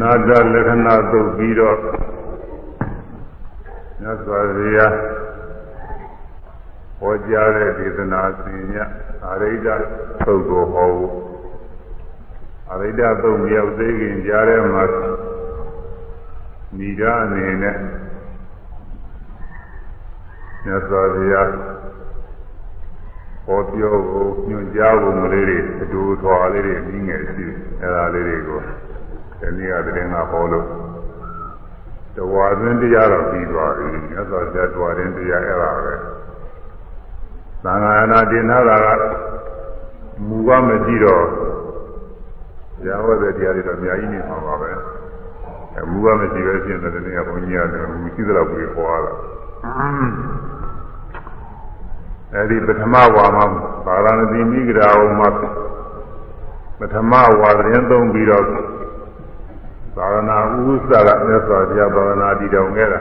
နာတလက္ခဏာသုတ်ပြီးတော့မြတ်စွာဘုရားဟောကြားတဲ့ဒေသနာစဉ်ညအရိဒသုတ်ကိုဟောဖို့အရိဒသုတ်မြောက်သေးခင်ကြားထဲမှာဏိဒအနေနဲ့မြတ်စွာဘုရားဟောပြောဖို့ညွှန်ကြားဖို့မလေးတွေအတူထွာလေးတွေပြီးငယ်ရှိအဲဒါလေးတွေကို ဒီနေ့ကတည်းကဟောလို့တဝါသွင်းတရားတော့ပြီးသွားပြီမြတ်စွာဘုရားတဝါသွင်းတရားအဲ့ဒါပဲသံဃာနာတင်ထားတာကမူကမရှိတော့ဘုရားဟောတဲ့တရားတွေတော့အများကြီးနေမှာပါပဲအမူကမရှိပဲဖြစ်တဲ့နေ့ကဘုန်းကြီးကလည်းမူရှိသလောက်ပြီးဟောတာအဲဒီပထမဝါမှာပါရဏသီမိဂရာဝမှာပထမဝါသတင်းသုံးပြီးတော့ သာရဏဥစ္စာကမြတ်စွာဘုရားသာရဏတည်တော်ခဲ့တာ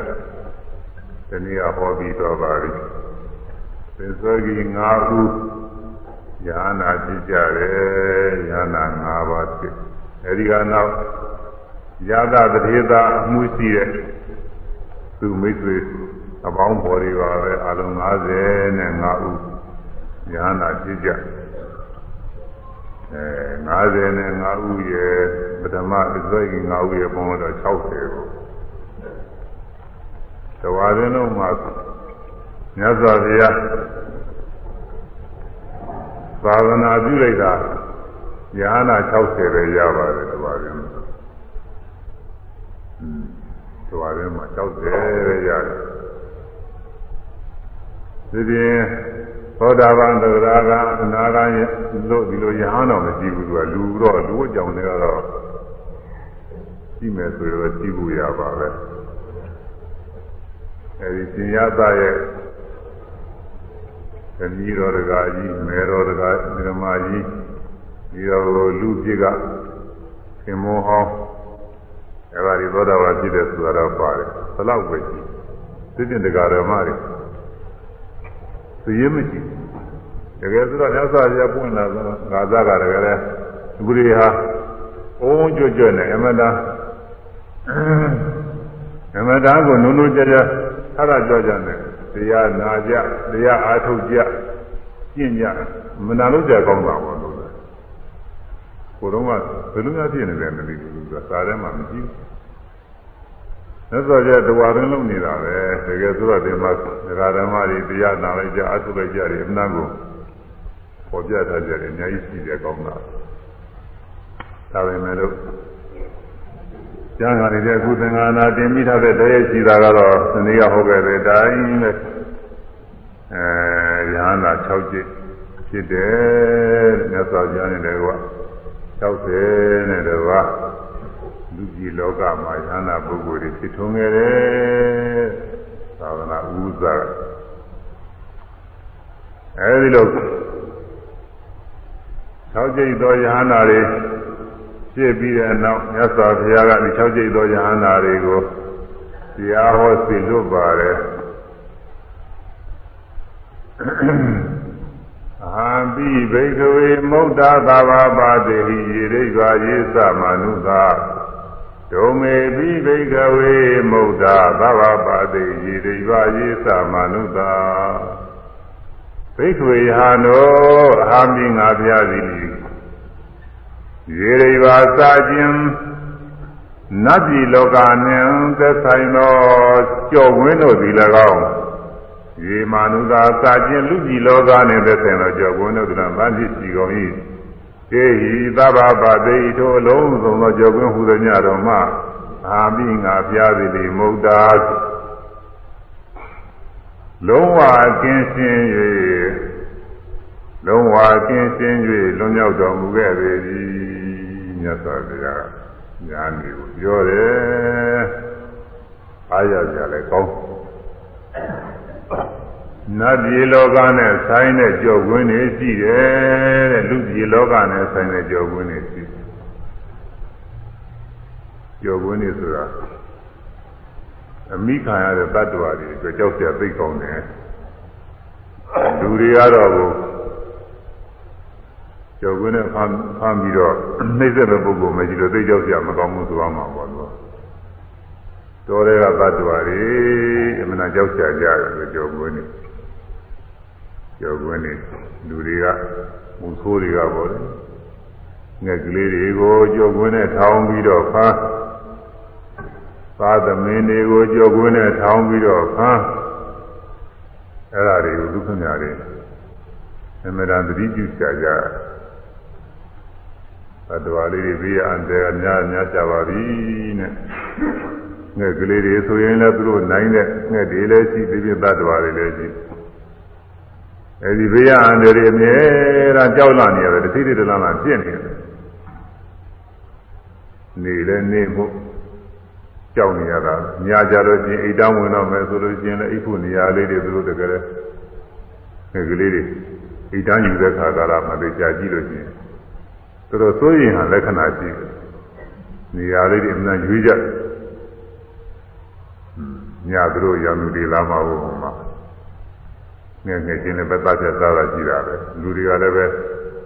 ဒီနေ့ကဟောပြီးတော့ပါပြီသစ္စာကြီး၅ဦးယာနာဖြစ်ကြတယ်ယာနာ၅ပါးဖြစ်အဲဒီကနောက်ယသတထေသာအမှုရှိတဲ့သူမိတ်ဆွေအပေါင်းဖော်တွေပါပဲအလုံး90နဲ့5ဦးယာနာဖြစ်ကြ အဲ90နဲ့5ဦးရဲ့ပထမအစွဲကြီး5ဦးရဲ့ပုံတော့60ကိုတဝါရင်းလုံးမှာမြတ်စွာဘုရားသာသနာပြုလိုက်တာယဟနာ60ပဲရပါတယ်တဝါရင်းတဝါရင်းမှာ60ပဲရတယ်ဒီပြင် သောတာပန်သဂရာကအနာဂတ်လို့ဒီလိုယဟန်တော်မရှိဘူးသူကလူတော့လူအကြောင်းတွေကတော့ရှိမယ်ဆိုတော့ရှိဖို့ရပါပဲအဲဒီရှင်ရသရဲ့သမီးတော်တကာကြီးမေတော်တကာဓမ္မကြီးဒီတော့လူပြစ်ကခင်မောဟောင်းအဲဒါဒီသောတာပန်ဖြစ်တဲ့ဆိုတာတော့ပါတယ်ဘယ်လောက်ပဲရှိသိတဲ့တရားဓမ္မတွေ သိရမရှိတကယ်ဆိုတော့မြတ်စွာဘုရားပွင့်လာဆိုတော့ငါသားကတကယ်လဲအခုတွေဟာအုံးကြွကြွနဲ့အမတန်အမတန်ကိုနုံနုံကြကြထားတာကြွကြတယ်တရားနာကြတရားအားထုတ်ကြကျင့်ကြမနာလို့ကြကောင်းတာပေါ့လို့ကိုတော့ကဘယ်လိုများဖြစ်နေလဲမသိဘူးသူကစာထဲမှာမရှိဘူး သက်သောကျတဝါရင်းလုံးနေတာပဲတကယ်ဆိုတော့ဒီမှာဒကာဓမ္မတွေတရားနာလိုက်ကြအထုလိုက်ကြတယ်အမှန်ကိုပေါ်ပြထားကြတယ်အများကြီးရှိတယ်ကောင်းတာဒါပေမဲ့လို့ကျမ်းဂန်တွေအခုသင်္ဃာနာတင်ပြီးထားတဲ့တည်းရှိတာကတော့ဒီနေ့ကဟုတ်ခဲ့တဲ့အတိုင်းပဲအဲရဟန္တာ6ကျစ်ဖြစ်တယ်မြတ်စွာဘုရားနဲ့လည်းက60နဲ့တပါး လူကြီးလောကမှာယန္တာပုဂ္ဂိုလ်တွေဖြစ်ထွန်းခဲ့တယ်သာသနာဥစ္စာအဲဒီလို၆ကျိတ်သောယဟန္တာတွေဖြစ်ပြီးတဲ့နောက်မြတ်စွာဘုရားကဒီ၆ကျိတ်သောယဟန္တာတွေကိုတရားဟောစီလွတ်ပါတယ်အဟံပိဘိကဝေမௌဒ္ဒသာဝပါတိဟိယေရိဗာယေသမနုသာ ဒုမေပိဘိကဝေမௌဒ္ဒသဗ္ဗပါတိယေရိဗာယေသမနုသာဘိက္ခွေဟာနောအဟံပိငါပြာသည်ယေရိဗာစာခြင်းနတ်ပြည်လောကနှင့်သက်ဆိုင်သောကြော့ဝင်းတို့သည်၎င်းရေမာနုသာစာခြင်းလူပြည်လောကနှင့်သက်ဆိုင်သောကြော့ဝင်းတို့သည်၎င်းဗန္တိစီကု န်၏ေဟိသဗ္ဗပါတိထိုအလုံးစုံသောကြောကွင်းဟူသည်များတော်မှအာမိငါပြားသည်လေမုဒ္ဒါလုံးဝကင်းရှင်း၍လုံးဝကင်းရှင်း၍လွန်မြောက်တော်မူခဲ့ပေသည်မြတ်စွာဘုရားညာနေကိုပြောတယ်အားရကြလဲကောင်း နတ်ပြည်လောကနဲ့ဆိုင်တဲ့ကြော်ကွင်းတွေရှိတယ်တဲ့လူပြည်လောကနဲ့ဆိုင်တဲ့ကြော်ကွင်းတွေရှိကြော်ကွင်းတွေဆိုတာအမိခံရတဲ့တ attva တွေအတွက်ကြောက်စရာသိကောင်းတယ်လူတွေကတော့ကြော်ကွင်းနဲ့ဖမ်းဖမ်းပြီးတော့နှိမ့်ဆက်တဲ့ပုဂ္ဂိုလ်မရှိလို့သိကြောက်ကြမကောင်းဘူးဆိုအောင်မှာပေါ့လို့တော်တွေကသတ္တဝါတွေအမှန်ကြောက်ကြကြတယ်လို့ကြော်ကွင်းနေ ကြော်ကွင်းနေလူတွေကမူဆိုးတွေကပေါ့လေငှက်ကလေးတွေကိုကြော်ကွင်းနဲ့ထောင်းပြီးတော့ဖားသာသမင်းတွေကိုကြော်ကွင်းနဲ့ထောင်းပြီးတော့ဖားအဲ့ဒါတွေကိုဒုက္ခများတွေအမှန်တန်သတိပြုကြကြသတ္တဝါလေးတွေဘေးအန္တရာယ်များများကြပါပြီနဲ့ငှက်ကလေးတွေဆိုရင်လည်းသူတို့နိုင်တဲ့ငှက်တွေလည်းရှိသေးပြသတ္တဝါတွေလည်းရှိ အဲဒီဘေးအန္တရာယ်အမြဲတမ်းကြောက်လန့်နေရတယ်တစ်စိတ်တစ်လမ်းလမ်းပြင့်နေတယ်နေလည်းနေဖို့ကြောက်နေရတာညာကြလို့ချင်းအိတ်တန်းဝင်တော့မယ်ဆိုလို့ချင်းလည်းအိတ်ဖို့နေရာလေးတွေသူတို့တကယ်ငှက်ကလေးတွေအိတ်တန်းယူတဲ့ခါကလာမှသိကြကြည့်လို့ချင်းသူတို့စိုးရင်ဟာလက္ခဏာရှိတယ်နေရာလေးတွေအမှန်ရွေးကြညာသူတို့ရံသူတွေလာမှာဘုံမှာ ငယ်ငယ်ချင်းလည်းပဲသားချက်သားတာရှိတာပဲလူတွေကလည်းပဲ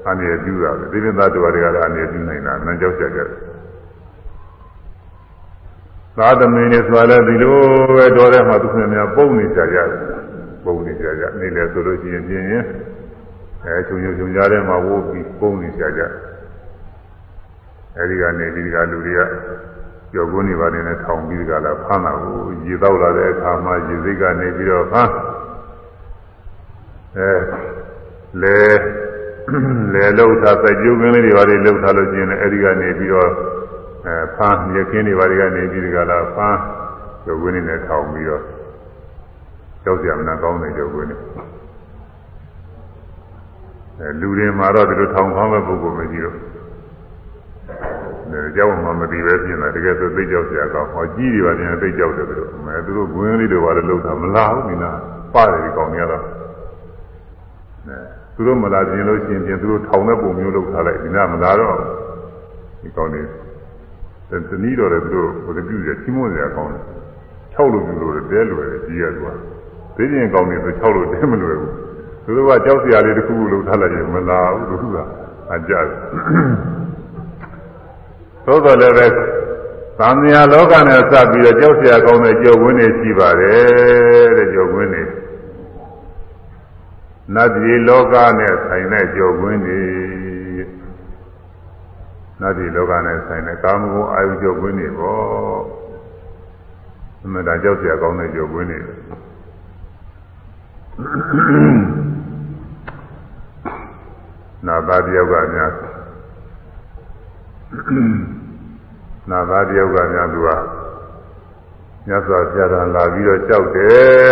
အနေနဲ့ပြုတာပဲဒီပြင်သားတော်တွေကလည်းအနေနဲ့ပြုနိုင်တာနန်းကြောက်ကြကြတယ်သာသမီနဲ့ဆိုလည်းဒီလိုပဲတော်တဲ့မှာသူခင်ဗျာပုံနေကြကြတယ်ပုံနေကြကြနေလေဆိုလို့ရှိရင်ပြင်းရင်အဲချုံချုံချုံကြတဲ့မှာဝိုးပြီးပုံနေကြကြအဲဒီကနေဒီကလူတွေကကြော်ကုန်းနေပါနေနဲ့ထောင်ပြီးကြလာဖမ်းတာကိုရေတော့လာတဲ့အခါမှာရေစိတ်ကနေပြီးတော့ဖမ်း အဲလေလေလောက်တာစိုက်ကျိုးကင်းလေးတွေဘာတွေလောက်ထားလို့ကျင်းတယ်အဲဒီကနေပြီးတော့အဲဖမ်းရခင်းတွေဘာတွေကနေပြီးဒီကလာဖမ်းရုပ်ဝင်းတွေနဲ့ထောင်ပြီးတော့ကြောက်ကြမနာကောင်းတဲ့ရုပ်ဝင်းတွေအဲလူတွေမှာတော့ဒီလိုထောင်ဖမ်းမဲ့ပုဂ္ဂိုလ်မရှိတော့ကြောက်မှမပြီးပဲပြင်လာတကယ်ဆိုသိကြောက်ကြကောင်းဟောကြီးတွေပါပြင်သိကြောက်တယ်သူတို့မဲသူတို့ဂွင်းလေးတွေဘာလို့လောက်တာမလားဘူးနိနာပါတယ်ဒီကောင်တွေကတော့ သူတို့မလာပြင်လို့ရှိရင်သူတို့ထောင်တဲ့ပုံမျိုးလုပ်ထားလိုက်ဒီနေ့မလာတော့ဒီကောင်းနေတနည်းတော်လည်းသူတို့ဘယ်လိုပြုရချင်းမွန်စရာကောင်းတယ်ခြောက်လို့ပြုလို့တဲလွယ်တယ်ကြီးရသွားသိကျင်ကောင်းနေဆိုခြောက်လို့တဲမလွယ်ဘူးသူတို့ကကြောက်စရာလေးတစ်ခုခုလုပ်ထားလိုက်ရင်မလာဘူးသူကအကြတယ်သို့တော်လည်းပဲသံဃာလောကနဲ့စပ်ပြီးတော့ကြောက်စရာကောင်းတဲ့ကြော်ဝင်းတွေရှိပါတယ်တဲ့ကြော်ဝင်းတွေ နတ်ပြည်လောကနဲ့ဆိုင်တဲ့ကြော်ခွင်းတွေနတ်ပြည်လောကနဲ့ဆိုင်တဲ့ကာမဂုဏ်အာယုကြော်ခွင်းတွေပေါ့အမှန်တရားကြောက်စရာကောင်းတဲ့ကြော်ခွင်းတွေနာသားတယောက်ကများနာသားတယောက်ကများသူကမြတ်စွာဘုရားလာပြီးတော့ကြောက်တယ်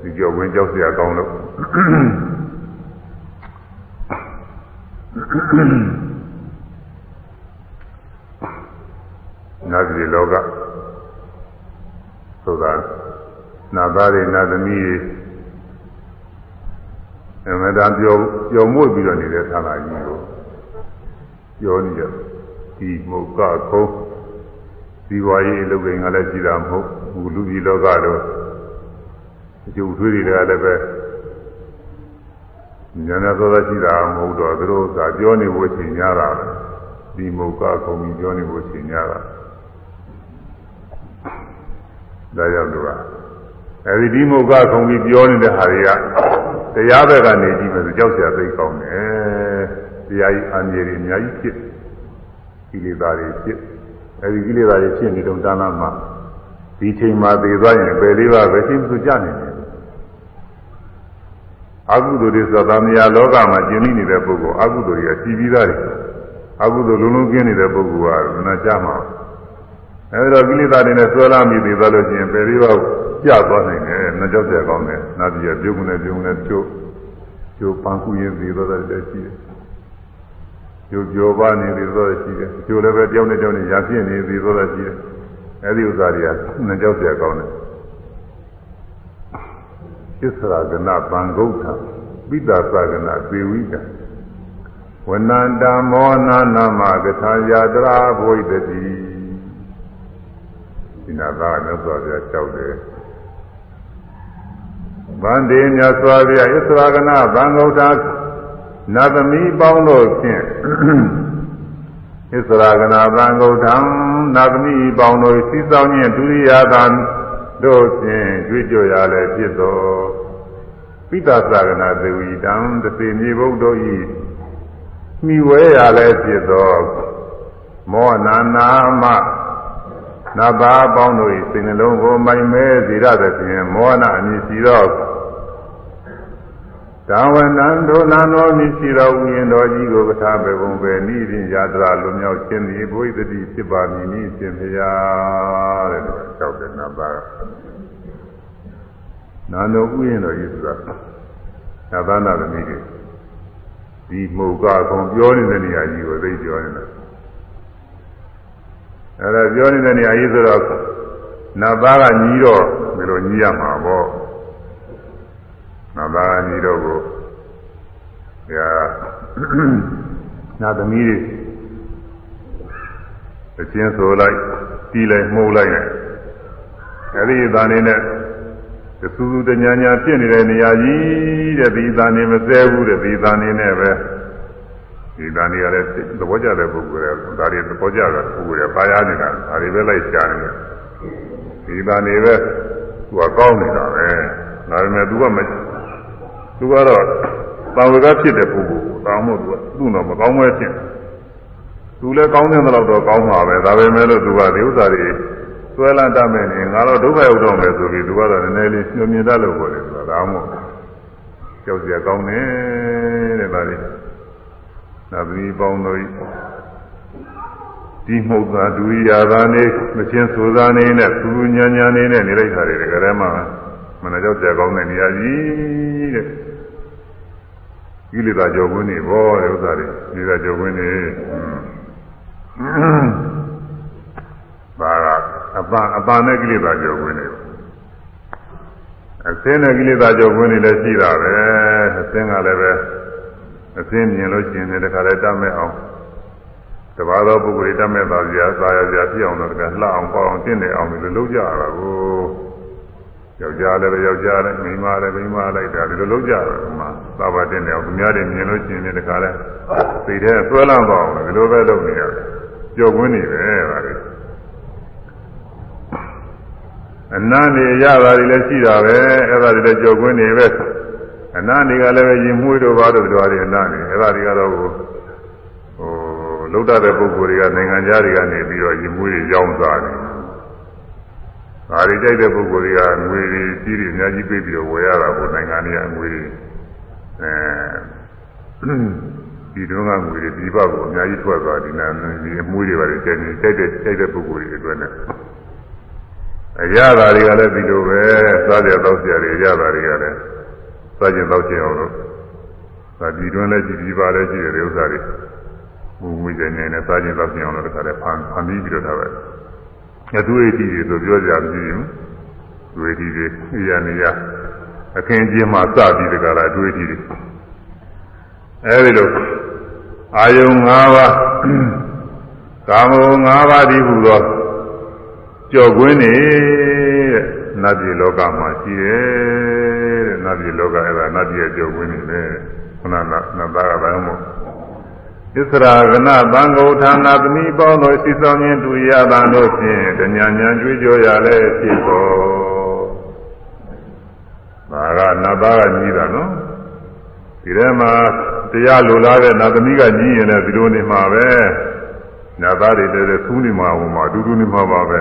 ဒီကြော်ခွင်းကြောက်စရာကောင်းလို့ နာတိလောကဆိုတာနာသားတွေနာသမီးတွေအမှန်တန်ပြောပြောမွေ့ပြီးတော့နေတဲ့ဆန္ဒကြီးကိုပြောနေကြဒီမုတ်ကခုံးဒီဝါရေးအလုပ်ကိန်းကလည်းကြည်တာမဟုတ်ဘူးလူကြီးလောကတော့အကျိုးထွေးတွေကလည်းပဲ ဉာဏ်နဲ့သောသာရှိတာမဟုတ်တော့သူတို့ကပြောနေဖို့ချိန်များတာဒီမုတ်ကခုံးပြီးပြောနေဖို့ချိန်များတာဒါကြောင့်သူကအဲဒီဒီမုတ်ကခုံးပြီးပြောနေတဲ့ဟာတွေကတရားဘက်ကနေကြည့်မယ်ဆိုကြောက်စရာသိကောင်းတယ်တရားကြီးအန္တရာယ်တွေအများကြီးဖြစ်ကိလေသာတွေဖြစ်အဲဒီကိလေသာတွေဖြစ်နေတော့တာနာမှာဒီချိန်မှာသေသွားရင်ပယ်လေးပါပဲသိမှုကြနေတယ် အကုသိုလ်တွေဆိုတာသမယာလောကမှာကျင်းနေတဲ့ပုဂ္ဂိုလ်အကုသိုလ်တွေအစီပြီးသားတွေအကုသိုလ်လုံးလုံးကျင်းနေတဲ့ပုဂ္ဂိုလ်ကနာကြမှာအဲဒီတော့ကိလေသာတွေနဲ့ဆွဲလာမိသေးသွားလို့ရှိရင်ပယ်လေးပါကြသွားနိုင်တယ်နှကြောက်ကြကောင်းတယ်နာပြည်ပြုံးနေပြုံးနေကျိုးကျိုးပန်းကူရင်သေးသွားတယ်ရှိတယ်ကျိုးကြောပါနေသေးသွားတယ်ရှိတယ်ကျိုးလည်းပဲတယောက်နဲ့တယောက်နဲ့ရာပြည့်နေသေးသွားတယ်ရှိတယ်အဲဒီဥစ္စာတွေကနှကြောက်ကြကောင်းတယ် သစ္စာကနာပံဂုတ်ထပိတာသကနာသေဝိကဝနန္တမောနာနာမကထာယာတရာဘဝိတတိဒီနာသာမြတ်စွာဘုရားကြောက်တယ်ဗန္တေမြတ်စွာဘုရားဣသရာကနာဗံဂုတ်တာနတ်သမီးပေါင်းတို့ဖြင့်ဣသရာကနာသံဃုထံနာသမိပေါင်းတို့စီဆောင်ခြင်းဒုရိယာသာ တို့ဖြင့်ကြွေးကြော်ရလည်းဖြစ်သောပိတ္တသကနာသေဝီတံတသိမြေဘုဒ္ဓတို့ဤမိဝဲရလည်းဖြစ်သောမောနာနာမနာဘာပေါင်းတို့ဤစိတ်နှလုံးကိုမိုင်မဲစေရသဖြင့်မောနာအမည်ရှိသော သာဝနံဒုနာနောမိရှိတော်ဥယျင်တော်ကြီးကိုပထာပေပုံပဲနိရိယာတရာလွန်မြောက်ခြင်းသည်ဘုရားတိဖြစ်ပါမည်နိရှင်ဖျားတဲ့ကြောက်တဲ့နတ်သားနာနောဥယျင်တော်ကြီးဆိုတာသာသနာသမီးတွေဒီမှုကကုံပြောနေတဲ့နေရာကြီးကိုသိပြောနေတာအဲဒါပြောနေတဲ့နေရာကြီးဆိုတော့နတ်သားကညီးတော့ဒီလိုညီးရမှာပေါ့ နဘာညီတို့ကိုဒါနာသမီးတွေအချင်းဆိုလိုက်တီးလိုက်မှုတ်လိုက်နဲ့အဲဒီအသားနေနဲ့သစူးစူးတညာညာဖြစ်နေတဲ့နေရာကြီးတဲ့ဒီသားနေမစဲဘူးတဲ့ဒီသားနေနဲ့ပဲဒီသားနေရတဲ့သဘောကျတဲ့ပုဂ္ဂိုလ်တွေဒါတွေသဘောကျတဲ့ပုဂ္ဂိုလ်တွေပါရနေတာဒါတွေပဲလိုက်ရှာနေတယ်ဒီသားနေပဲသူကကောင်းနေတာပဲဒါပေမဲ့သူကမ သူကတော့တာဝကဖြစ်တဲ့ပုဂ္ဂိုလ်ကိုတောင်းမို့သူကသူ့တော့မကောင်းမဲဖြစ်သူလည်းကောင်းတဲ့တော့တော့ကောင်းပါပဲဒါပေမဲ့လို့သူကဒီဥစ္စာတွေဆွဲလန်းတတ်မယ်နေငါတော့ဒုက္ခရောက်တော့မယ်ဆိုပြီးသူကတော့နည်းနည်းလေးညှို့မြင်တတ်လို့ပြောတယ်ဆိုတာဒါမှမဟုတ်ကြောက်စရာကောင်းတယ်တဲ့ဒါလေးနဗီပေါင်းတို့ဒီမှုတ်သာဒူရိယာသာနေမချင်းဆိုသာနေနဲ့သူညာညာနေနဲ့နေလိုက်တာတွေတကယ်တည်းမှမနာကြောက်ကြကောင်းတဲ့နေရာကြီးတဲ့ ကိလေသာကြောခွင်းနေဘောတဲ့ဥစ္စာတွေကိလေသာကြောခွင်းနေဘာကအပအပနဲ့ကိလေသာကြောခွင်းနေအစင်းနဲ့ကိလေသာကြောခွင်းနေလည်းရှိတာပဲအစင်းကလည်းပဲအစင်းမြင်လို့ရှိရင်တခါလဲတတ်မဲ့အောင်တပါးသောပုဂ္ဂိုလ်တတ်မဲ့သွားကြသာရကြဖြစ်အောင်တော့တကလှအောင်ပေါ့အောင်တင့်တယ်အောင်လို့လုပ်ကြရတာကို ယောက်ျားလည်းပဲယောက်ျားလည်းမိန်းမလည်းမိန်းမလိုက်တာဒီလိုလုပ်ကြတယ်မှာသာဝတင်တယ်အောင်သူများတွေမြင်လို့ရှိရင်ဒီခါလဲသိတဲ့ဆွဲလန်းသွားအောင်ဒီလိုပဲလုပ်နေရတယ်ကြော်ကွင်းနေပဲဒါတွေအနန္တေရတာတွေလည်းရှိတာပဲအဲ့ဒါတွေလည်းကြော်ကွင်းနေပဲအနန္တေကလည်းပဲရင်မွေးတို့ဘာတို့တို့တွေအနန္တေအဲ့ဒါတွေကတော့ဟိုလုဒ္ဒတဲ့ပုဂ္ဂိုလ်တွေကနိုင်ငံခြားတွေကနေပြီးတော့ရင်မွေးတွေရောင်းစားနေတယ်။ ဒါတွေကြိုက်တဲ့ပုဂ္ဂိုလ်တွေကငွေတွေကြီးတွေအများကြီးပေးပြီးတော့ဝယ်ရတာကိုနိုင်ငံတွေကငွေတွေအဲဒီတော့ကငွေတွေဒီဘက်ကိုအများကြီးထွက်သွားဒီနာဒီအမွေးတွေပါလေကျန်နေကြိုက်တဲ့ကြိုက်တဲ့ပုဂ္ဂိုလ်တွေအတွက်နဲ့အရသာတွေကလည်းဒီလိုပဲစားကြတော့ကြတယ်ရသာတွေကလည်းစားကြတော့ကြအောင်လို့ဒါဒီတွင်းလည်းကြည်ဒီပါလည်းကြည့်တယ်ဥစ္စာတွေငွေငွေကျနေနဲ့စားကြတော့ကြအောင်လို့တခါတည်းဖန်ဖန်ပြီးပြီးတော့ထားပဲ အသွေးတီတွေဆိုပြောကြမရှိဘူး။သွေးတီတွေနေရနေရအခင်းကျင်းမှာစပြီးတကလားအသွေးတီတွေအဲဒီလိုအာယုံ၅ပါးကာမဂုဏ်၅ပါးဒီဟူသောကြော်ကွင်းနေတဲ့နတ်ပြည်လောကမှာရှိတယ်တဲ့နတ်ပြည်လောကအဲ့ဒါနတ်ပြည်ရဲ့ကြော်ကွင်းနေတယ်ခုနကနတ်သားကဘာလို့ဣ သရာကနသံဃောဌာနသမီးပေါင်းတို့စီဆောင်ခြင်းတူရတာတို့ဖြင့်တညာညာကြွေးကြော်ရလဲဖြစ်သောဒါကနတ်သားကကြီးတာနော်ဒီထဲမှာတရားလိုလားတဲ့နတ်သမီးကကြီးရင်လည်းဒီလိုနေမှာပဲနတ်သားတွေလည်းသူးနေမှာဟိုမှာအတူတူနေမှာပါပဲ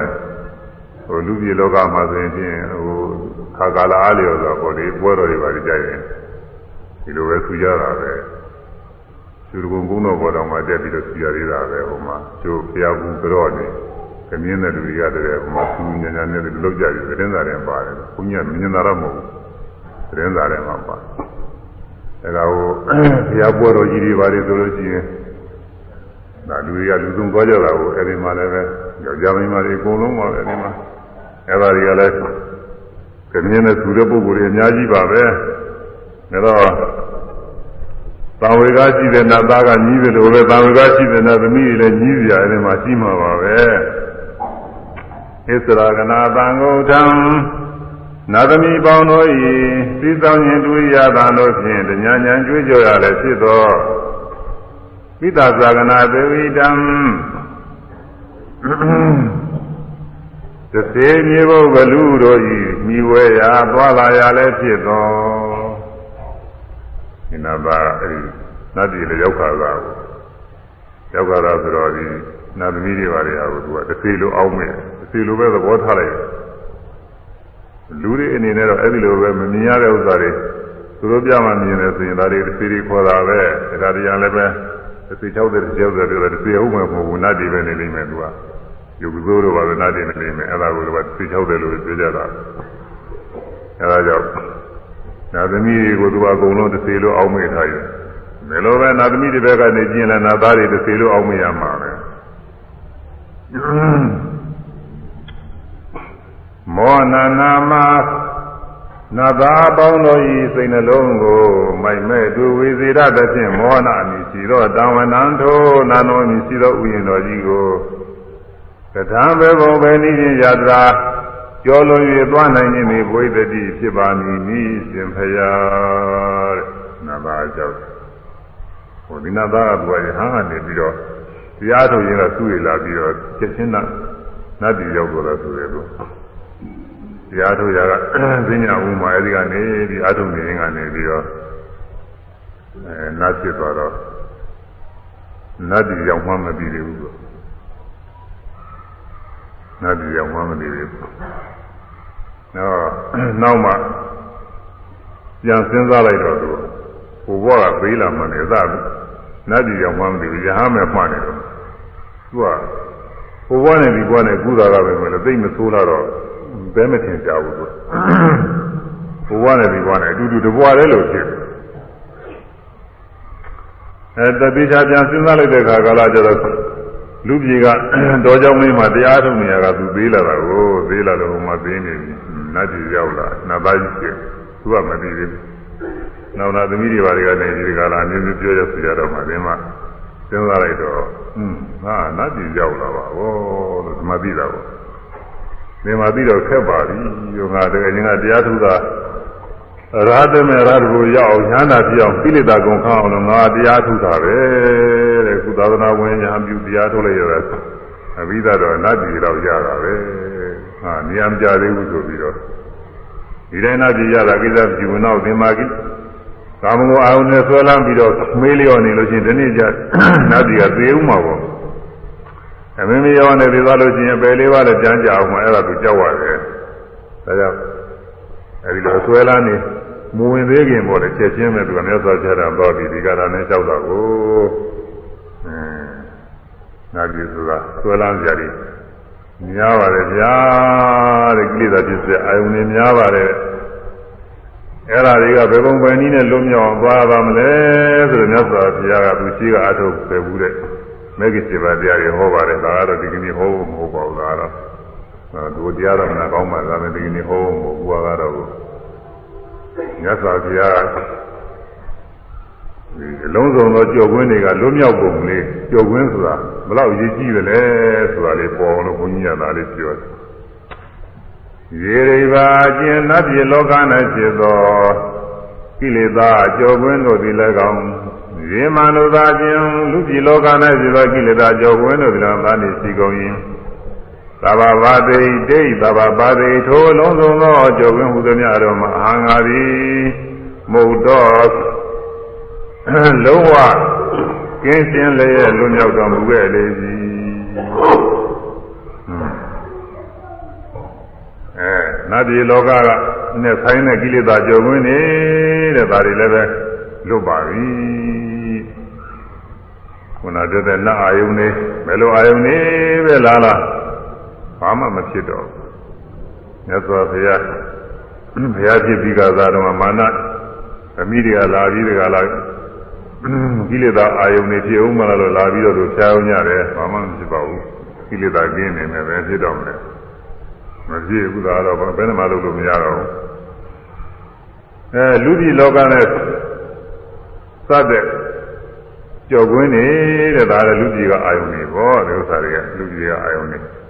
ဟိုလူပြည်လောကမှာဆိုရင်ဖြင့်ဟိုခါကာလအားလျော်ဆိုတော့ဒီပွဲတော်တွေပါကြရင်ဒီလိုပဲဆူကြတာပဲ သူတို့ကုန်းတော်ဘောတော်မှာတက်ပြီးတော့ဆူရသေးတာပဲဟိုမှာကျိုးဘုရားကူကြော့နေခမင်းတဲ့လူတွေကတည်းကဟိုမှာဆူညံညံနဲ့လောက်ကြပြီးသတင်းစာတွေပါတယ်ဘုညာမြင်တာတော့မဟုတ်ဘူးသတင်းစာတွေမှာပါတယ်ဒါကဟိုဘုရားပွဲတော်ကြီးတွေပါတယ်ဆိုလို့ရှိရင်ဒါလူတွေကလူစုံသွားကြတာကိုအဲဒီမှာလည်းပဲယောက်ျားမိန်းမတွေအကုန်လုံးပါပဲအဲဒီမှာအဲဒါတွေကလည်းကမြင်းနဲ့သူတဲ့ပုဂ္ဂိုလ်တွေအများကြီးပါပဲဒါတော့ သံဝေကရှိတဲ့နတ်သားကညီးတယ်လို့ပဲသံဝေကရှိတဲ့နတ်သမီးတွေလည်းညီးကြအဲဒီမှာရှိမှာပါပဲဣသရာကနာသံဃောထံနာသမီးပေါင်းတို့၏သိသောခြင်းတွေ့ရတာတို့ဖြင့်တညာညာကြွေးကြော်ရလည်းဖြစ်သောပိတ္တသာကနာသေဝိတံသစေမြေဘုဘလူတို့ဤမိဝဲရာသွားလာရလည်းဖြစ်သော ဒီနာပါအဲဒီနတ်ပြည်လည်းရောက်ခါတာကိုရောက်ခါတာဆိုတော့ဒီနတ်သမီးတွေပါတွေဟာကိုသူကတစ်စီလိုအောင်းမဲ့တစ်စီလိုပဲသဘောထားလိုက်လူတွေအနေနဲ့တော့အဲ့ဒီလိုပဲမမြင်ရတဲ့ဥစ္စာတွေသူတို့ပြမှမြင်တယ်ဆိုရင်ဒါတွေတစ်စီတွေခေါ်တာပဲဒါတရားလည်းပဲတစ်စီ60တစ်စီ60ပြောတယ်တစ်စီဟုတ်မှာမဟုတ်ဘူးနတ်ပြည်ပဲနေနေမယ်သူကယုတ်စိုးတို့ပါပဲနတ်ပြည်နေနေမယ်အဲ့ဒါကိုတော့တစ်စီ60လို့ပြောကြတာအဲ့ဒါကြောင့် နာသမီးတွေကိုသူကအကုန်လုံးတစ်စီလို့အောင်းမေ့ထားရတယ်ဘယ်လိုပဲနာသမီးတွေဘက်ကနေကျင်လာနာသားတွေတစ်စီလို့အောင်းမေ့ရမှာပဲမောနနာမနာသာပေါင်းတို့ဤစိတ်နှလုံးကိုမိုက်မဲ့သူဝေစေရသဖြင့်မောဟနာအမည်ရှိသောတံဝနံထိုနာနောအမည်ရှိသောဥယျာဉ်တော်ကြီးကိုကထာဘေဘုံပဲနိခြင်းယတရာ ကျော်လွန်၍သွားနိုင်ခြင်းသည်ဘဝိတ္တိဖြစ်ပါမည်နိရှင်ဖရာတဲ့နာသာကြောင့်ဟိုဒီနာသာကသူကဟာကနေပြီးတော့တရားထုတ်ရင်တော့သူ့ရလာပြီးတော့ချက်ချင်းနတ်နတ်ပြည်ရောက်တော့လဲဆိုတယ်လို့တရားထုတ်ရကဈဉ္ညာဥမာအဲဒီကနေဒီအာထုံနေရင်ကနေပြီးတော့အဲနတ်ဖြစ်သွားတော့နတ်ပြည်ရောက်မှမပြီးသေးဘူးလို့ နတ်ပြည်ရောက်မှမပြီးသေးဘူးတော့နောက်မှပြန်စဉ်းစားလိုက်တော့သူဟိုဘကပေးလာမှလည်းသာနတ်ပြည်ရောက်မှမပြီးဘူးရဟန်းမဲ့မှတ်နေတော့သူကဟိုဘနဲ့ဒီဘနဲ့ကုသာကပဲမလို့သိမဆိုးလာတော့ဘဲမထင်ကြဘူးသူဘဝနဲ့ဒီဘဝနဲ့အတူတူတဘဝတည်းလို့ဖြစ်တယ်အဲတပိချာပြန်စဉ်းစားလိုက်တဲ့အခါကာလကျတော့ လူပြေကတော်ကြောင်းလေးမှာတရားထုတ်နေရတာသူသေးလာတာကိုသေးလာတော့ဟိုမှာသေးနေပြီနတ်ကြီးရောက်လာနတ်သားကြီးဖြစ်သူကမသိသေးဘူးနောက်လာသမီးတွေဘာတွေကနေဒီကလာအမျိုးမျိုးပြောရဆရာတော်မှာဒီမှာစဉ်းစားလိုက်တော့ဟွန်းငါနတ်ကြီးရောက်လာပါဘောလို့ဒီမှာသိတာပေါ့ဒီမှာပြီးတော့ခက်ပါပြီယောငါတကယ်ချင်းကတရားထုတာ ရာသမေရာတဘူရောက်အောင်ညာနာပြအောင်ပိလိတာကုံခအောင်လို့ငါတရားထုတာပဲတဲ့ကုသာသနာဝင်ညာပြုတရားထုတ်လိုက်ရတာအဘိဓါတော့နတ်ပြည်တော့ရတာပဲဟာနေရာမကြသေးဘူးဆိုပြီးတော့ဒီတိုင်းနတ်ပြည်ရတာကိစ္စပြုဝင်တော့ဒီမှာကိကာမဂုဏ်အာရုံနဲ့ဆွဲလန်းပြီးတော့မေးလျော့နေလို့ချင်းဒီနေ့ကျနတ်ပြည်ကသေဦးမှာပေါ့အမင်းမရောနေပြီးသွားလို့ရှိရင်ပယ်လေးပါးလည်းကြမ်းကြအောင်မှအဲ့ဒါသူကြောက်ရတယ်ဒါကြောင့်အဲ့ဒီလိုဆွဲလာနေ မဝင်သေးခင်ပေါ့လေချက်ချင်းပဲသူကမြတ်စွာဘုရားတော်တော်ပြီးဒီကရာနဲ့ကြောက်တာကိုအဲနာကြည့်ဆိုတာဆွဲလာကြတယ်များပါတယ်ဗျာတဲ့ကိလေသာဖြစ်စေအာယုန်တွေများပါတယ်အဲ့ဒါတွေကဘယ်ပုံပဲနည်းနဲ့လွတ်မြောက်သွားပါမလဲဆိုတော့မြတ်စွာဘုရားကသူရှိကအထုတ်ပဲဘူးတဲ့မဂ္ဂင်7ပါးတရားတွေဟောပါတယ်ဒါကတော့ဒီကနေ့ဟောဖို့မဟုတ်ပါဘူးဒါကတော့သူတရားတော်မနာကောင်းပါဒါပေမဲ့ဒီကနေ့ဟောဖို့မဟုတ်ဘူးကတော့ မြတ်စွာဘုရားဒီအလုံးစုံသောကြော်ကွင်းတွေကလွတ်မြောက်ပုံလေးကြော်ကွင်းဆိုတာဘလောက်ရည်ကြီးတယ်လဲဆိုတာလေးပေါ်လို့ဘုန်းကြီးကသာလေးပြောတယ်ရေရိပါကျင်နတ်ပြည်လောက၌ဖြစ်သောကိလေသာကြော်ကွင်းတို့သည်လည်းကောင်းရေမန္တုသာခြင်းလူပြည်လောက၌ဖြစ်သောကိလေသာကြောကွင်းတို့သည်လည်းသာနေစီကုန်၏ သဘာဝတိဒိဋ္ဌသဘာဝတိထိုလုံးစုံသောကြောကွင်းဟူသည်များတော်မှာအာငါသည်မုတ်တော်လုံးဝကင်းစင်လျက်လွတ်မြောက်တော်မူခဲ့လေသည်အဲနတ်ပြည်လောကကနဲ့ဆိုင်တဲ့ကိလေသာကြောကွင်းနေတဲ့ဒါတွေလည်းပဲလွတ်ပါပြီခုနတည်းတဲ့နတ်အာယုန်နေဘယ်လိုအာယုန်နေပဲလားလား ဘာမှမဖြစ်တော့မြတ်စွာဘုရားဘုရားဖြစ်ပြီးကစားတော့မာနအမိတွေကလာပြီးတကလားကိလေသာအာယုန်နေဖြစ်အောင်မလားလို့လာပြီးတော့သူဖြာအောင်ရတယ်ဘာမှမဖြစ်ပါဘူးကိလေသာကင်းနေမယ်ပဲဖြစ်တော့မယ်မဖြစ်ဘူးသာတော့ဘယ်နှမလုပ်လို့မရတော့ဘူးအဲလူပြည်လောကနဲ့စတဲ့ကြော်ကွင်းနေတဲ့ဒါလည်းလူကြီးကအာယုန်နေပေါ့ဒီဥစ္စာတွေကလူကြီးကအာယုန်နေအ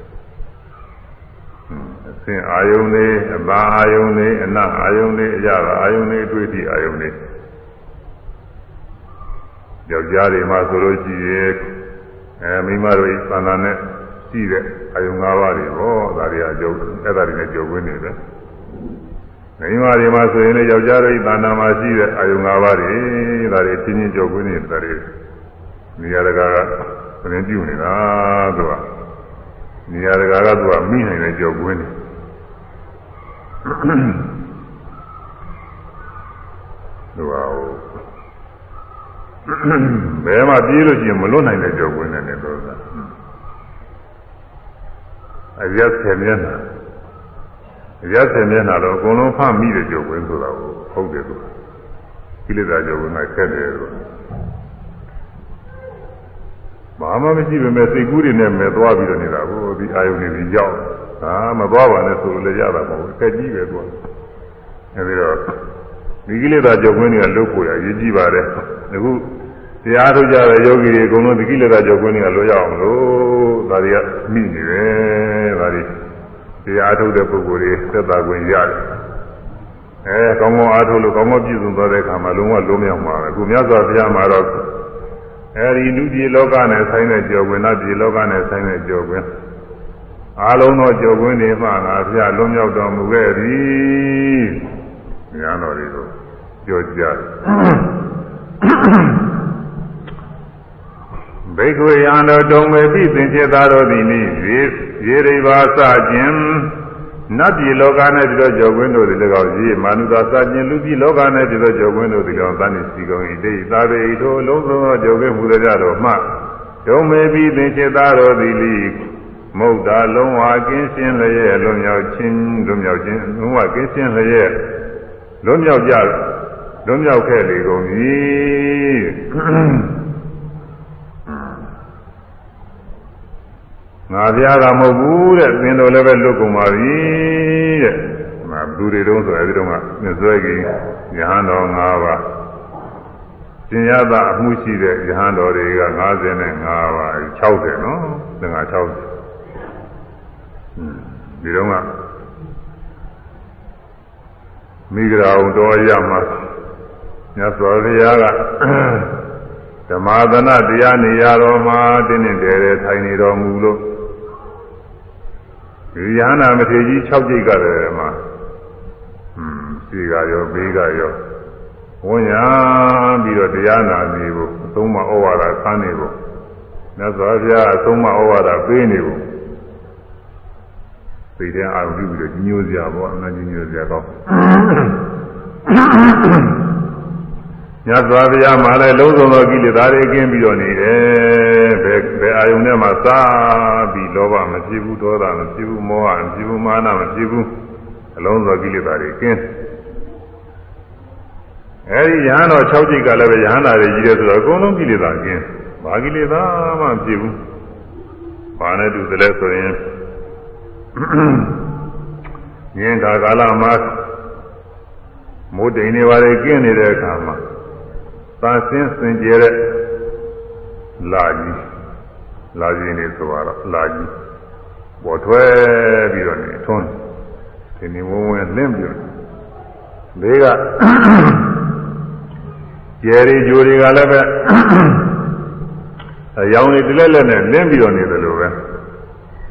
စင်အာယုန်နေအဘာအာယုန်နေအနအာယုန်နေအရာအာယုန်နေအတွေ့အထိအာယုန်နေဒယောက်ျားတွေမှာဆိုလို့ရှိရင်အဲမိန်းမတို့ဤသန္တာနဲ့ရှိတဲ့အယုံ၅ပါးတွေဟောဒါတွေအကျုပ်အဲ့ဒါတွေနဲ့ကြုံဝင်နေတယ်မိန်းမတွေမှာဆိုရင်လည်းယောက်ျားတို့ဤသန္တာမှာရှိတဲ့အယုံ၅ပါးတွေဒါတွေချင်းချင်းကြုံဝင်နေတာတွေနေရာတကာကသင်ပြုနေတာသူကနေရာတကာကသူကမိနိုင်တဲ့ကြုံဝင်နေ သူကဟိုဘယ်မှာပြေးလို့ရှိရင်မလွတ်နိုင်တဲ့ကြောက်ဝင်နေတယ်လို့ဆိုတာအရက်ဆယ်မျက်နှာအရက်ဆယ်မျက်နှာတော့အကုန်လုံးဖမ်းမိတဲ့ကြောက်ဝင်ဆိုတာကိုဟုတ်တယ်သူကိလေသာကြောက်ဝင်ကခက်တယ်လို့ဘာမှမရှိပေမဲ့စိတ်ကူးတွေနဲ့မဲ့သွားပြီးတော့နေတာကိုဒီအာယုန်တွေကြီးကြောက် ဟာမသွားပါနဲ့ဆိုလို့လည်းရတာမဟုတ်ဘူးအခက်ကြီးပဲသူကအဲဒီတော့ဒီကိလေသာကြောက်ဝင်တွေကလွတ်ဖို့ရရည်ကြည့်ပါတယ်အခုတရားထုတ်ကြတဲ့ယောဂီတွေအကုန်လုံးဒီကိလေသာကြောက်ဝင်တွေကလွတ်ရအောင်လို့ဒါတွေကမိနေတယ်ဒါတွေတရားထုတ်တဲ့ပုဂ္ဂိုလ်တွေသက်သာခွင့်ရတယ်အဲကောင်းကောင်းအားထုတ်လို့ကောင်းကောင်းပြည့်စုံသွားတဲ့အခါမှာလုံးဝလုံးမြောက်မှာပဲအခုမြတ်စွာဘုရားမှာတော့အဲဒီလူပြည်လောကနဲ့ဆိုင်တဲ့ကြော်ဝင်နတ်ပြည်လောကနဲ့ဆိုင်တဲ့ကြော်ဝင် အားလုံးသောကြော်ဝင်တွေမှငါဘုရားလုံးမြောက်တော်မူခဲ့သည်ဉာဏ်တော်တွေကိုပြောကြတယ်ဘိက္ခွေယံတော်တုံမေပိသင်္ချေသားတော်သည်နိရေရေရိဘာစခြင်းနတ်ပြည်လောက၌ပြည်တော်ကြောကွင်းတို့သည်၎င်းရေမာနုသာစခြင်းလူပြည်လောက၌ပြည်တော်ကြောကွင်းတို့သည်၎င်းသန်စီကုန်၏တေသာပေဤထိုလုံးစုံသောကြောကွင်းမူကြတော်မှတုံမေပိသင်္ချေသားတော်သည်လိ မုတ်တာလုံးဝကင်းရှင်းလျက်လွန်မြောက်ခြင်းလွန်မြောက်ခြင်းလုံးဝကင်းရှင်းလျက်လွန်မြောက်ကြလွန်မြောက်ခဲ့လေကုန်၏ငါပြားကမဟုတ်ဘူးတဲ့သင်တော်လည်းပဲလွတ်ကုန်ပါပြီတဲ့ငါသူတွေတုံးဆိုအဲဒီတုန်းကမြစွဲကြီးယဟန်တော်၅ပါးရှင်ရသအမှုရှိတဲ့ယဟန်တော်တွေက55ပါး60နော်သင်္ဃ60 ဒီတုန်းကမိဂရာုံတော်ရမှာမြတ်စွာဘုရားကဓမ္မသနတရားနေရတော်မှာတင်းတင်းတယ်တယ်ထိုင်နေတော်မူလို့ဒီယန္နာမထေကြီး6ကြိတ်ကလည်းမှာอืมစီကရောဘေးကရောဝန်ရပြီးတော့တရားနာနေဖို့အသုံးမဩဝါဒဆန်းနေဖို့မြတ်စွာဘုရားအသုံးမဩဝါဒပေးနေဖို့ သိတဲ့အာရုံပြုပြီးတော့ညှိုးစရာပေါ့အမှန်ကြီးညှိုးစရာကောင်းမြတ်စွာဘုရားမှာလည်းလုံးစုံသောကိလေသာတွေကင်းပြီးတော့နေတယ်ဘယ်ဘယ်အာယုန်နဲ့မှစပြီးလောဘမဖြစ်ဘူးဒေါသမဖြစ်ဘူးမောဟမဖြစ်ဘူးမာနမဖြစ်ဘူးအလုံးစုံကိလေသာတွေကင်းအဲဒီယဟန်တော်6ကြိတ်ကလည်းပဲယဟန်တာတွေကြီးတယ်ဆိုတော့အကုန်လုံးကိလေသာကင်းဘာကိလေသာမှမဖြစ်ဘူးဘာနဲ့တူသလဲဆိုရင် မြင်တာကာလမှာမိုးတိမ်နေပါလေကင်းနေတဲ့အခါမှာသာဆင်းစင်ကြဲတဲ့လာကြီးလာကြီးနေဆိုတော့လာကြီးပေါ်ထွဲပြီးတော့နေထွန်းဒီနေဝုံဝဲလင်းပြီးလေးကကျယ်ရီဂျိုတွေကလည်းပဲအယောင်တွေတလက်လက်နဲ့လင်းပြီးတော့နေတယ်လို့ပဲ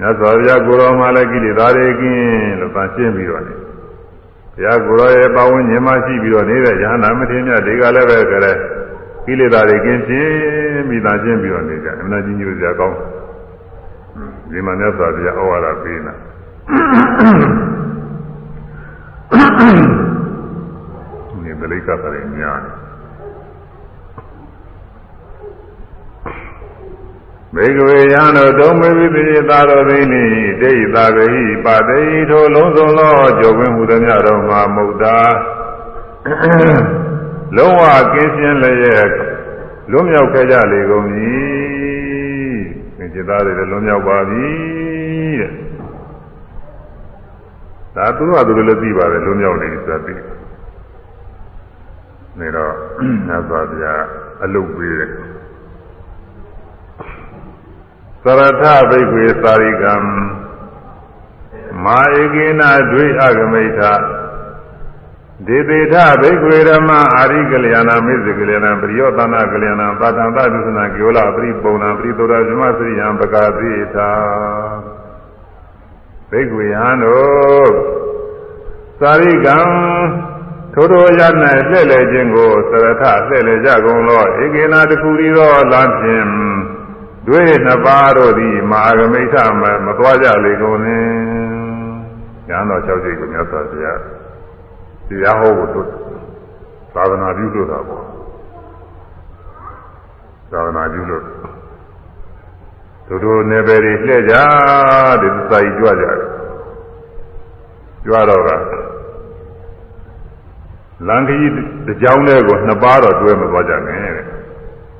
မြတ်စွာဘုရားကိုရောမှလည်းကိလေသာတွေကင်းလို့သာရှင်းပြီးတော့နေဘုရားကိုရောရဲ့ပဝန်းကျင်မှာရှိပြီးတော့နေတဲ့ယဟနာမထေရမြတ်တွေကလည်းပဲကြတဲ့ကိလေသာတွေကင်းရှင်းပြီးသာရှင်းပြီးတော့နေကြအမှန်ကြီးညိုစရာကောင်းဒီမှာမြတ်စွာဘုရားဩဝါဒပေးနေတာဒီပလိကပရိညာ ဘေကဝေယံတို့တုံမေဝိပိသာတော်သိနေဒိဋ္ဌာဂဟိပါတိထိုလုံးစုံသောကြောခွင့်မှုသည်များတော်မှာမုတ်တာလုံးဝကင်းရှင်းလျက်လွတ်မြောက်ခဲ့ကြလေကုန်ပြီသင်္จิตသားတွေလည်းလွတ်မြောက်ပါပြီတဲ့ဒါသူတို့ကသူတို့လည်းသိပါတယ်လွတ်မြောက်နေပြီဆိုတာသိနေတော့သတ်သွားပြအလုတ်ပေးတယ် သရထဘိက္ခေသာရိကံမာဧကေနဒွိအဂမိဋ္ဌဒေသေထဘိက္ခွေဓမ္မအာရိကလျာဏမေဇကလျာဏပရိယောသနာကလျာဏပါတံသဒုသနာကေဝလပရိပုံနာပရိသောတာဇမစရိယံပကာသေသာဘိက္ခွေဟံတို့သာရိကံထိုထိုရ၌လှည့်လည်ခြင်းကိုသရထလှည့်လည်ကြကုန်သောဧကေနာတခုရီသောလမ်းဖြင့် တွေ့နှစ်ပါးတို့သည်မာဂမိဋ္ဌမမသွားကြလေကုန်နှင့်ဉာဏ်တော်၆ချက်ကိုမြတ်စွာဘုရားတရားဟောဖို့တို့သာသနာပြုလို့တာပေါ့သာသနာပြုလို့တို့တို့နယ်ပယ်တွေလှည့်ကြတယ်စာကြီးကြွကြတယ်ကြွတော့ကလန်ခကြီးတစ်ကြောင်းလေးကိုနှစ်ပါးတော့တွဲမသွားကြနဲ့တဲ့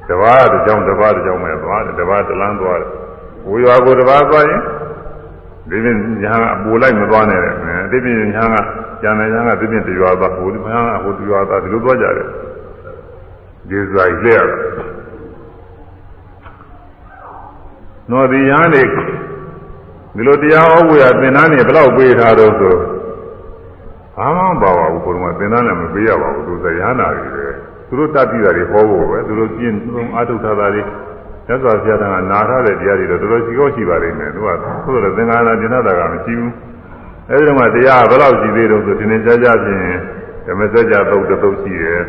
တပါးတစ်ကြောင်းတပါးတစ်ကြောင်းပဲသွားတယ်တပါးတစ်လမ်းသွားတယ်ဝေရွာကိုတပါးသွားရင်ဒီပြင်ညာအပူလိုက်မသွားနဲ့တဲ့ဒီပြင်ညာကကျန်တဲ့ညာကဒီပြင်တရွာသွားဟိုဒီညာကဟိုတရွာသွားဒီလိုသွားကြတယ်ဒီစာကြီးလက်ရနော်ဒီညာနေဒီလိုတရားဟောဖို့ရသင်္นานနေဘယ်လောက်ပေးထားတော့ဆိုဘာမှမပါပါဘူးကိုယ်ကသင်္นานလည်းမပေးရပါဘူးသူစရဟနာတွေပဲ သူတို့တတ်ပြီးတာတွေဟောဖို့ပဲသူတို့ပြင်းဆုံးအာထုထားတာတွေမြတ်စွာဘုရားကနာထားတဲ့တရားတွေတော့တော်တော်ရှိကောရှိပါလိမ့်မယ်သူကသို့တော်သင်္ကာရကျင်တာကမရှိဘူးအဲဒီတော့မှတရားဘယ်လောက်ရှိသေးတော့ဆိုဒီနေ့ကြားကြပြင်ဓမ္မစကြာသုတ်တုတ်ရှိတယ်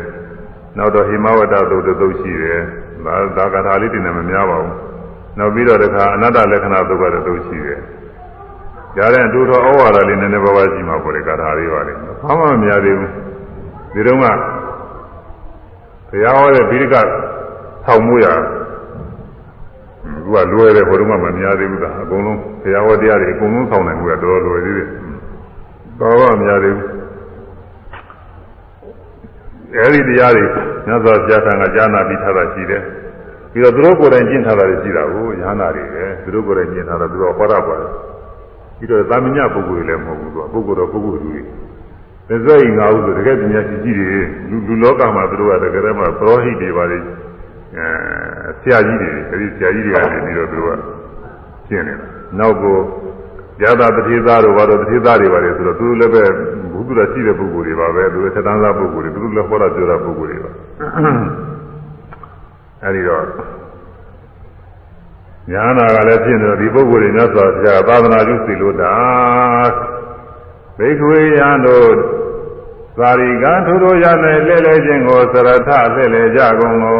နောက်တော့ဟိမဝတ္တသုတ်တုတ်ရှိတယ်ဒါဒါကထာလေးတင်တယ်မများပါဘူးနောက်ပြီးတော့တခါအနတ္တလက္ခဏာသုတ်ကတုတ်ရှိတယ်ကြားတဲ့အတူတော်ဩဝါဒလေးနည်းနည်းပါးပါးရှိမှာပေါ့လေကထာလေးပါလေဘာမှမများသေးဘူးဒီတော့မှ ဘုရားဟောတဲ့ဗိဓိကဆောက်မှုရသူကလွယ်တယ်ဘုရုံးကမများသေးဘူးကအကုန်လုံးဘုရားဟောတရားတွေအကုန်လုံးဆောက်နိုင်မှုကတော်တော်လွယ်သေးတယ်တော်တော်များသေးဘူးအဲဒီတရားတွေမြတ်စွာဘုရားကကြားနာပြီးထားတာရှိတယ်ပြီးတော့သူတို့ကိုယ်တိုင်ကျင့်ထားတာတွေရှိတာကိုရဟန္တာတွေပဲသူတို့ကိုယ်တိုင်ကျင့်ထားတာသူတို့ဟောတာပါတယ်ပြီးတော့သာမညပုဂ္ဂိုလ်တွေလည်းမဟုတ်ဘူးသူကပုဂ္ဂိုလ်တော့ပုဂ္ဂိုလ်တွေ သစ္စာဤငါဟုဆိုတကယ်ပညာရှိကြီးတွေလူလူလောကမှာသူတို့ကတကယ်တည်းမှာပရောဟိတ်တွေပါလေအဲဆရာကြီးတွေအဲဒီဆရာကြီးတွေကနေပြီးတော့သူတို့ကကျင့်နေတာနောက်ကိုရတာတတိသားတို့ဘာလို့တတိသားတွေပါလေဆိုတော့သူတို့လည်းပဲဘုသူရရှိတဲ့ပုဂ္ဂိုလ်တွေပါပဲသူတို့သက်တမ်းသားပုဂ္ဂိုလ်တွေသူတို့လည်းဟောတာပြောတာပုဂ္ဂိုလ်တွေပါအဲဒီတော့ညာနာကလည်းဖြစ်နေတော့ဒီပုဂ္ဂိုလ်တွေမြတ်စွာဘုရားသာသနာပြုစီလို့တာဘိ က္ခဝေယံတို့သာရိကံထိုတို့ရ၌လဲလဲခြင်းကိုသရထလဲလဲကြကုန်သော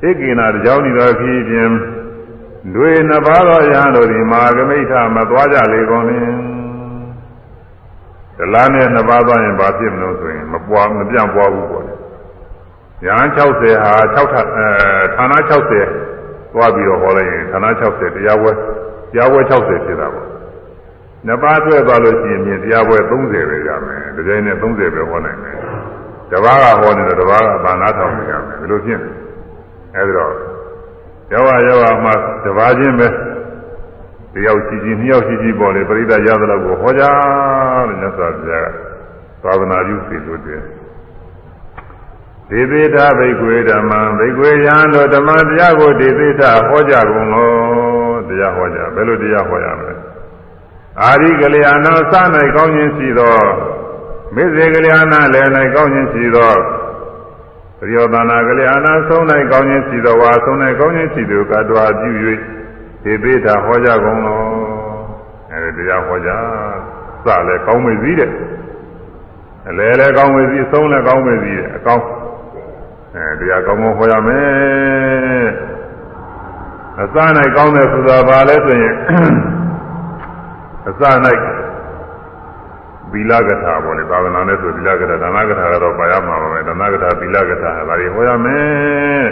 ဣကိနာတကြောင်းဤသောခီးဖြင့်တွေနှစ်ပါးသောယံတို့သည်မာဂမိဋ္ဌမသွားကြလေကုန်လင်ဒလားနဲ့နှစ်ပါးသွားရင်ဘာဖြစ်မလို့ဆိုရင်မပွားမပြန့်ပွားဘူးပေါ့လေယံ60ဟာ6ထအဲဌာန60သွားပြီးတော့ဟောလိုက်ရင်ဌာန60တရားပွဲတရားပွဲ60ဖြစ်တာပေါ့ နှစ်ပါးဆွဲသွားလို့ရှိရင်မြင်တရားပွဲ30ပဲရမယ်ဒီကြိမ်နဲ့30ပဲဟောနိုင်မယ်တပါးကဟောနေတယ်တပါးကဘာနာထောင်နေရမယ်ဒီလိုဖြစ်နေအဲဒီတော့ယောဂယောဂမှတပါးချင်းပဲတယောက်ရှိရှိနှစ်ယောက်ရှိရှိပေါ်လေပရိသတ်ရသလောက်ကိုဟောကြတယ်မြတ်စွာဘုရားကသာသနာပြုစီလို့တယ်ဒေသေတာဘိကွေဓမ္မံဘိကွေယံတို့ဓမ္မတရားကိုဒေသေတာဟောကြကုန်လို့တရားဟောကြဘယ်လိုတရားဟောရမလဲ အာရိကလျာဏစ၌ကောင်းခြင်းရှိသောမေဇေကလျာဏလည်း၌ကောင်းခြင်းရှိသောပရိယောသနာကလျာဏဆုံး၌ကောင်းခြင်းရှိသောဝါဆုံး၌ကောင်းခြင်းရှိသောကတွာပြု၍ဒေသေတာဟောကြကုန်လို့အဲဒီတရားဟောကြစလည်းကောင်းမေစည်းတဲ့အလဲလည်းကောင်းမေစည်းဆုံးလည်းကောင်းမေစည်းတဲ့အကောင်းအဲတရားကောင်းကောင်းဟောရမယ်အစ၌ကောင်းတယ်ဆိုတာဘာလဲဆိုရင် အစ၌သီလကထာပေါ့လေသာသနာနဲ့ဆိုသီလကထာဒါနကထာကတော့ပါရမှာပါပဲဒါနကထာသီလကထာဒါတွေဟောရမယ်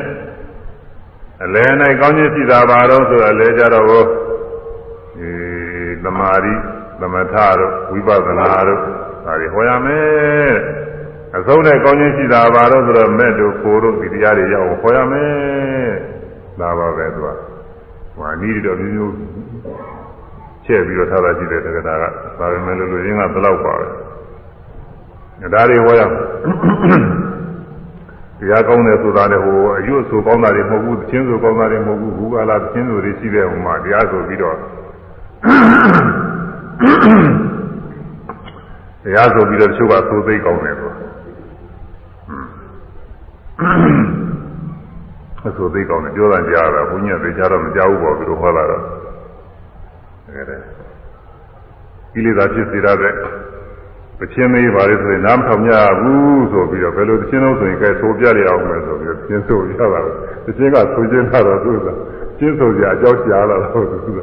အလဲ၌ကောင်းခြင်းရှိတာပါတော့ဆိုတာလဲကြတော့ဟောဒီသမာဓိသမထတို့ဝိပဿနာတို့ဒါတွေဟောရမယ်အဆုံးနဲ့ကောင်းခြင်းရှိတာပါတော့ဆိုတော့မဲ့တို့ကိုတို့ဒီတရားတွေရအောင်ခေါ်ရမယ်ဒါပါပဲသူကဟိုအနည်းတော့မျိုးမျိုး ချက်ပြီးတော့ထားတာရှိတဲ့တက္ကတာကဒါပဲမဲ့လို့လူရင်းကဘယ်လောက်ပါပဲဒါတွေဟောရတရားကောင်းတယ်ဆိုတာလည်းဟိုအယုဆိုကောင်းတာတွေမဟုတ်ဘူးသချင်းဆိုကောင်းတာတွေမဟုတ်ဘူးဘူကလာသချင်းဆိုတွေရှိတဲ့ဟိုမှာတရားဆိုပြီးတော့တရားဆိုပြီးတော့တချို့ကသိုးသိကောင်းတယ်ဆိုအဆိုသိကောင်းတယ်ပြောတာကြားတာဘုန်းကြီးကသိကြတော့မကြောက်ဘူးပေါ့သူတို့ဟောတာတော့ အဲဒါကိလေသာဖြစ်စေရတဲ့ပချင်းမေးပါလေဆိုရင်နားမထောင်ကြဘူးဆိုပြီးတော့ဘယ်လိုတချင်းလို့ဆိုရင်ကဲသိုးပြရအောင်မယ်ဆိုပြီးတော့ချင်းဆိုရတာတချင်းကဆိုချင်းတာတော့သူကချင်းဆိုကြအကြောင်းကြားလာတော့သူက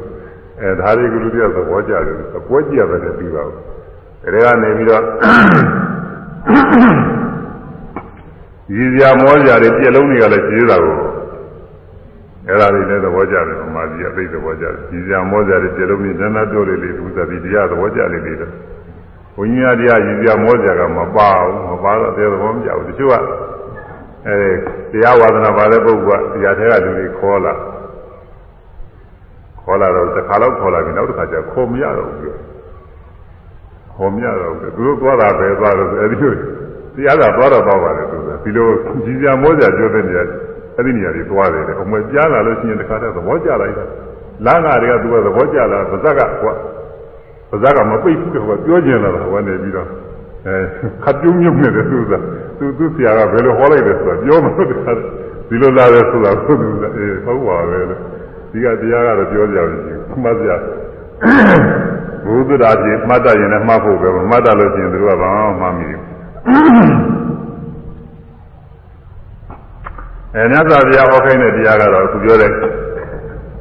အဲဒါတွေကလူတွေကသဘောကျတယ်အပွဲကြည့်ရတယ်ပြီးပါဘူးဒါကနေပြီးတော့ရည်စရာမောစရာတွေပြက်လုံးတွေကလည်းကြီးတာကို အဲ့ဒါတွေလည်းသဘောကျတယ်ဗမာကြီးအသိသဘောကျတယ်ရည်စရာမောစရာတွေပြက်လုံးတွေနန်းနာပြောလေးလေးသူသတိတရားသဘောကျလေးလေးတော့ဘုန်းကြီးတရားရည်စရာမောစရာကမပါဘူးမပါတော့တရားသဘောမကျဘူးတချို့ကအဲတရားဝါဒနာပါတဲ့ပုဂ္ဂိုလ်ကတရားထဲကလူတွေခေါ်လာခေါ်လာတော့တစ်ခါတော့ခေါ်လာပြီနောက်တစ်ခါကျခေါ်မရတော့ဘူးခေါ်မရတော့ဘူးသူတို့သွားတာပဲသွားတော့အဲဒီလိုတရားကသွားတော့သွားပါလေသူကဒီလိုကြီးစရာမောစရာပြောတဲ့နေရာ အဲ့ဒီနေရာတွေသွားတယ်အမွေကြားလာလို့ရှိရင်တစ်ခါတည်းသဘောကျလိုက်တာလမ်းကတွေကသူကသဘောကျလာပါဇက်ကကွာပါဇက်ကမပိတ်ဘူးတော့ပြောကျင်လာတာဟောနေပြီးတော့အဲခတ်ပြုံးမြုပ်နေတယ်သူကသူသူဆရာကဘယ်လိုဟောလိုက်တယ်ဆိုတာပြောမလို့ဒီလိုလာတယ်ဆိုတာသူကအေးဟုတ်ပါပဲလို့ဒီကတရားကတော့ပြောကြအောင်ရှိမှတ်ကြဘုဒ္ဓရာကြီးမှတ်တတ်ရင်လည်းမှတ်ဖို့ပဲမှတ်တတ်လို့ရှိရင်သူကဘာမှမမှတ်မိဘူး အဲမြတ်စွာဘုရားဟောခိုင်းတဲ့တရားကတော့အခုပြောတဲ့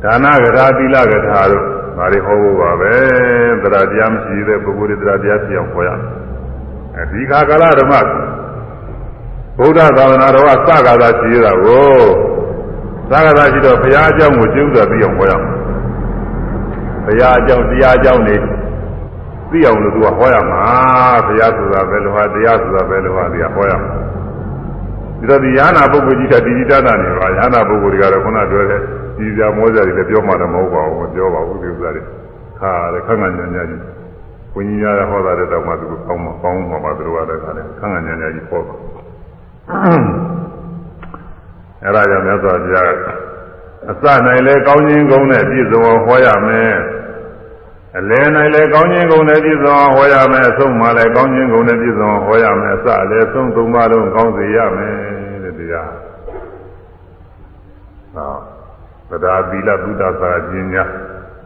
ဒါနကရာသီလကထာတို့ဒါတွေဟောဖို့ပါပဲတရားတရားမရှိတဲ့ပုဂ္ဂိုလ်တွေတရားတရားပြအောင်ဟောရအဲဒီခါကာလဓမ္မဗုဒ္ဓသာသနာတော်ကစကားသာရှိရတာကိုစကားသာရှိတော့ဘုရားအကြောင်းကိုကျင့်ဥစွာပြီးအောင်ဟောရမယ်ဘုရားအကြောင်းတရားအကြောင်းတွေသိအောင်လို့သူကဟောရမှာဘုရားဆိုတာပဲလို့ဟာတရားဆိုတာပဲလို့ဟာတရားဟောရမှာ ဒီတော့ဒီယာနာပုဂ္ဂိုလ်ကြီးကဒီဒီတတာနေပါယာနာပုဂ္ဂိုလ်တွေကတော့ခုနပြောတဲ့ဒီစရာမောစရာတွေလည်းပြောမှလည်းမဟုတ်ပါဘူးမပြောပါဘူးဒီဥစ္စာတွေခါတယ်ခန့်ခန့်ညာညာကြီးဘုန်းကြီးများဟောတာတဲ့တော့မှသူကောင်းမကောင်းမှာပါသူတို့ကလည်းခါတယ်ခန့်ခန့်ညာညာကြီးဟောပါအဲ့ဒါကြောင့်မြတ်စွာဘုရားအစနိုင်လဲကောင်းခြင်းကုန်းနဲ့ပြည့်စုံအောင်ဟောရမယ် အလယ်နိုင်လဲကောင်းခြင်းကုန်တဲ့ပြည့်စုံဟောရမယ်အဆုံးမှလည်းကောင်းခြင်းကုန်တဲ့ပြည့်စုံဟောရမယ်အစလည်းဆုံးသုံးပါလုံးကောင်းစေရမယ်တဲ့တရားဟောသဒ္ဒါသီလသုဒ္ဓသာပညာ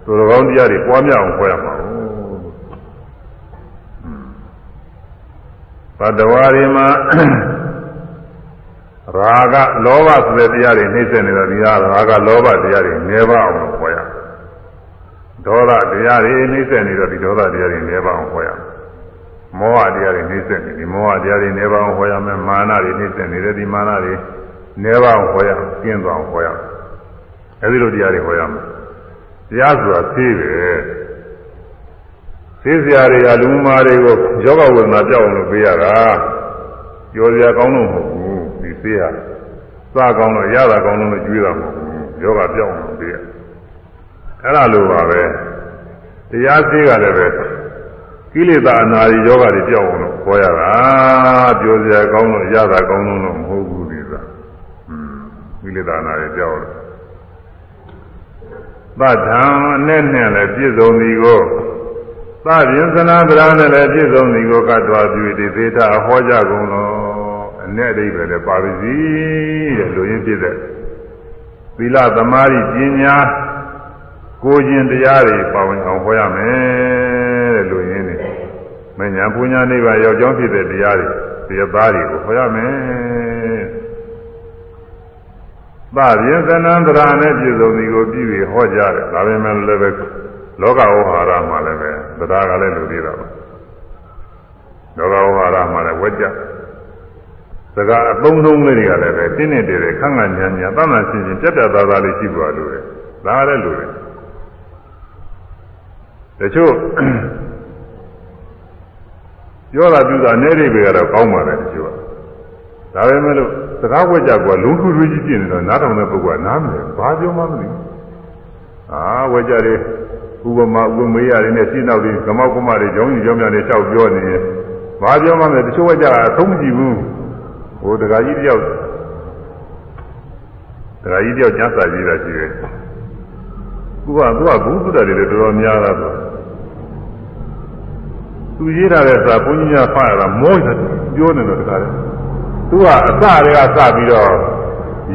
သူတော်ကောင်းတရားတွေပွားများအောင်ဟောရမှာဘတ်တော်ရီမှာရာဂလောဘဆိုတဲ့တရားတွေနှိမ့်ဆက်နေတော့ဒီဟာရာဂလောဘတရားတွေနေပါအောင်ဟောရမယ် ဒေါသတရားတွေနှိမ့်ဆက်နေတော့ဒီဒေါသတရားတွေနေပါအောင်ဟောရမယ်။မောဟတရားတွေနှိမ့်ဆက်နေဒီမောဟတရားတွေနေပါအောင်ဟောရမယ်။မာနတွေနှိမ့်ဆက်နေတဲ့ဒီမာနတွေနေပါအောင်ဟောရမယ်။ကျင်းသွားအောင်ဟောရမယ်။အဲဒီလိုတရားတွေဟောရမယ်။တရားဆိုတာသိတယ်။သိစရာတွေကလူမာတွေကိုယောဂဝေဒနာပြောက်အောင်လုပ်ပေးရတာ။ပြောစရာကောင်းလို့မဟုတ်ဘူး။ဒီသိရ။စကောင်းလို့ရတာကောင်းလို့ကျွေးတာမဟုတ်ဘူး။ယောဂပြောက်အောင်လုပ်ပေးရ။ အဲ့ဒါလိုပါပဲတရားစေးကလည်းပဲကိလေသာအနာရီယောဂတွေကြောက်အောင်လို့ခေါ်ရတာပြောစရာကောင်းလို့ရတာကောင်းလို့မဟုတ်ဘူးဒီသာอืมကိလေသာအနာရီကြောက်လို့သတ္ထံနဲ့နဲ့လည်းပြည့်စုံသည်ကိုသဗ္ဗင်္စနာဗရာနဲ့လည်းပြည့်စုံသည်ကိုကတ္တဝပြုတိသေတာဟောကြကုန်လို့အ내အိဗယ်လည်းပါပါစီတဲ့လူရင်းပြည့်တဲ့သီလသမာဓိပညာ ကိုခြင်းတရားတွေပါဝင်အောင်ဟောရမယ်တဲ့လူရင်းနေမညာပူညာနိဗ္ဗာန်ရောက်ကြောင်းဖြစ်တဲ့တရားတွေတရားသားတွေကိုဟောရမယ်သဗ္ဗယသနံတရာနဲ့ပြည့်စုံဒီကိုပြည့်ပြီးဟောကြတယ်ဒါပေမဲ့လည်းပဲလောကဝဟာရမှာလည်းပဲတရားကလည်းလူသေးတာပါလောကဝဟာရမှာလည်းဝက်ကြစကားအသုံးဆုံးလေးတွေကလည်းပဲတင်းနေတယ်ခန့်ခန့်ညာညာတတ်မှန်ရှင်းရှင်းပြတ်ပြတ်သားသားလေးရှိပါလို့တယ်ဒါလည်းလူတယ် တချို့ပြောတာပြုတာအနေရိပ်ပဲကတော့ကောင်းပါတယ်တချို့ကဒါပေမဲ့လို့စကားဝက်ကြကလုံးထူထူကြီးပြနေတော့နားထောင်တဲ့ပုဂ္ဂိုလ်ကနားမလဲဘာပြောမှမသိဘူးအာဝက်ကြတွေဥပမာဥပမေးရတွေနဲ့ရှင်းနောက်ပြီးကမောက်ကမတွေကြောင်းကြီးကြောင်းများတွေလျှောက်ပြောနေရင်ဘာပြောမှမလဲတချို့ဝက်ကြကအဆုံးမကြည့်ဘူးဟိုတခါကြီးတယောက်တခါကြီးတယောက်ကျမ်းစာကြီးတာရှိတယ် သူကသူကဘုသုတ္တတွေလည်းတော်တော်များတာဆိုသူရေးထားတဲ့စာဘုန်းကြီးများဖတ်ရတာမောတယ်ပြောနေတော့တခါလေသူကအစတွေကစပြီးတော့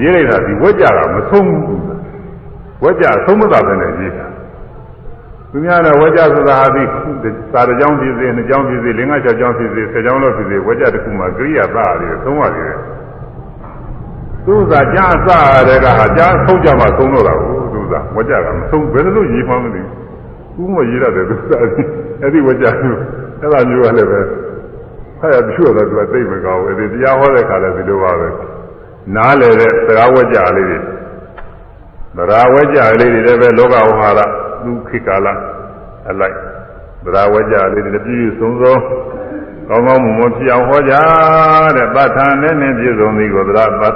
ရေးလိုက်တာဒီဝက်ကြတာမဆုံးဘူးဝက်ကြဆုံးမသာပဲနဲ့ရေးတာသူများတော့ဝက်ကြဆိုတာဟာဒီစာတစ်ကြောင်းဖြစ်စေနှစ်ကြောင်းဖြစ်စေလေးငါးခြောက်ကြောင်းဖြစ်စေဆယ်ကြောင်းလို့ဖြစ်စေဝက်ကြတစ်ခုမှကိရိယာသားရတယ်သုံးရတယ်သူကကြားအစတဲ့ကဟာကြားဆုံးကြမှသုံးတော့တာကို သူကဝက်ကြကမဆုံးဘယ်လိုရေးမှမသိဘူးဥမရေးရတယ်သူကအဲ့ဒီဝက်ကြသူအဲ့ဒါမျိုးကလည်းပဲဖတ်ရပြွတ်တော့သူကသိမကောင်းဘူးဒီတရားဟောတဲ့ခါလည်းဒီလိုပါပဲနားလေတဲ့စကားဝက်ကြလေးတွေသရာဝက်ကြလေးတွေလည်းပဲလောကဝဟာရသူခေတ်ကာလအလိုက်သရာဝက်ကြလေးတွေပြည့်စုံစုံကောင်းကောင်းမွန်မွန်ဖြစ်အောင်ဟောကြတဲ့ပဋ္ဌာန်နဲ့နဲ့ပြည့်စုံသည်ကိုသရာပသ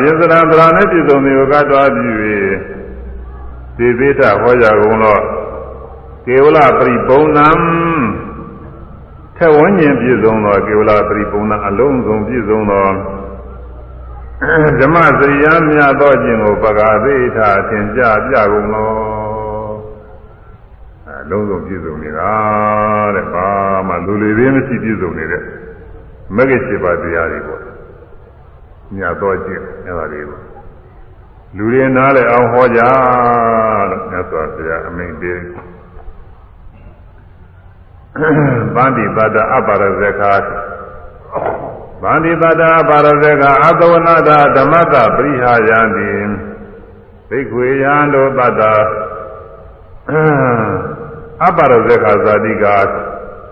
ပြစ္ဆရာသရာနဲ့ပြည့်စုံသည်ကိုကတော်ပြီး၍ သေသေးတာဟောကြကုန်တော့ကေဝလပရိပုံဏံထက်ဝန်းကျင်ပြည့်စုံသောကေဝလပရိပုံဏံအလုံးစုံပြည့်စုံသောဓမ္မစရိယာမြတ်သောခြင်းကိုပကာသိထာသင်ကြပြကုန်သောအလုံးစုံပြည့်စုံနေတာတဲ့ဘာမှလူလေသေးမရှိပြည့်စုံနေတဲ့မဂ္ဂင်7ပါးတရားတွေပေါ့မြတ်သောခြင်းအဲ့ဒါလေးပေါ့ လူတွေနားလဲအောင်ဟောကြလို့မြတ်စွာဘုရားအမိန့်ပေးဗန္တိပတ္တအပရဇခာဗန္တိပတ္တအပရဇခာအသဝနာတာဓမ္မတပရိဟာယံတိဘိက္ခွေယံတို့ပတ္တအပရဇခာဇာတိက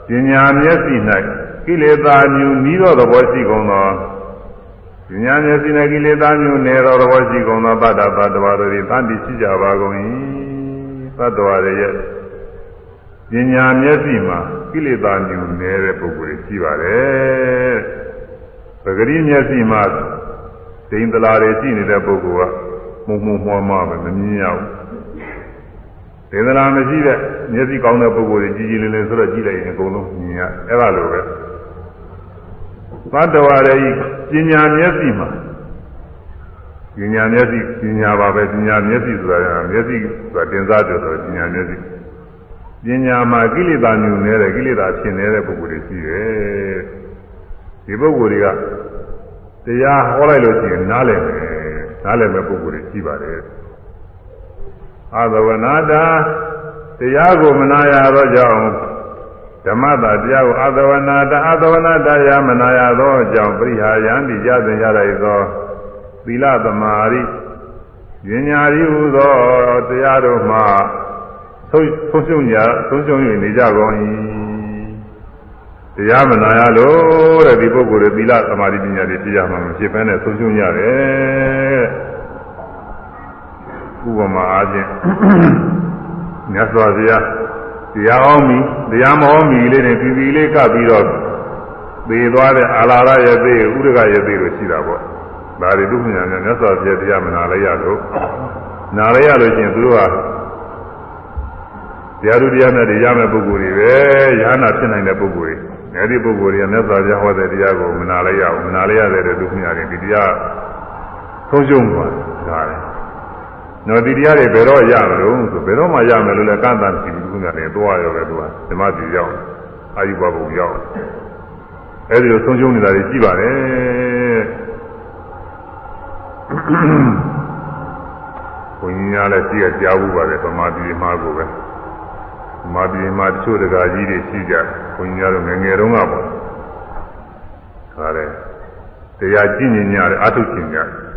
ပညာမျက်စိ၌ကိလေသာမြူနီးသောသဘောရှိကုန်သော ပညာမျက်စိ၌ကိလေသာမြူနေသောသဘောရှိကုန်သောပတ္တပတ္တဝါတို့သည်တန်တိရှိကြပါကုန်၏ပတ္တဝါတွေရဲ့ပညာမျက်စိမှာကိလေသာညူနေတဲ့ပုဂ္ဂိုလ်တွေရှိပါတယ်။ပဂရိမျက်စိမှာဒိန်တလာတွေရှိနေတဲ့ပုဂ္ဂိုလ်ကမှုံမှုံမှွားမှပဲမမြင်ရဘူး။ဒိန်တလာမရှိတဲ့မျက်စိကောင်းတဲ့ပုဂ္ဂိုလ်တွေကြည်ကြည်လင်လင်ဆိုတော့ကြည့်လိုက်ရင်အကုန်လုံးမြင်ရ။အဲ့ဒါလိုပဲ။ သတ္တဝါတွေပညာမျက်စိမှာပညာမျက်စိပညာပါပဲပညာမျက်စိဆိုတာမျက်စိဆိုတာတင်စားတယ်ဆိုတော့ပညာမျက်စိပညာမှာကိလေသာညူနေတဲ့ကိလေသာဖြစ်နေတဲ့ပုဂ္ဂိုလ်တွေရှိတယ်ဒီပုဂ္ဂိုလ်တွေကတရားဟောလိုက်လို့ရှိရင်နားလည်မယ်နားလည်မဲ့ပုဂ္ဂိုလ်တွေရှိပါတယ်အာသဝနာတာတရားကိုမနာရသောကြောင့် ဓမ္မတာတရားကိုအာသဝနာတာအာသဝနာတရားမနာရသောကြောင့်ပရိဟာယံတိရသင်ရလိုက်သောသီလသမာဓိဉာဏ်ရီဟူသောတရားတို့မှာဆုံးဆုံးရှုံးကြဆုံးရှုံး၍နေကြကုန်၏တရားမနာရလို့တဲ့ဒီပုဂ္ဂိုလ်တွေသီလသမာဓိပညာတွေပြရမှာမဖြစ်ဘဲနဲ့ဆုံးရှုံးရတယ်ဥပမာအားဖြင့်မြတ်စွာဘုရား တရားဟောမီတရားမဟောမီလေးနဲ့ပြည်ပြည်လေးကပ်ပြီးတော့သေသွားတဲ့အာလာရရဲ့သေဥဒကရဲ့သေလို့ရှိတာပေါ့ဒါတွေဒုက္ခညာများမြတ်စွာဘုရားတရားမနာလိုက်ရလို့နာလိုက်ရလို့ချင်းသူတို့ကတရားသူတရားနဲ့ရမယ့်ပုဂ္ဂိုလ်တွေပဲယ ahanan ဖြစ်နိုင်တဲ့ပုဂ္ဂိုလ်တွေအဲဒီပုဂ္ဂိုလ်တွေကမြတ်စွာဘုရားဟောတဲ့တရားကိုမနာလိုက်ရဘူးမနာလိုက်ရတဲ့ဒုက္ခညာတွေဒီတရားဆုံးရှုံးသွားတာလေ နော်ဒီတရားတွေဘယ်တော့ရမလို့ဆိုဘယ်တော့မှရမယ်လို့လည်းကန့်တန်ရှိဘူးဒုက္ခညာတွေသွားရောပဲသူကဓမ္မစီရောက်အာယုဘဘုံရောက်အဲဒီလိုဆုံးရှုံးနေတာတွေရှိပါတယ်ဘုန်းကြီးများလည်းရှိရကြားဘူးပါတယ်ဗမာပြည်မှာကိုပဲမာပြည်မှာတချို့တကာကြီးတွေရှိကြဘုန်းကြီးများတို့ငယ်ငယ်တုန်းကပေါ့ဒါလည်းတရားကြည့်ညင်ရတယ်အထုကျင်ကြတော်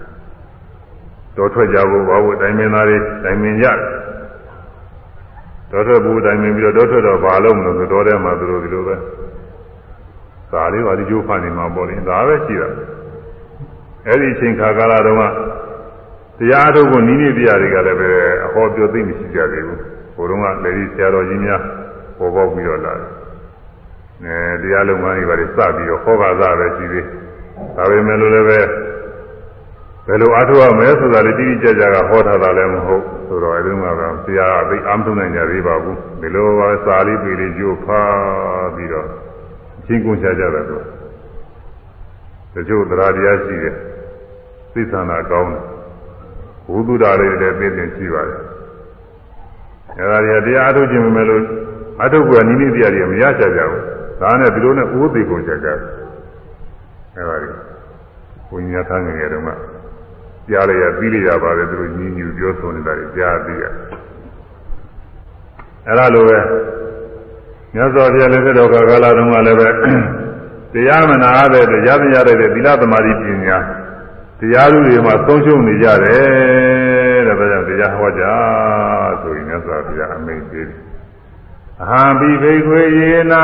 ထွက်ကြဖို့ဘာလို့တိုင်မင်းသားတွေတိုင်မင်းကြတော်ထွက်ဖို့တိုင်မင်းပြီးတော့တော်ထွက်တော့ဘာလို့မလို့ဆိုတော်ထဲမှာသူတို့ဒီလိုပဲသာလေးပါဒီကျိုးဖန်နေမှာပေါ့လေဒါပဲရှိတာအဲ့ဒီအချိန်ခါကာလတုန်းကတရားထုတ်ဖို့နီးနီးတရားတွေကလည်းပဲအဟောပြောသိမရှိကြသေးဘူးဟိုတုန်းကလေဒီဆရာတော်ကြီးများပေါ်ပေါက်ပြီးတော့လာတယ်။အဲတရားလုံးမကြီးပါလေစပြီးတော့ဟောကစားပဲရှိသေး။ဒါပေမဲ့လို့လည်းပဲ ဘယ်လိုအားထုတ်ရမလဲဆိုတာလည်းတိတိကျကျကဟောထားတာလည်းမဟုတ်ဆိုတော့အဲဒီမှာကတရားအသိအားမထုတ်နိုင်ကြသေးပါဘူး။ဒီလိုပါစာလေးပေလေးကျိုးဖားပြီးတော့ချင်းကုန်ချကြတယ်သူ။တချို့တရားတရားရှိတယ်။သိသနာကောင်းတယ်။ဘုသူဓာလေးတွေသိသိရှိပါတယ်။အဲဒါတွေတရားအထုတ်ခြင်းမမယ်လို့အထုပ်ကနိမိတ်တရားတွေမရချကြဘူးဒါနဲ့ဒီလိုနဲ့အိုးသေးကုန်ချကြတယ်အဲပါလေဘုညာသားငယ်ငယ်တုန်းက ကြားလိုက်ရပြီးလိုက်ရပါတယ်သူတို့ညီညူပြောဆိုနေတာတွေကြားပြီးရအဲလိုပဲမြတ်စွာဘုရားလည်းတော်ကာလတုန်းကလည်းပဲတရားမနာရတဲ့တရားမရတဲ့သီလသမာဓိပညာတရားလူတွေမှာသုံးရှုံနေကြတယ်တဲ့ဒါကြောင့်တရားဟောကြဆိုရင်မြတ်စွာဘုရားအမိန့်ပေးတယ်အဟံပိဘိခွေယေနာ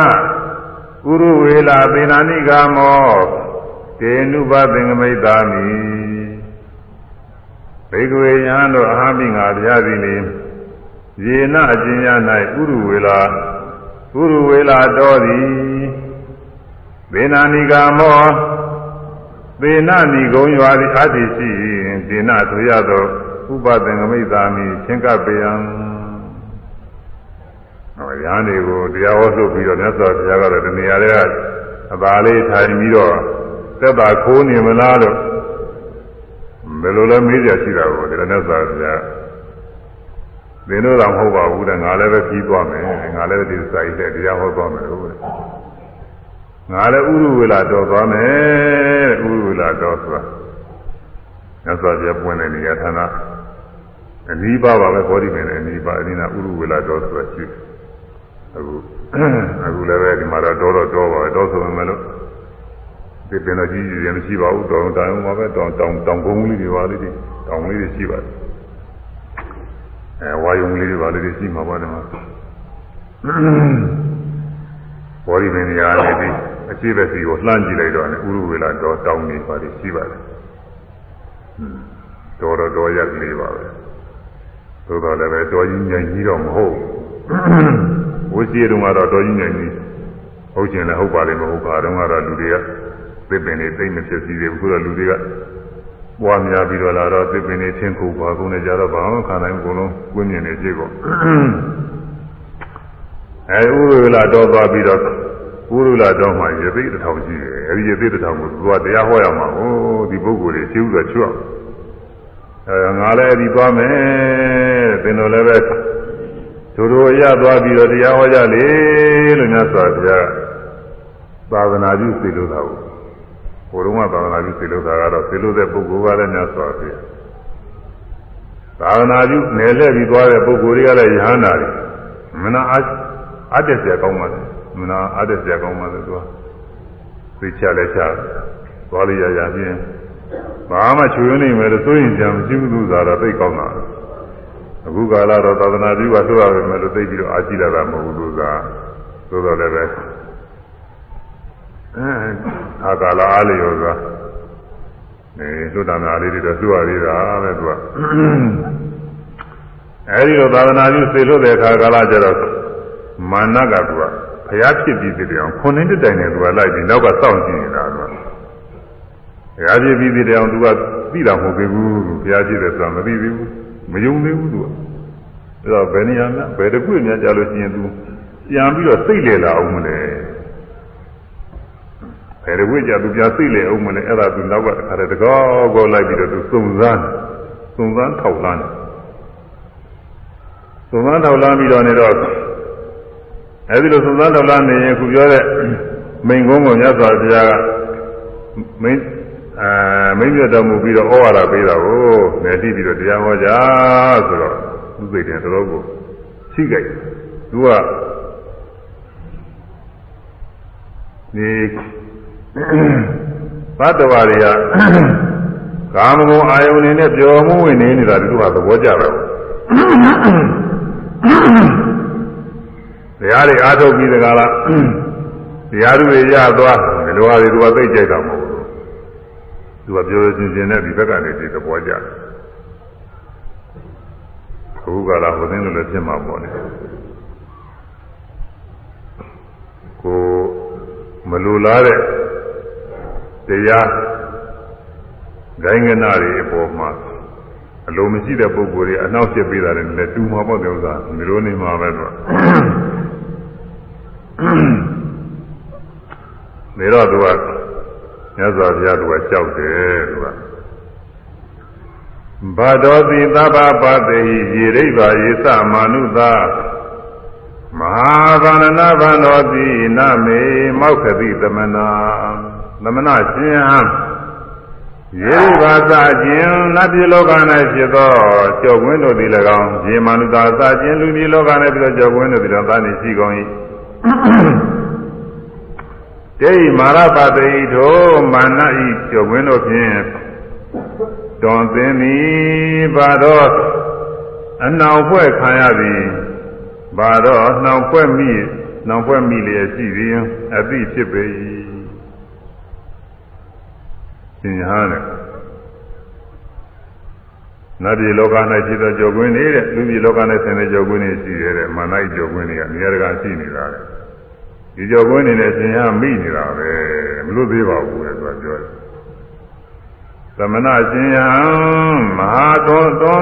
ဥရဝေလာသေနာနိဂာမောတေနုပသင်္ကမိတ်သာမိ ဘိခွေယံတို့အဟံပိငါတရားသည်နေယေနာအကျဉ်းရ၌ဥရဝေလာဥရဝေလာတော်သည်သေနာနိဂာမောသေနာနိဂုံရွာသည်အတ္တိရှိသေနာဆိုရသောဥပသင်္ကမိတ်သာမိချင်းကပ်ပေယံဟောရဟန်းတွေကိုတရားဟောဆိုပြီးတော့မြတ်စွာဘုရားကတော့ဒီနေရာတွေကအသာလေးထိုင်ပြီးတော့သက်သာခိုးနေမလားလို့ ဘယ်လိုလဲမေးကြရှိတာကိုဒီမြတ်စွာဘုရားသင်တို့တော့မဟုတ်ပါဘူးတဲ့ငါလည်းပဲပြီးသွားမယ်ငါလည်းဒီစာရေးတဲ့တရားဟောသွားမယ်လို့ငါလည်းဥရဝေလာတော်သွားမယ်တဲ့ဥရဝေလာတော်ဆိုတာမြတ်စွာဘုရားပွင့်တဲ့နေရာဌာနအနိဗ္ဗာန်ပါပဲဘောဓိပင်နဲ့အနိဗ္ဗာန်အနိနာဥရဝေလာတော်ဆိုတာရှိတယ်အခုအခုလည်းပဲဒီမှာတော့တော်တော့တော်ပါပဲတော်ဆိုပေမဲ့လို့ ဒီပင်တော့ကြီးကြီးရင်မရှိပါဘူးတောင်တောင်မှာပဲတောင်တောင်တောင်ကုန်းလေးတွေပါလေးတွေတောင်လေးတွေရှိပါတယ်အဲဝါယုံလေးတွေပါလေးတွေရှိမှာပါတယ်မှာဘောရီပင်ရာလေးဒီအခြေပဲစီကိုလှမ်းကြည့်လိုက်တော့လည်းဥရဝေလာတော်တောင်နေပါလိရှိပါတယ်တော်တော့တော်ရကလေးပါပဲသို့တော်လည်းပဲတော်ကြီးညင်ကြီးတော့မဟုတ်ဝိစီတုံကတော့တော်ကြီးညင်ကြီးဟုတ်ကျင်လည်းဟုတ်ပါလိမ့်မဟုတ်ပါတော့ကတော့လူတွေက သစ်ပင်တွေသိမ့်မဖြစ်စီသေးဘူးခုတော့လူတွေကပွားများပြီးတော့လာတော့သစ်ပင်တွေချင်းခုပါကုန်နေကြတော့ဘာမှခံနိုင်ဘူးအကုန်လုံးကွင်းမြင်နေကြည့်ပေါ့အဲဥရလာတော့သွားပြီးတော့ဥရလာတော့မှရသိတစ်ထောင်ရှိတယ်အဲဒီရသိတစ်ထောင်ကိုသူကတရားဟောရမှာဟိုဒီပုဂ္ဂိုလ်တွေရှင်းဥစွာချွတ်အဲငါလည်းဒီသွားမယ်တဲ့သင်တို့လည်းပဲသူတို့ရသွားပြီးတော့တရားဟောကြလေလို့မြတ်စွာဘုရားသာသနာပြုစေလို့တာကို ဟိုတုန်းကသာသနာပြုစေလို့တာကတော့စေလို့တဲ့ပုဂ္ဂိုလ်ကလည်းများစွာပြည့်သာသနာပြုနယ်လှည့်ပြီးသွားတဲ့ပုဂ္ဂိုလ်တွေကလည်းယဟန္တာတွေမနာအတ္တဆရာကောင်းပါလေမနာအတ္တဆရာကောင်းပါလေသူကသိချလည်းချသွားလိုက်ရရချင်းဘာမှချွေးနေမယ်လို့ဆိုရင်ကြံမရှိဘူးသူသာတော့သိကောင်းတာအခုကာလတော့သာသနာပြုကဆိုရမယ်လို့သိပြီးတော့အားရှိလာတာမဟုတ်ဘူးသူကသို့တော်လည်းပဲ အဲအာကာလအားလျော်စွာအဲသုတ္တနာလေးတွေတော့သူ့ရသေးတာပဲသူကအဲဒီတော့သာသနာပြုစေလို့တဲ့အခါကာလကျတော့မာနကသူကဘုရားဖြစ်ပြီးတည်းအောင်ခုနှစ်တိုင်နဲ့သူကလိုက်ပြီးနောက်ကစောင့်ကြည့်နေတာသူကဘုရားဖြစ်ပြီးတည်းအောင်သူကသိတာမဟုတ်သေးဘူးဘုရားဖြစ်တယ်ဆိုတာမသိသေးဘူးမယုံသေးဘူးသူကအဲတော့ဘယ်နေရာမှာဘယ်တစ်ခုများကြာလို့ရှိရင်သူပြန်ပြီးတော့စိတ်လေလာအောင်မလဲ ဘယ်တစ်ခုကြာသူပြန်စိတ်လေအောင်မလဲအဲ့ဒါသူနောက်ကတခါတည်းတကောကောလိုက်ပြီးတော့သူစုံစမ်းစုံစမ်းထောက်လန်းတယ်စုံစမ်းထောက်လန်းပြီးတော့နေတော့အဲဒီလိုစုံစမ်းထောက်လန်းနေရင်ခုပြောတဲ့မိန်ကုန်းကိုမြတ်စွာဘုရားကမိန်အဲမိန့်ပြတော်မူပြီးတော့ဩဝါဒပေးတာကိုနေတိပြီးတော့တရားဟောကြဆိုတော့သူစိတ်တယ်တော်ကိုရှိကြတယ်သူကဒီ ဘတ်တော်တွေကကာမဂုဏ်အာယုန်နေနဲ့ပျော်မှုဝင်နေနေတာသူကသဘောကျတာတရားတွေအားထုတ်ပြီးတကားလားတရားတွေရသွားဒီလိုဟာတွေသူကသိကြိုက်တာမဟုတ်သူကပြောချင်းချင်းနဲ့ဒီဘက်ကနေဒီသဘောကျတယ်အခုကလာဟိုသင်းလိုလည်းဖြစ်မှာပေါ့လေကိုမလိုလားတဲ့ တရားဂိုင်းကနာတွေအပေါ်မှာအလိုမရှိတဲ့ပုံကိုယ်တွေအနှောက်ဖြစ်ပေးတာလည်းလည်းတူမှာပေါ့တဲ့ဥစ္စာမျိုးနေမှာပဲတော့နေတော့သူကမြတ်စွာဘုရားကကြောက်တယ်သူကဘာတော်တိသဗ္ဗပတိရေရိဗ္ဗာယေသမာနုသာမာဟာဗန္ဒနာဗန္ဒောတိနမေမောက္ခတိသမနာ သမနာရှင်ဟံယေရိဘာသာခြင်းနတ်ပြည်လောက၌ဖြစ်သောကြောက်ဝင်းတို့သည်၎င်းဇေမနုသာသာခြင်းလူပြည်လောက၌ဖြစ်သောကြောက်ဝင်းတို့သည်၎င်းသာနေရှိကုန်၏တေဤမာရပါတိထိုမာနဤကြောက်ဝင်းတို့ဖြင့်တွန်သင်သည်ဘာတော့အနောင်ဖွဲ့ခံရသည်ဘာတော့နှောင်ဖွဲ့မိနှောင်ဖွဲ့မိလျက်ရှိသည်အသိဖြစ်ပေ၏ သင်ညာနဲ့နတ်ပြည်လောက၌ရှိသောကြောကွင်းနေတဲ့လူပြည်လောက၌ဆင်းတဲ့ကြောကွင်းတွေရှိတယ်တဲ့မာနကြောကွင်းတွေကနေရာတကာရှိနေတာတဲ့ဒီကြောကွင်းတွေနဲ့သင်ညာမိနေတာပဲမလို့သေးပါဘူးလေသူကပြောတယ်သမဏရှင်ယံမဟာသောသော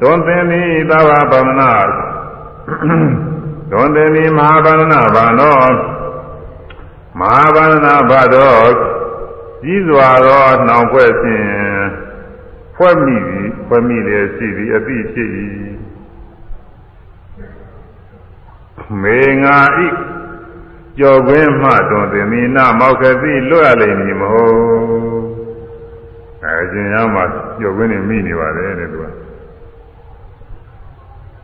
သွန်သင်သည်သဘာဗမနာသွန်သင်သည်မဟာဗန္ဒနာဘာနောမဟာဗန္ဒနာဘာတော် ကြီးစွာသောနှောင်ဖွဲ့ဖြင့်ဖွဲ့မိသည်ဖွဲ့မိလျက်ရှိသည်အတိဖြစ်၏မေငါဤကြော်ခွင်းမှတွင်သင်သည်နာမောက္ခတိလွတ်ရလိမ့်မည်မဟုတ်အဲရှင်ရမှာကြော်ခွင်းနေမိနေပါတယ်တဲ့သူက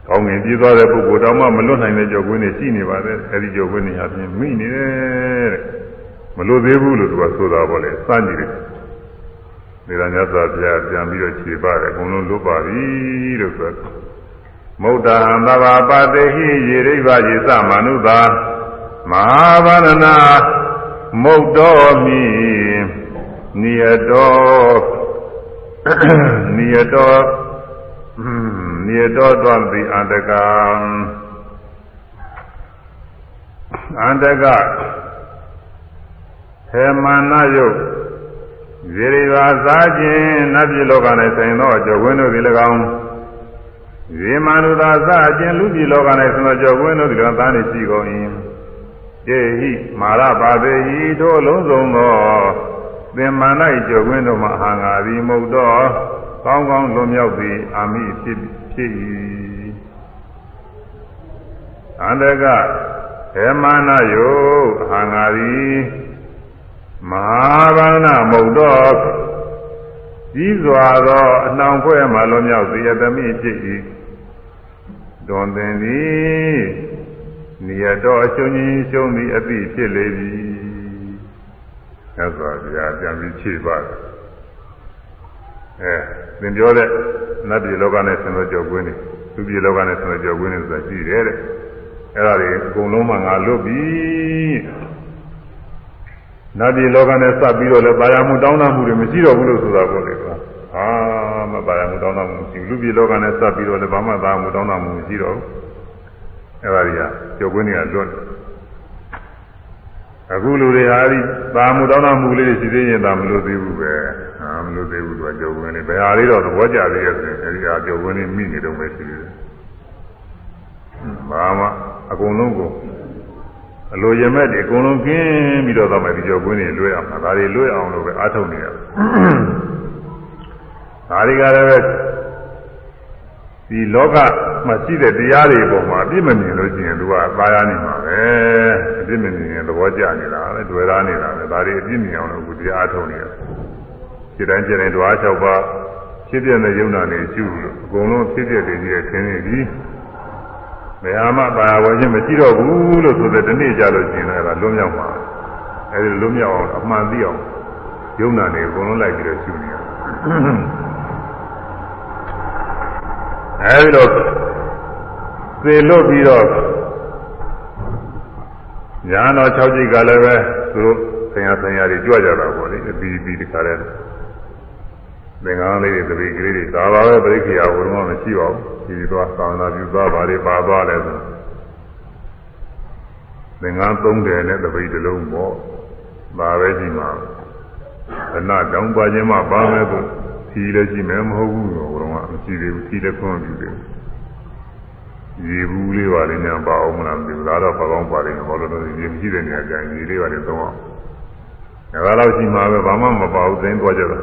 ကောင်းငင်ပြေးသွားတဲ့ပုဂ္ဂိုလ်တောင်မှမလွတ်နိုင်တဲ့ကြော်ခွင်းတွေရှိနေပါတယ်အဲဒီကြော်ခွင်းတွေဟာဖြင့်မိနေတယ်တဲ့မ လွတ်သေးဘူးလို့သူကဆိုတာပေါ့လေစမ်းကြည့်တယ်နေရာညသာပြပြန်ပြီးတော့ခြေပါတယ်အကုန်လုံးလွတ်ပါပြီလို့ဆိုမௌတဟံသဘာပတေဟိယေရိဗယေသမနုသာမဟာဗန္ဒနာမုတ်တော်မိနိယတော်နိယတော်နိယတော်တော်တိအန္တကအန္တက ထေမာနယုတ်ဇေရိပါစားခြင်းနတ်ပြည်လောက၌ဆိုင်သောကြောဝင်းတို့သည်၎င်းဇေမာနုသာစားခြင်းလူပြည်လောက၌ဆိုင်သောကြောဝင်းတို့သည်၎င်းသားနေရှိကုန်၏တေဟိမာရပါပေဤထိုလုံးစုံသောသင်္မာ၌ကြောဝင်းတို့မှာအာငါသည်မဟုတ်တော့ကောင်းကောင်းလွန်မြောက်သည်အာမိဖြစ်ဖြစ်၏အန္တကခေမာနယုအာငါသည် မဟာဗန္နမုတ်တော်ကြီးစွာသောအနှောင်ဖွဲ့မှလွန်မြောက်သည်အတမိဖြစ်၏တွန်သင်သည်နေရတော်အရှုံးကြီးရှုံးသည်အသိဖြစ်လေပြီသစ္စာပြာပြန်ပြီးဖြေပါတယ်အဲသင်ပြောတဲ့နတ်ပြည်လောကနဲ့ဆင်လို့ကြောက်ကွင်းနေသူပြည်လောကနဲ့ဆင်လို့ကြောက်ကွင်းနေဆိုတာရှိတယ်တဲ့အဲ့ဒါတွေအကုန်လုံးမှငါလွတ်ပြီ နတ်ပြည်လောကနဲ့စပ်ပြီးတော့လည်းပါရမှုတောင်းတမှုတွေမရှိတော့ဘူးလို့ဆိုတာပေါ့လေကွာအာမပါရမှုတောင်းတမှုမရှိဘူးလူပြည်လောကနဲ့စပ်ပြီးတော့လည်းဘာမှသာမှုတောင်းတမှုမရှိတော့ဘူးအဲ့ဒါတွေကကြောက်ကွင်းတွေကလွတ်အခုလူတွေဟာဒီသာမှုတောင်းတမှုလေးတွေရှိသေးရင်သာမလို့သေးဘူးပဲအာမလို့သေးဘူးသူကကြောက်ကွင်းတွေဘယ်ဟာလေးတော့သဘောကျသေးရဲ့ဆိုရင်အဲဒီဟာကြောက်ကွင်းတွေမိနေတော့ပဲရှိသေးတယ်ဘာမှအကုန်လုံးကို အလိုရမဲ့တွေအကုန်လုံးကင်းပြီးတော့တော့မှဒီကြောကွင်းတွေလွဲအောင်ဒါတွေလွဲအောင်လို့ပဲအားထုတ်နေရဒါတွေကလည်းပဲဒီလောကမှာရှိတဲ့တရားတွေပေါ်မှာအပြစ်မမြင်လို့ရှိရင်သူကသာယာနေမှာပဲအပြစ်မမြင်ရင်သဘောကျနေတာပဲတွေ့ရနေတာပဲဒါတွေအပြစ်မြင်အောင်လို့အခုတရားအားထုတ်နေရခြေတိုင်းခြေတိုင်းဓဝါ၆ပါးဖြစ်ပြတဲ့ယုံနာနေရှုလို့အကုန်လုံးဖြစ်ပြတဲ့ကြီးရဲ့သင်နေပြီ ဘယ်ဟာမှပါဝယ်ခြင်းမရှိတော့ဘူးလို့ဆိုတဲ့ဒီနေ့ကြလို့ရှိရင်လည်းလွတ်မြောက်မှာအဲဒီလွတ်မြောက်အောင်အမှန်သိအောင်ယုံနာနေအကုန်လုံးလိုက်ပြီးတော့ရှုနေရအဲဒီတော့သေလွတ်ပြီးတော့ညာတော်6ကြိတ်ကလည်းပဲသူတို့ဆင်ရဆင်ရတွေကြွကြတာပေါ့လေအပြီးပြီးတခါတည်း သင်္ကန်းလေးတွေတပိကလေးတွေဒါပါပဲပြိခိယဘုရားမရှိပါဘူးဒီသွားသာနာပြုသွားပါလေပါသွားတယ်ဆိုသင်္ကန်း30နဲ့တပိတစ်လုံးပေါ့ဒါပဲရှိမှာအနာတောင်းပါခြင်းမှပါမယ်ဆိုဖြီးလည်းရှိမယ်မဟုတ်ဘူးဘုရားမရှိသေးဘူးဖြီးလည်းခွင့်ပြုတယ်ရေဘူးလေးပါလေညာပါအောင်မလားမသိဘူးဒါတော့ပါကောင်းပါလိမ့်မယ်ဘာလို့လဲရေမရှိတဲ့နေရာကျရင်ရေလေးပါလေသုံးအောင်ဒါကတော့ရှိမှာပဲဘာမှမပါဘူးသိမ်းသွားကြတာ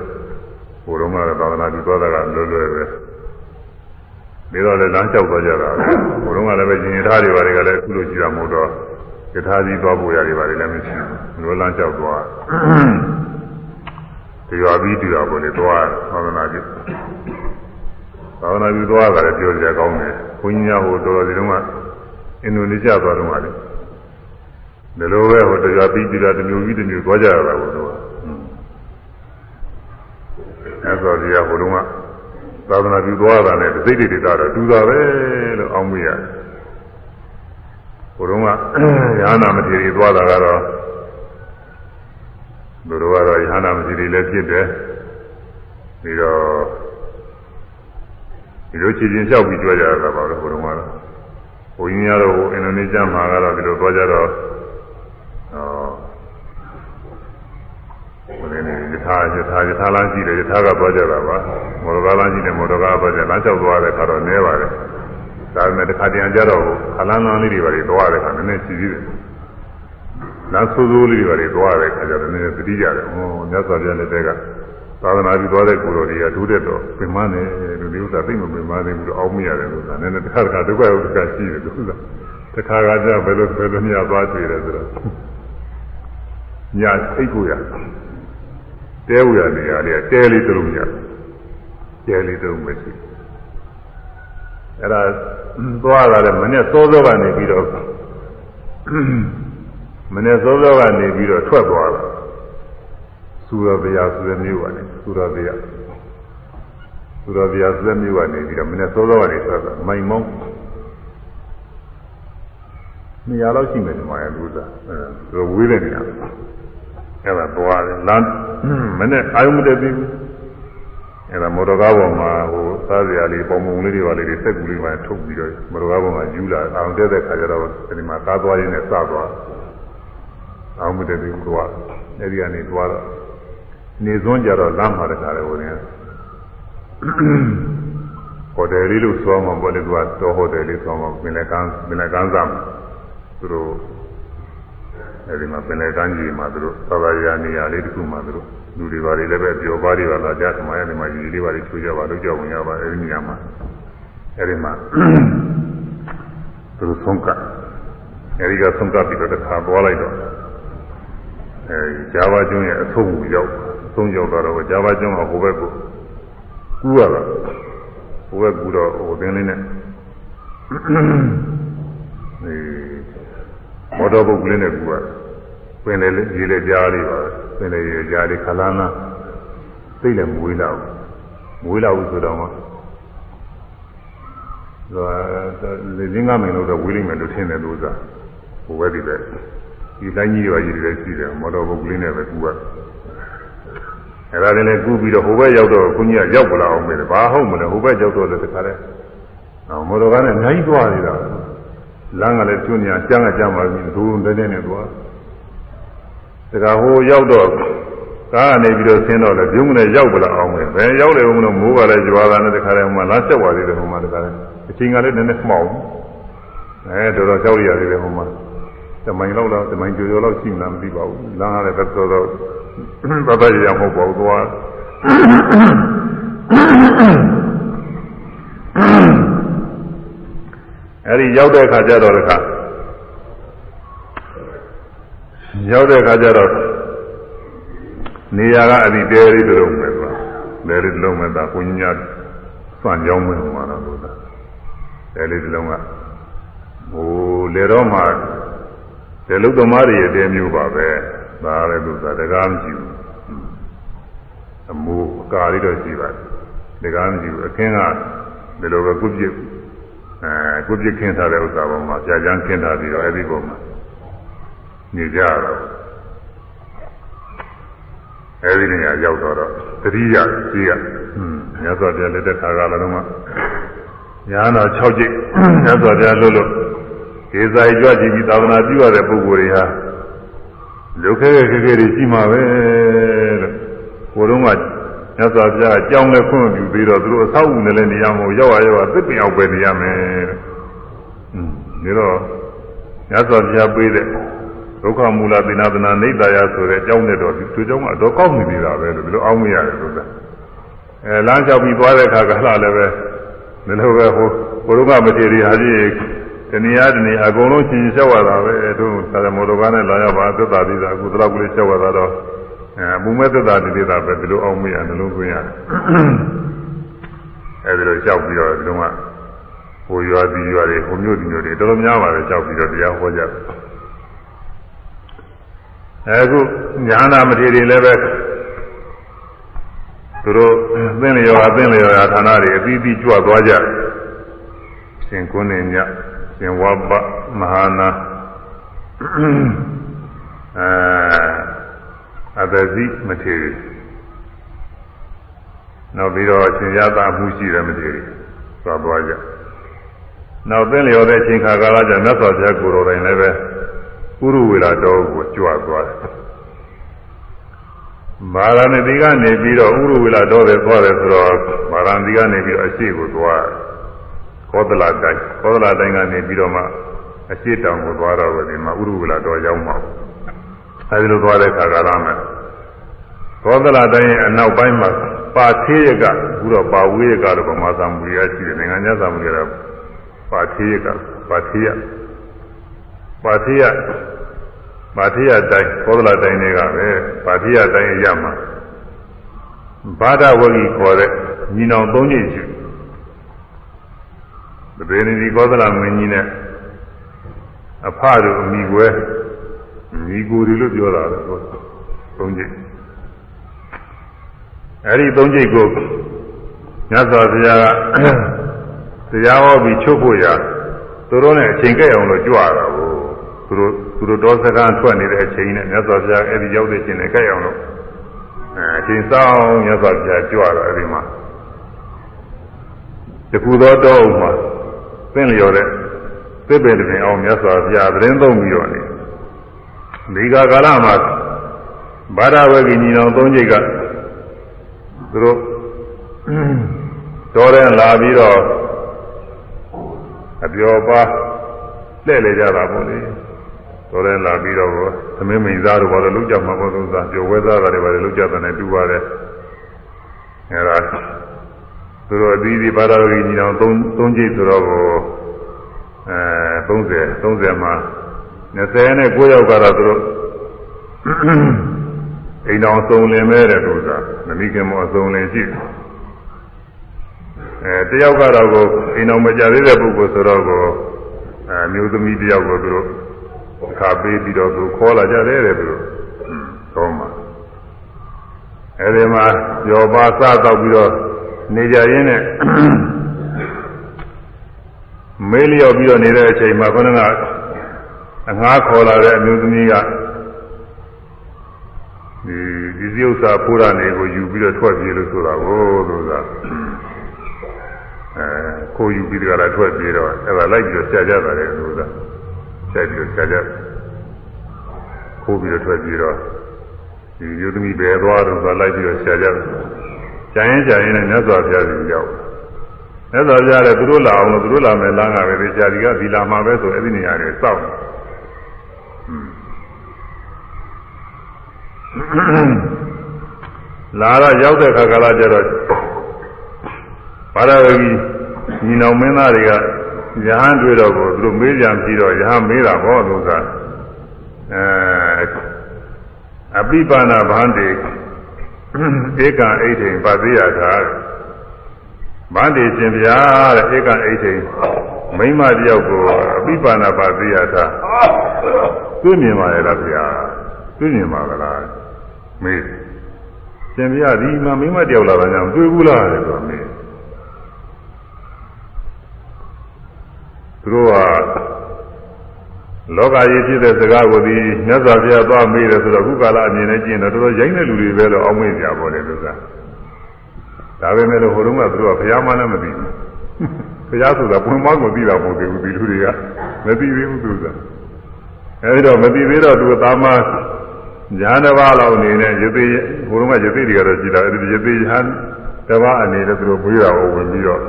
ဟိုတော့မှသာသနာပြုသွားတာကလွယ်လွယ်ပဲနေတော့လည်းလမ်းလျှောက်သွားကြတာပဲဘုံတော့ကလည်းပဲရှင်ရထားတွေပါတယ်ကလည်းအခုလိုကြည့်ရမဟုတ်တော့ရထားကြီးသွားဖို့ရတယ်ပါတယ်လည်းမရှိဘူးလိုလမ်းလျှောက်သွားတရားပြီးတရားပေါ်လေသွားသာသနာပြုသာသနာပြုသွားတာလည်းပြောကြကောင်းတယ်ဘုန်းကြီးများဟိုတော်တော်ဒီတော့ကအင်ဒိုနီးရှားသွားတော့ကလည်းဒီလိုပဲဟိုတရားပြီးတရားတစ်မျိုးပြီးတစ်မျိုးသွားကြရတာကိုတော့ အဲဆိုတရားဟိုတုန်းကသာသနာပြုသွားတာနဲ့စိတ်တွေတာတော့တူတာပဲလို့အောင်းမိရတယ်ဟိုတုန်းကရဟနာမထေရီသွားတာကတော့သူတို့ကတော့ရဟနာမထေရီလည်းဖြစ်တယ်ပြီးတော့ဒီလိုချီချင်းလျှောက်ပြီးကြွကြရတာပါတော့ဟိုတုန်းကတော့ဘုန်းကြီးများတော့ဟိုအင်ဒိုနီးရှားမှာကတော့ဒီလိုသွားကြတော့ ဟိုနေယထာယထာယထာလမ်းရှိတယ်ယထာကသွားကြတာပါမော်တော်ကားလမ်းရှိတယ်မော်တော်ကားသွားကြလမ်းလျှောက်သွားတဲ့ခါတော့နဲပါတယ်ဒါပေမဲ့တစ်ခါတည်းကြတော့ခလန်းလန်းလေးတွေပါလေသွားတဲ့ခါနည်းနည်းရှိသေးတယ်လမ်းဆိုးဆိုးလေးတွေပါလေသွားတဲ့ခါကျတော့နည်းနည်းသတိရတယ်ဟောမြတ်စွာဘုရားလက်ထက်ကသာသနာပြုသွားတဲ့ကိုယ်တော်တွေကဒုတဲ့တော့ပင်မနဲ့လူမျိုးသားသိမပင်မသေးဘူးတော့အောင်းမရတယ်လို့ဆိုတာနည်းနည်းတစ်ခါတစ်ခါဒုက္ခဥဒ္ဒကရှိတယ်လို့ဆိုတာတစ်ခါကကြဘယ်လိုဘယ်လိုမြတ်သွားတွေ့တယ်ဆိုတော့ညာအိတ်ကိုရ တဲဝရနေရာလေးတဲလေးတုံးရတဲလေးတုံးပဲရှိအဲ့ဒါသွားလာတယ်မနေ့စောစောကနေပြီးတော့မနေ့စောစောကနေပြီးတော့ထွက်သွားတာစူရဗျာဆိုတဲ့မြို့ကနေစူရဗျာစူရဗျာဆိုတဲ့မြို့ကနေပြီးတော့မနေ့စောစောကနေထွက်သွားမိုင်မောင်းနေရာတော့ရှိမယ်ဒီမှာလူသားအဲဝေးတဲ့နေရာ အဲ့ဒါသွားတယ်လမ်းမနဲ့အာယုံမတက်သေးဘူးအဲ့ဒါမော်တော်ကားပေါ်မှာဟိုစားစရာလေးပုံပုံလေးတွေပါလေးတွေစက်ကူလေးပါထုတ်ပြီးတော့မော်တော်ကားပေါ်မှာယူလာအောင်တက်တဲ့ခါကျတော့ဒီမှာကားသွားရင်းနဲ့စသွားအာယုံမတက်သေးဘူးသွားအဲ့ဒီကနေသွားတော့နေစွန်းကြတော့လမ်းမှာတခါလေဝင်နေဟိုတယ်လေးလို့ဆိုမှပေါ်လေသူကတော့ဟိုတယ်လေးဆိုမှပင်လယ်ကမ်းပင်လယ်ကမ်းစားမှာသူတို့ အဲဒီမှာပင်လယ်ကမ်းကြီးမှာသူတို့သာသာရာနေရာလေးတစ်ခုမှာသူတို့လူတွေပါလေလည်းပဲပျော်ပါးတွေပါလာကြသမားရနေမှာကြီးလေးပါလေချိုးကြပါလို့ကြောက်ဝင်ရပါအဲဒီနေရာမှာအဲဒီမှာသူတို့ဆုံးကအဲဒီကဆုံးကပြီးတော့တစ်ခါသွားလိုက်တော့အဲဒီဂျာဗာကျွန်းရဲ့အဆုံးကိုရောက်အဆုံးရောက်တော့ဂျာဗာကျွန်းကဟိုဘက်ကိုကူးရတာဟိုဘက်ကူးတော့ဟိုသင်းလေးနဲ့အဲ မော်တော်ဘုတ်ကလေးနဲ့ကူကပင်လေရေလေကြားလေးပါပင်လေရေကြားလေးခလာနာသိလည်းမဝေးတော့မဝေးတော့ဆိုတော့မှဒါလေရင်းကမင်းတို့တော့ဝေးလိမ့်မယ်လို့ထင်တယ်လို့သာဟိုဘက်ဒီပဲဒီတိုင်းကြီးတွေကြီးတွေရှိတယ်မော်တော်ဘုတ်ကလေးနဲ့ပဲကူကအဲ့ဒါလည်းကူပြီးတော့ဟိုဘက်ရောက်တော့ခွန်ကြီးကရောက်ပလာအောင်ပဲဘာဟုတ်မလဲဟိုဘက်ရောက်တော့လည်းတခါတည်းမော်တော်ကားနဲ့အများကြီးသွားနေတာ လမ်းကလည်းကျွညာကျန်းကကျန်းပါပြီဒူးတဲတဲနဲ့သွားတခါဟိုရောက်တော့ကားကနေပြီးတော့ဆင်းတော့လေပြုံးနဲ့ရောက်ပလာအောင်ပဲဘယ်ရောက်လေဘုံလို့မိုးကလည်းကြွားတာနဲ့တခါတည်းဟိုမှာလမ်းဆက်သွားသေးတယ်ဟိုမှာတခါတည်းအချိန်ကလည်းနည်းနည်းမှောက်အဲတော်တော်ကြောက်ရသေးတယ်ဟိုမှာတမိုင်လောက်တော့တမိုင်ကျော်ကျော်လောက်ရှိမှမသိပါဘူးလမ်းကလည်းတော်တော်ဘာသာရမဟုတ်ပါဘူးသွား အဲဒီရောက်တဲ့အခါကျတော့တခါရောက်တဲ့အခါကျတော့နေရာကအဒီတဲလေးတုံးမဲ့သွားတဲလေးတုံးမဲ့သာကိုကြီးများစွန့်ကြောင်းမဲ့မှာတော့လို့သာတဲလေးတုံးကဟိုလေတော့မှတဲလုတ်သမားတွေရဲ့တဲမျိုးပါပဲဒါလည်းလို့သာတကားမရှိဘူးအမိုးကာလေးတော့ရှိပါတယ်တကားမရှိဘူးအခင်းကဒီလိုပဲကုပြစ် အဲကိုပြစ်ခင်းထားတဲ့ဥစ္စာပေါ်မှာကြာကြမ်းခင်းထားပြီးတော့အဲ့ဒီပုံမှာနေကြတော့အဲ့ဒီနေရာရောက်တော့သတိရကြီးကဟွန်းမြတ်စွာဘုရားလက်ထက်ခါကလည်းတော့မှညာတော်6ကြိတ်မြတ်စွာဘုရားလွတ်လွတ်ဒေဇာကြွကြည့်ပြီးသာသနာပြုရတဲ့ပုဂ္ဂိုလ်တွေဟာလုခဲခဲခဲခဲတွေရှိမှာပဲလို့ကိုယ်တော့က မြတ်စွာဘုရားအကြောင်းနဲ့ခွင့်ပြုပြီးတော့သူတို့အဆောက်အဦနဲ့လည်းနေရမို့ရောက်ရရောက်သစ်ပင်အောင်ပဲနေရမယ်တဲ့။อืมဒါတော့မြတ်စွာဘုရားပေးတဲ့ဒုက္ခမူလသီနာသနာနေတရာဆိုတဲ့အကြောင်းနဲ့တော့ဒီအကြောင်းကတော့ကောက်နေနေတာပဲလို့ဒီလိုအောင်းမရတယ်လို့သာ။အဲလမ်းလျှောက်ပြီးသွားတဲ့အခါကလည်းပဲဒီလိုပဲဟိုဘုရုံကမထေရီဟာကြီးတဏှာတဏှာအကုန်လုံးရှင်လျှောက်ရတာပဲအဲတို့သာသမောတော်ကနဲ့လာရပါသက်တာပြီးတာအခုတော့ကလေးလျှောက်ရတာတော့ အဲမူမဲ့သက်တာတိတိတာပဲဒီလိုအောင်မရနှလုံးသွင်းရတယ်အဲဒီလိုလျှောက်ပြီးတော့ဒီတော့ကဟိုရွာဒီရွာတွေဟိုမြို့ဒီမြို့တွေတော်တော်များပါတယ်လျှောက်ပြီးတော့တရားဟောကြတယ်အခုညာနာမထေရီလည်းပဲသူတို့သင်လျော်အသင်လျော်ရာဌာနတွေအသီးသီးကြွသွားကြရှင်ကုန်းနေညရှင်ဝဘမဟာနာအဲ အတဇိမထေရီနောက်ပြီးတော့ရှင်ရသမှုရှိတယ်မထေရီသွားသွားကြနောက်သင်လျော်တဲ့အချိန်ခါကာလကျမြတ်စွာဘုရားကိုယ်တော်တိုင်လည်းပဲပုရုဝေလာတော်ကိုကြွသွားတယ်မာရဏတိကနေပြီးတော့ဥရဝေလာတော်တယ်သွားတယ်ဆိုတော့မာရဏတိကနေပြီးတော့အရှိကိုသွားကောသလတိုင်းကောသလတိုင်းကနေပြီးတော့မှအရှိတောင်ကိုသွားတော့ဒီမှာဥရဝေလာတော်ရောက်မှာ အဲဒီလိုသွားတဲ့ခါကာလမှာကောသလတိုင်းရဲ့အနောက်ပိုင်းမှာပါသေးရကအခုတော့ပါဝေးရကတော့ဗမာသမူရရှိတယ်နိုင်ငံခြားသမူရတော့ပါသေးရကပါသေးရပါသေးရပါတိယတိုင်းကောသလတိုင်းတွေကပဲပါတိယတိုင်းရမှာဘာဒဝဂီခေါ်တဲ့ညီနောင်သုံးညရှိတပေနေဒီကောသလမင်းကြီးနဲ့အဖတို့အမိကွယ် မိကိုတွေလို့ပြောတာလေသုံးညအဲ့ဒီသုံးညကိုမြတ်စွာဘုရားကတရားဟောပြီးချုပ်ဖို့ရသူတို့နဲ့အချိန်ကြက်အောင်လို့ကြွတာကိုသူတို့သူတို့တော်စကားထွက်နေတဲ့အချိန်နဲ့မြတ်စွာဘုရားအဲ့ဒီရောက်တဲ့အချိန်နဲ့ကြက်အောင်လို့အဲအချိန်ဆောင်မြတ်စွာဘုရားကြွတော့အဲ့ဒီမှာတခုသောတောမှာသင်လျော်တဲ့သစ်ပင်တွင်အောင်မြတ်စွာဘုရားသတင်းသုံးပြီးတော့နေ ဒီကကာလမှာဘာဒဝဂီညီတော်သုံးချိန်ကသူတို့တော်တဲ့လာပြီးတော့အပြောပါလှည့်လေကြတာပေါ့လေတော်တဲ့လာပြီးတော့သမင်းမိန်သားတို့ဘာလို့လုကြမှာပေါ့သူစားပြောဝဲသားတွေဘာလို့လုကြတယ်နဲ့တူပါတယ်အဲဒါသူတို့အသီးသီးဘာသာရေးညီအောင်၃၃ကြိတ်ဆိုတော့ကိုအဲ30 30မှာ 20နဲ့9ယောက်ကတော့သူတို့အိမ်တော်စုံလင်မဲ့တဲ့သူစားမမိခင်မအစုံလင်ရှိတယ်အဲတယောက်ကတော့ကိုအိမ်တော်မကြသေးတဲ့ပုဂ္ဂိုလ်ဆိုတော့ကိုအဲမျိုးသမီးတယောက်ကိုသူတို့ခါပေးပြီးတော့သူခေါ်လာကြတယ်တဲ့သူတို့သုံးပါအဲဒီမှာရောပါစတော့ပြီးတော့နေကြရင်းနဲ့မေးလျော့ပြီးတော့နေတဲ့အချိန်မှာခொနက အငှားခေါ်လာတဲ့အမျိုးသမီးကဒီဒီစည်းဥစ္စာဖိုးရနေကိုယူပြီးတော့ထွက်ပြေးလို့ဆိုတာကိုလို့သာအဲကိုယူပြီးတော့လည်းထွက်ပြေးတော့အဲ့ဒါလိုက်ပြီးတော့ကြာကြတာလေလို့သာဆက်ပြီးတော့ကြာကြခိုးပြီးတော့ထွက်ပြေးတော့ဒီယုသမီးဘယ်သွားတော့ဆိုလိုက်ပြီးတော့ကြာကြကြာရင်ကြာရင်လည်းမြတ်စွာဘုရားကြီးရောက်မြတ်စွာဘုရားလည်းသူတို့လာအောင်လို့သူတို့လာမယ်လမ်းကပဲဒီကြာဒီကဒီလာမှာပဲဆိုအဲ့ဒီနေရာတွေစောင့် လာတော့ရောက်တဲ့ခါကလာကျတော့ဘာသာဝကြီးညီနောင်မင်းသားတွေကယဟန်တွေ့တော့ကိုသူတို့မေးကြံပြီးတော့ယဟန်မေးတာဘောလို့ကအဲအပိပါဏဗန္တိဧကအိဋ္ဌိပါတိယထာဗန္တိရှင်ဗျာတဲ့ဧကအိဋ္ဌိမိမတယောက်ကိုအပိပါဏပါတိယထာတွေ့မြင်ပါရဲ့လားဗျာတွေ့မြင်ပါကလား မေးရှင်ဗျာဒီမှာမိမတယောက်လာတာကြောင့်တွေ့ဘူးလားတဲ့ဆိုမေးသူတို့ကလောကကြီးဖြစ်တဲ့စကားကိုဒီမြတ်စွာဘုရားသွားမေးတယ်ဆိုတော့ခုကာလအမြင်နဲ့ကျင့်တော့တော်တော်ရိုင်းတဲ့လူတွေပဲလို့အောင်းမေးကြပါလေလို့ကဒါပေမဲ့လို့ဟိုတုန်းကသူတို့ကဘုရားမှလည်းမသိဘူးဘုရားဆိုတာပွင့်မကိုသိတာမဟုတ်သေးဘူးဒီလူတွေကမသိသေးဘူးသူကအဲဒီတော့မသိသေးတော့သူသာမ ညာတစ်ပါးလောက်အနေနဲ့ယသိဟိုတုန်းကယသိတွေကတော့ကြည်တာအဲဒီယသိဟန်တစ်ပါးအနေနဲ့သူတို့ပြေးတာကိုဝင်ပြီးတော့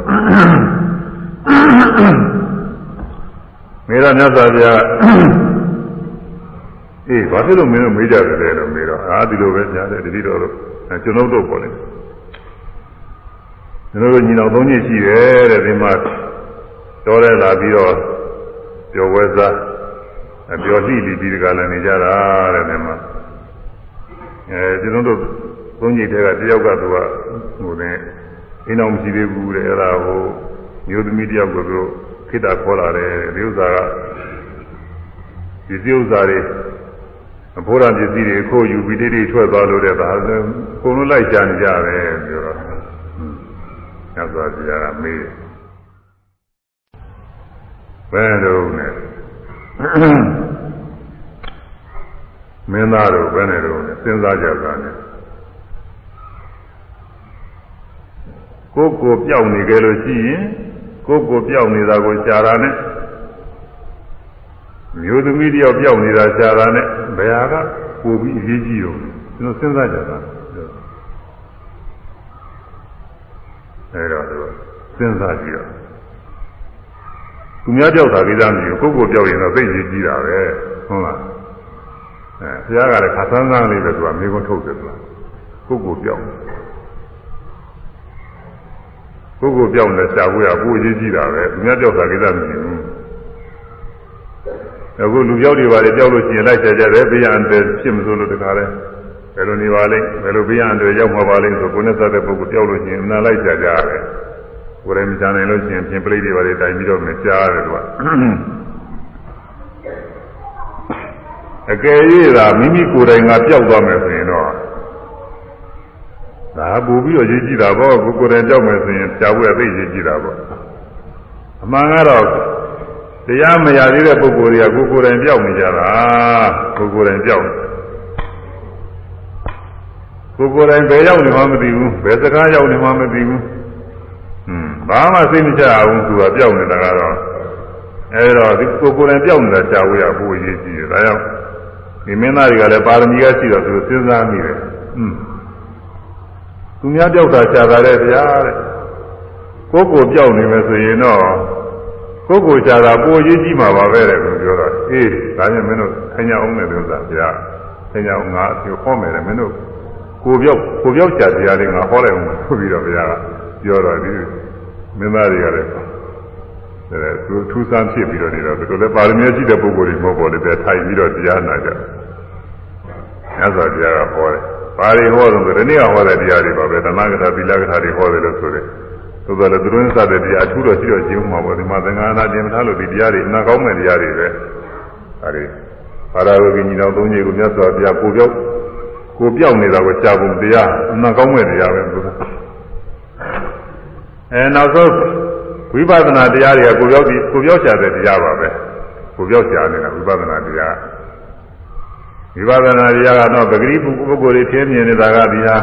မေရမြတ်စွာဘုရားအေးဘာဖြစ်လို့မင်းတို့မေးကြတယ်လို့မေးတော့အာဒီလိုပဲညားတယ်တတိတော်တို့ကျွန်တော်တို့ပေါ်လေကျွန်တော်တို့ညီတော်သုံးညရှိတယ်တဲ့ဒီမှာတော်ရဲလာပြီးတော့ပျော်ဝဲစားပျော်လှိပြီးဒီကလည်းနေကြတာတဲ့ဒီမှာ အဲကျွန်တော်တို့သုံးညထဲကတယောက်ကသူကဟိုနေအိမ်အောင်မရှိသေးဘူးတဲ့အဲ့ဒါဟိုမျိုးသမီးတယောက်ကသူတို့ခိတ္တခေါ်လာတယ်ဒီဥစ္စာကဒီစည်းဥစ္စာတွေအဖိုးရပစ္စည်းတွေခိုးယူပြီးတိတိထွက်သွားလို့တဲ့ဒါကိုလုံးလိုက်ကြံကြတယ်ပြောတော့ညစွာဘုရားကမေးဘယ်တော့နဲ့ မင်းသားတို့ဘယ်နဲ့တော့စဉ်းစားကြတာနဲ့ကိုယ်ကိုပြောက်နေကြလို့ရှိရင်ကိုယ်ကိုပြောက်နေတာကိုရှားတာနဲ့မျိုးသမီးတယောက်ပြောက်နေတာရှားတာနဲ့ဘယ်ဟာကပိုပြီးအရေးကြီးတော့ကျွန်တော်စဉ်းစားကြတာအဲတော့စဉ်းစားကြည့်တော့သူများပြောက်တာကိစ္စမရှိဘူးကိုယ့်ကိုပြောက်ရင်တော့သိရေးကြီးတာပဲဟုတ်လား အဲဘုရားကလည်းခါဆန်းဆန်းလေးပဲသူကမိကုန်းထုတ်တယ်သူကကိုယ့်ကိုပြောက်ကိုယ်ကိုပြောင်းလဲရှားဖို့ရပိုအရေးကြီးတာပဲသူများပြောက်တာကိစ္စမရှိဘူးအခုလူပြောက်တွေပါလေပြောက်လို့ရှိရင်လိုက်ကြကြတယ်ဘေးရန်တယ်ဖြစ်မစိုးလို့တခါလဲဘယ်လိုနေပါလိမ့်ဘယ်လိုဘေးရန်တယ်ရောက်မှာပါလိမ့်ဆိုကိုယ်နဲ့သက်တဲ့ပုဂ္ဂိုလ်ပြောက်လို့ရှိရင်အနာလိုက်ကြကြရတယ်ကိုယ်တိုင်မချနိုင်လို့ရှိရင်ပြင်ပလိတွေပါလေတိုင်ပြီးတော့မကြားရတယ်သူက အကယ်၍သာမိမိကိုယ်တိုင်ကပျောက်သွားမယ်ဆိုရင်တော့ဒါပူပြီးတော့ရေးကြည့်တာပေါ့ကိုကိုယ်တိုင်ကြောက်မယ်ဆိုရင်ကြာဖို့ရသိရေးကြည့်တာပေါ့အမှန်ကတော့တရားမရသေးတဲ့ပုဂ္ဂိုလ်တွေကကိုကိုယ်တိုင်ကြောက်နေကြတာကိုကိုယ်တိုင်ကြောက်ကိုကိုယ်တိုင်ဘယ်ရောက်နေမှမသိဘူးဘယ်စကားရောက်နေမှမသိဘူးဟွန်းဘာမှသိမချအောင်သူကကြောက်နေတာကတော့အဲဒါဒီကိုကိုယ်တိုင်ကြောက်နေတာကြာဖို့ရဖို့ရေးကြည့်တယ်ဒါကြောင့် ဒီမင်းသားတွေကလည်းပါရမီကရှိတော့သူစဉ်းစားမိတယ်ဟွန်းသူများပြောက်တာရှားတာတဲ့ဗျာတဲ့ကိုကိုပြောက်နေမယ်ဆိုရင်တော့ကိုကိုရှားတာပိုရေးကြီးမှာပါပဲတဲ့သူပြောတော့အေးဒါနဲ့မင်းတို့ခညာအောင်မယ်လို့သာဗျာခညာအောင်ငါအပြောမယ်တဲ့မင်းတို့ကိုပြောက်ကိုပြောက်ရှားတရားလေးငါဟောလိုက်အောင်ဆိုပြီးတော့ဗျာပြောတော့ဒီမင်းသားတွေကလည်း အဲသူထူးဆန်းဖြစ်ပြီးတော့နေတော့သူလည်းပါရမီရှိတဲ့ပုဂ္ဂိုလ်တွေမဟုတ်ပါဘူးတဲ့ထိုင်ပြီးတော့တရားနာကြမြတ်စွာဘုရားကဟောတယ်ပါရီဟောတော့ဒီနေ့ဟောတဲ့တရားတွေပါပဲသနာကထာသီလကထာတွေဟောတယ်လို့ဆိုတယ်သို့သော်လည်းသူတို့စတဲ့တရားအထူးတော့ရှိတော့ကျင်းမှာပေါ့ဒီမှာသင်္ဃာနာတင်ထားလို့ဒီတရားတွေအနာကောင်းမဲ့တရားတွေပဲအဲဒီပါရဝဂိညီတော်သုံးကြီးကိုမြတ်စွာဘုရားကိုပြောက်ကိုပြောက်နေတာကိုရှားဖို့တရားအနာကောင်းမဲ့တရားပဲသူကအဲနောက်ဆုံး ဝိပဿနာတရားတွေကကိုပြောက်ပြီးကိုပြောက်ရှာတဲ့တရားပါပဲကိုပြောက်ရှာနေတာဝိပဿနာတရားဝိပဿနာတရားကတော့ပဂရိပုဂ္ဂိုလ်တွေထင်းမြင်နေတာကဒီဟာ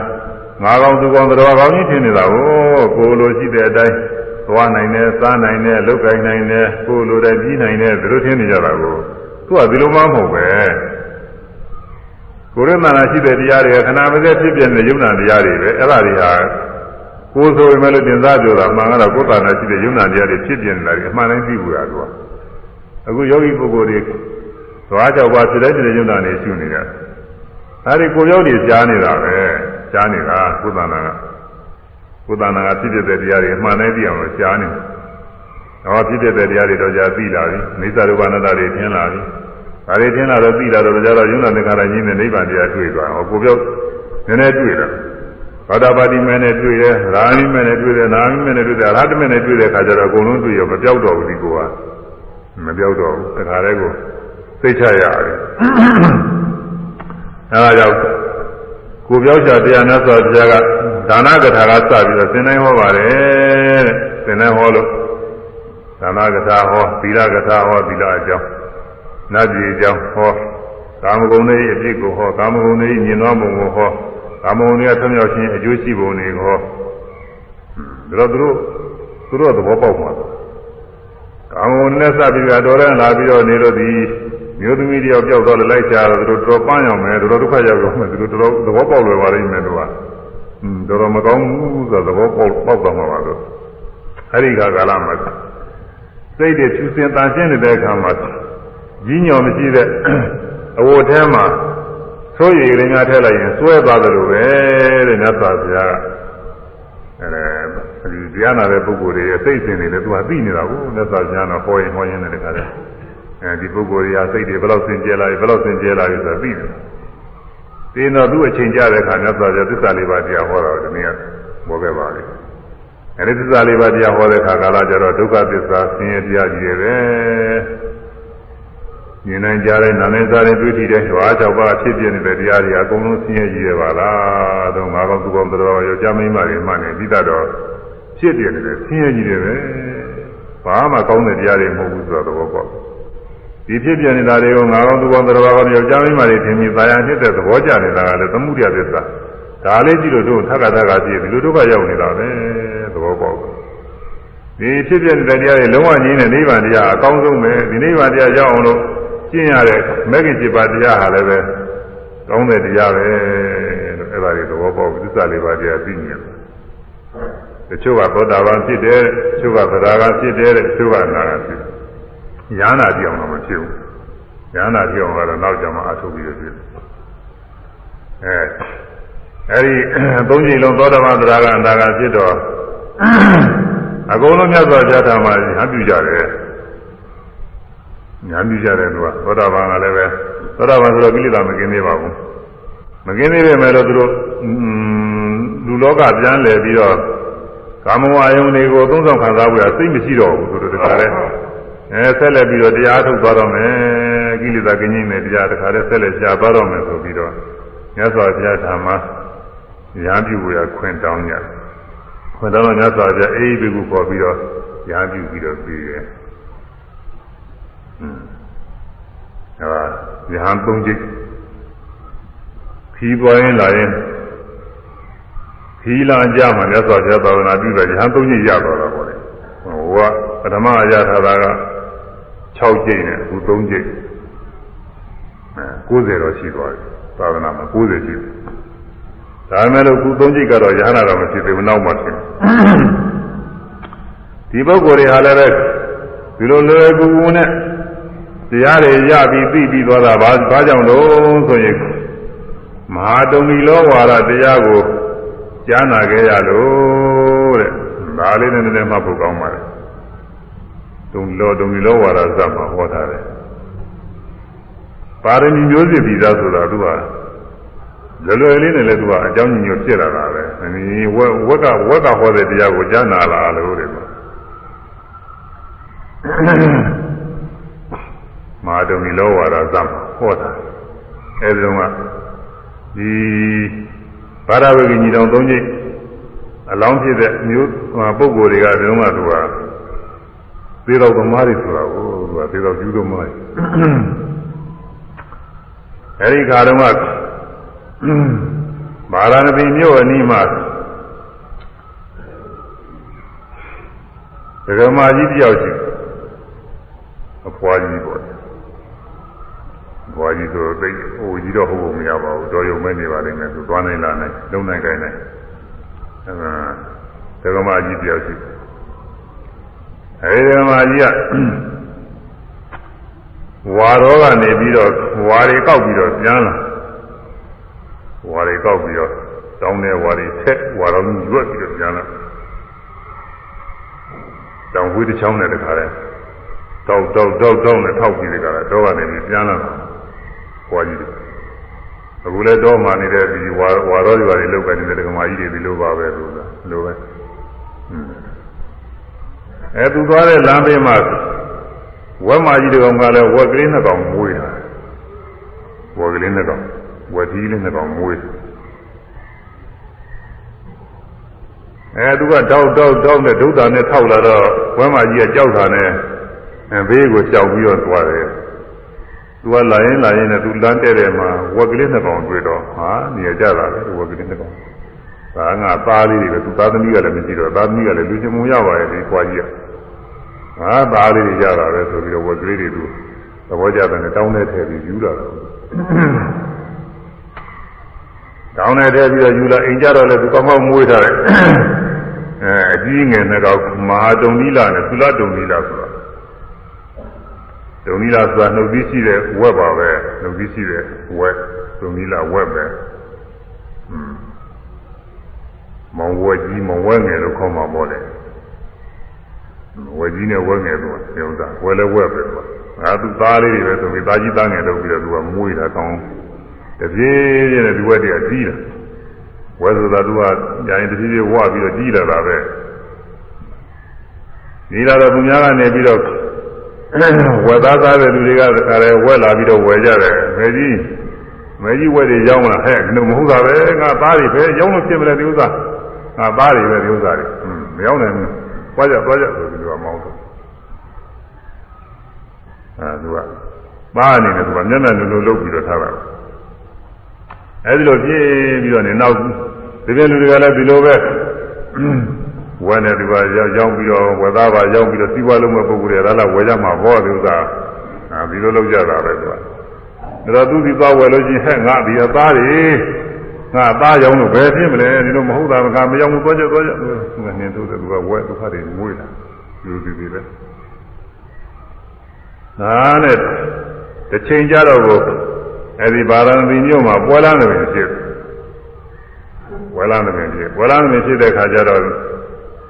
ငါးကောင်သူကောင်တော်ကောင်ကြီးထင်နေတာကိုကိုလိုရှိတဲ့အတိုင်းသွားနိုင်တယ်စားနိုင်တယ်လုပ်ကိုင်နိုင်တယ်ကိုလိုတဲ့ပြီးနိုင်တယ်ဒီလိုထင်နေကြတာကိုသူကဒီလိုမှမဟုတ်ပဲကိုရမနာရှိတဲ့တရားတွေကခဏမစဲဖြစ်ပြနေတဲ့ယုံနာတရားတွေပဲအဲ့ဒါတွေဟာ ကိုယ်ဆိုရင်လည်းတင်စားကြတာမှန်ကတော့ကိုယ်တာနာရှိတဲ့ယုံနာတရားတွေဖြစ်ပြနေတာတွေအမှန်တိုင်းသိဘူးလားသူကအခုယောဂီပုဂ္ဂိုလ်တွေသွားကြောက်ပါစိတ်တိုင်းစိတ်ယုံနာနေရှုနေတာဒါတွေကိုယ်ရောက်နေကြားနေတာပဲကြားနေတာကုသနာကကုသနာကဖြစ်ဖြစ်တဲ့တရားတွေအမှန်တိုင်းသိအောင်လို့ကြားနေတော့ဖြစ်ဖြစ်တဲ့တရားတွေတော့ကြာသိလာပြီမိစ္ဆာရူပနာတတွေထင်လာပြီဒါတွေထင်လာတော့သိလာတော့ကြာတော့ယုံနာသင်္ခါရကြီးနဲ့နိဗ္ဗာန်တရားတွေ့သွားဟောကိုပြောနည်းနည်းတွေ့တာ ဘာဒပါတိမဲနဲ့တွေ့တယ်ရာမိမဲနဲ့တွေ့တယ်နာမိမဲနဲ့တွေ့တယ်အရဟတမဲနဲ့တွေ့တဲ့ခါကျတော့အကုန်လုံးတွေ့ရောမပြောက်တော့ဘူးဒီကောမပြောက်တော့ဘူးတခါတည်းကိုသိချရတယ်အဲဒါကြောင့်ကိုပြောက်ချတရားနဲ့ဆိုတရားကဒါနကထာကစပြီးတော့သင်တိုင်းဟောပါတယ်တဲ့သင်တိုင်းဟောလို့ဒါနကထာဟောသီလကထာဟောသီလအကြောင်းနတ်ပြည်အကြောင်းဟောကာမဂုဏ်တွေအပြစ်ကိုဟောကာမဂုဏ်တွေမြင်သွားပုံကိုဟော ကာမဂုဏ်တွေကဆွမြောက်ခြင်းအကျိုးရှိပုံတွေကိုဟောဒါတော့သူတို့သူတို့သဘောပေါက်မှာကာမဂုဏ်နဲ့စပြီးတော့တော်ရန်လာပြီးတော့နေလို့ဒီမျိုးသမီးတယောက်ကြောက်တော့လိုက်ကြတော့သူတို့တော်ပန်းရောက်မယ်သူတို့ဒုက္ခရောက်တော့မယ်သူတို့တော်သဘောပေါက်လွယ်ပါလိမ့်မယ်သူကอืมတော်တော်မကောင်းဘူးဆိုတော့သဘောပေါက်ပေါက်သွားမှာပါလို့အဲဒီကကာလမှာစိတ်တွေဖြူစင်တန်ရှင်းနေတဲ့အခါမှာကြီးညော်မရှိတဲ့အဝတ်ထဲမှာ ဆိုးရည်ရင်းများထည့်လိုက်ရင်စွဲသွားတယ်လို့ပဲတဲ့မြတ်စွာဘုရားကအဲဒီတရားနာတဲ့ပုဂ္ဂိုလ်တွေရဲ့စိတ်စဉ်တွေလည်းသူကသိနေတာကိုလက်သာကျမ်းတော့ဟောရင်ဟောရင်လည်းတခါတည်းအဲဒီပုဂ္ဂိုလ်တွေကစိတ်တွေဘယ်လောက်စင်ကြဲလာပြီဘယ်လောက်စင်ကြဲလာပြီဆိုတာသိတယ်တင်းတော့သူ့အချိန်ကြတဲ့အခါမြတ်စွာဘုရားသစ္စာလေးပါးတရားဟောတော့ဒီနေ့ကဘောခဲ့ပါလေအဲဒီသစ္စာလေးပါးတရားဟောတဲ့အခါကာလကျတော့ဒုက္ခသစ္စာဆင်းရဲတရားကြီးတွေပဲ မြင်နိုင်ကြတဲ့နာမည်စားတဲ့တွေ့ထိတဲ့ဓဝါ၆ပါးဖြစ်ပြနေတဲ့တရားတွေအကုန်လုံးဆင်းရဲကြီးရပါလားတော့ငါကောင်သူကောင်တော်ယောက်ျားမိန်းမတွေမှနေပြီးတော့ဖြစ်ပြနေတယ်ဆင်းရဲကြီးတွေပဲဘာမှကောင်းတဲ့တရားတွေမဟုတ်ဘူးဆိုတော့သဘောပေါက်ဒီဖြစ်ပြနေတာတွေကိုငါကောင်သူကောင်တော်ကောင်ယောက်ျားမိန်းမတွေထင်ပြီးသာယာဖြစ်တဲ့သဘောကျနေတာကလည်းသမှုရသစ္စာဒါလေးကြည့်လို့တို့ထက်ကထက်ကကြည့်ဒီလိုဒုက္ခရောက်နေတာပဲသဘောပေါက်ဒီဖြစ်ပြနေတဲ့တရားတွေလုံးဝငြင်းတဲ့နိဗ္ဗာန်တရားအကောင်းဆုံးပဲဒီနိဗ္ဗာန်တရားရောက်အောင်လို့ ကျင့်ရတဲ့မဂ္ဂင်7ပါးတရားဟာလည်းပဲကောင်းတဲ့တရားပဲလို့အဲ့ဒါတွေသဘောပေါက်သစ္စာလေးပါးတရားသိနေတယ်တချို့ကသောတာပန်ဖြစ်တယ်တချို့ကသရဂါဖြစ်တယ်တချို့ကနာဂါဖြစ်တယ်ညာနာပြောင်းတော့မဖြစ်ဘူးညာနာပြောင်းတော့နောက်ကြမှာအထုတ်ပြီးရဖြစ်အဲအဲ့ဒီသုံးချိန်လုံးသောတာပန်သရဂါနာဂါဖြစ်တော့အကုန်လုံးမြတ်စွာဘုရားထာမှာဟန်ပြုကြတယ် ညာပြုကြတယ်သူကသောတာပန်ကလည်းပဲသောတာပန်ဆိုတော့ကိလေသာမကင်းသေးပါဘူးမကင်းသေးပေမဲ့လို့သူတို့လူလောကပြန်လည်ပြီးတော့ကာမဝါယုန်တွေကိုသုံးဆောင်ခံစားဖို့ရစိတ်မရှိတော့ဘူးသူတို့တခါလဲအဲဆက်လက်ပြီးတော့တရားထုတ်သွားတော့မယ်ကိလေသာကင်းခြင်းနဲ့တရားတခါလဲဆက်လက်ရှားသွားတော့မယ်ဆိုပြီးတော့မြတ်စွာဘုရားထာမှာညာပြုဖို့ရခွင့်တောင်းကြခွင့်တောင်းတော့မြတ်စွာဘုရားအေးဒီကုခေါ်ပြီးတော့ညာပြုပြီးတော့ပြီးတယ် အဲဒါရဟန်း၃ချက်ခီးသွားရင်လာရင်ခီးလာကြမှမြတ်စွာဘုရားသာသနာပြုတယ်ရဟန်း၃ချက်ရသွားတာပေါ့လေဟိုကပထမအရထာတာက6ချက်နဲ့အခု3ချက်အဲ90တော့ရှိသွားပြီသာသနာမှာ90ရှိပြီဒါမှမဟုတ်ခုသုံးကြိတ်ကတော့ရဟနာတော့မဖြစ်သေးဘူးနောက်မှဖြစ်ဒီပုဂ္ဂိုလ်တွေဟာလည်းပဲဒီလိုလွယ်ကူကူနဲ့ တရားတွေရပြီးသိပြီးသွားတာဘာဘာကြောင့်လို့ဆိုရင်မဟာတုံမီလောဝါဒတရားကိုကြားနာခဲ့ရလို့တဲ့ဒါလေးနဲ့နည်းနည်းမှတ်ဖို့ကောင်းပါတယ်တုံလောတုံမီလောဝါဒဇတ်မှာဟောထားတယ်ပါရမီမျိုးစစ်ပြီးသားဆိုတာသူကလွယ်လွယ်လေးနဲ့လည်းသူကအကြောင်းညွှန်ဖြစ်လာတာပဲ။ဒီဝက်ဝက်ကဝက်ကဟောတဲ့တရားကိုကြားနာလာလို့တဲ့။ မာတုံဒီလောဝါဒသံဟောတာ။အဲဒီတော့ကဒီဘာရဝဂိညီတော်သုံးချိတ်အလောင်းဖြစ်တဲ့မျိုးပုဂ္ဂိုလ်တွေကဒီတော့ကသူကသေတော်သမားတွေဆိုတာကိုသူကသေတော်ကျူးသမားတွေ။အဲဒီခါတော့ကဗာရာဏသီမြို့အနီးမှာဒဂမကြီးတယောက်ရှိအဖွားကြီးပေါ့ ဘွားကြီးဆိုသိဟိုကြီးတော့ဟုတ်ဖို့မရပါဘူးတော်ရုံမဲ့နေပါလိမ့်မယ်သူသွားနိုင်လာနိုင်လုံနိုင်ကြနိုင်အဲဒဂမကြီးတယောက်ရှိအဲဒီဒဂမကြီးကဝါရောကနေပြီးတော့ဝါတွေကောက်ပြီးတော့ပြန်လာဝါတွေကောက်ပြီးတော့တောင်းတဲ့ဝါတွေဆက်ဝါတော်ကြီးရွက်ပြီးတော့ပြန်လာတောင်ဝေးတစ်ချောင်းနဲ့တခါလဲတောက်တောက်တောက်တောက်နဲ့ထောက်ပြီးတခါလဲတော့ကနေပြီးပြန်လာ ဝါကြီးတွေအခုလဲတော့မှနေတဲ့ဒီဝါဝါတော်တွေပါလေလောက်ကနေတဲ့ဒကမာကြီးတွေဒီလိုပါပဲလို့လားလိုပဲအဲသူသွားတဲ့လမ်းဘေးမှာဝက်မကြီးတကောင်ကလည်းဝက်ကလေးနှစ်ကောင်မွေးတာဝက်ကလေးနှစ်ကောင်ဝက်ကြီးလေးနှစ်ကောင်မွေးအဲသူကတောက်တောက်တောက်နဲ့ဒုဒ္ဒါနဲ့ထောက်လာတော့ဝက်မကြီးကကြောက်တာနဲ့အဲဘေးကိုကြောက်ပြီးတော့သွားတယ် သူကလာရင်လာရင်နဲ့သူလမ်းတဲ့တယ်မှာဝက်ကလေးနှစ်ကောင်တွေ့တော့ဟာနေရကြတာလေဝက်ကလေးနှစ်ကောင်ဒါငါသားလေးတွေပဲသူသားသမီးကလည်းမရှိတော့သားသမီးကလည်းလူချင်းမုံရပါရဲ့ဒီကွာကြီးကငါသားလေးတွေကြတာပဲဆိုပြီးတော့ဝက်ကလေးတွေသူသဘောကျတယ်နဲ့တောင်းတဲ့ထဲပြီးယူလာတာတောင်းတဲ့ထဲပြီးတော့ယူလာအိမ်ကြတော့လည်းသူကောင်းကောင်းမွေးထားတယ်အဲအကြီးငယ်နဲ့တော့မဟာတုံနီလာနဲ့သုလတုံနီလာဆိုတာ တုံနီလာဆိုတာနှုတ်ပြီးရှိတဲ့ဝက်ပါပဲနှုတ်ပြီးရှိတဲ့ဝက်တုံနီလာဝက်ပဲอืมမောင်ဝက်ကြီးမောင်ဝက်ငယ်လို့ခေါ်မှာပေါ့လေဝယ်ကြီးနဲ့ဝယ်ငယ်တော့ဒီဥစ္စာဝယ်လဲဝယ်ပဲကွာငါသူသားလေးတွေပဲဆိုပြီးသားကြီးသားငယ်လုပ်ပြီးတော့သူကမွေးတာကောင်းတပြေးပြေးနဲ့ဒီဝက်တည်းကကြီးတာဝယ်ဆိုတာသူကညာရင်တပြေးပြေးဝပြီးတော့ကြီးလာတာပဲဒီလာတော့သူများကနေပြီးတော့ ဝယ်သားသားတဲ့လူတွေကလည်းဝယ်လာပြီးတော့ဝယ်ကြတယ်မဲကြီးမဲကြီးဝယ်တွေရောင်းလာဟဲ့ငါမဟုတ်တာပဲငါသားတွေပဲရောင်းလို့ဖြစ်မလဲဒီဥစ္စာငါသားတွေပဲဒီဥစ္စာတွေမရောင်းနိုင်ဘူးသွားကြသွားကြဆိုပြီးတော့မောင်းတော့အဲသူကပါအနေနဲ့သူကမျက်နှာလိုလိုလုပ်ပြီးတော့ထားတာအဲဒီလိုပြင်းပြီးတော့နေနောက်ဒီပြင်လူတွေကလည်းဒီလိုပဲ ဝယ်နေသူကရောက်ပြီးတော့ဝယ်သားပါရောက်ပြီးတော့စီးပွားလုံးမဲ့ပုဂ္ဂိုလ်တွေလားလားဝယ်ကြမှာဘောဒီဥစ္စာအဲဒီလိုလုပ်ကြတာပဲသူကဒါတော့သူဒီသွားဝယ်လို့ရှိရင်ဟဲ့ငါဒီအသားတွေငါသားရောင်းလို့ဘယ်ဖြစ်မလဲဒီလိုမဟုတ်တာကမရောင်းဘူးသွားကြသွားကြသူကနင်းသူကသူကဝဲဒုက္ခတွေမွေးတာဒီလိုဒီလိုပဲနားနဲ့တစ်ချိန်ကြတော့ကိုအဲဒီဗာရဏသီမြို့မှာပွဲလန်းနေပြီဖြစ်ပွဲလန်းနေပြီဖြစ်ပွဲလန်းနေဖြစ်တဲ့ခါကျတော့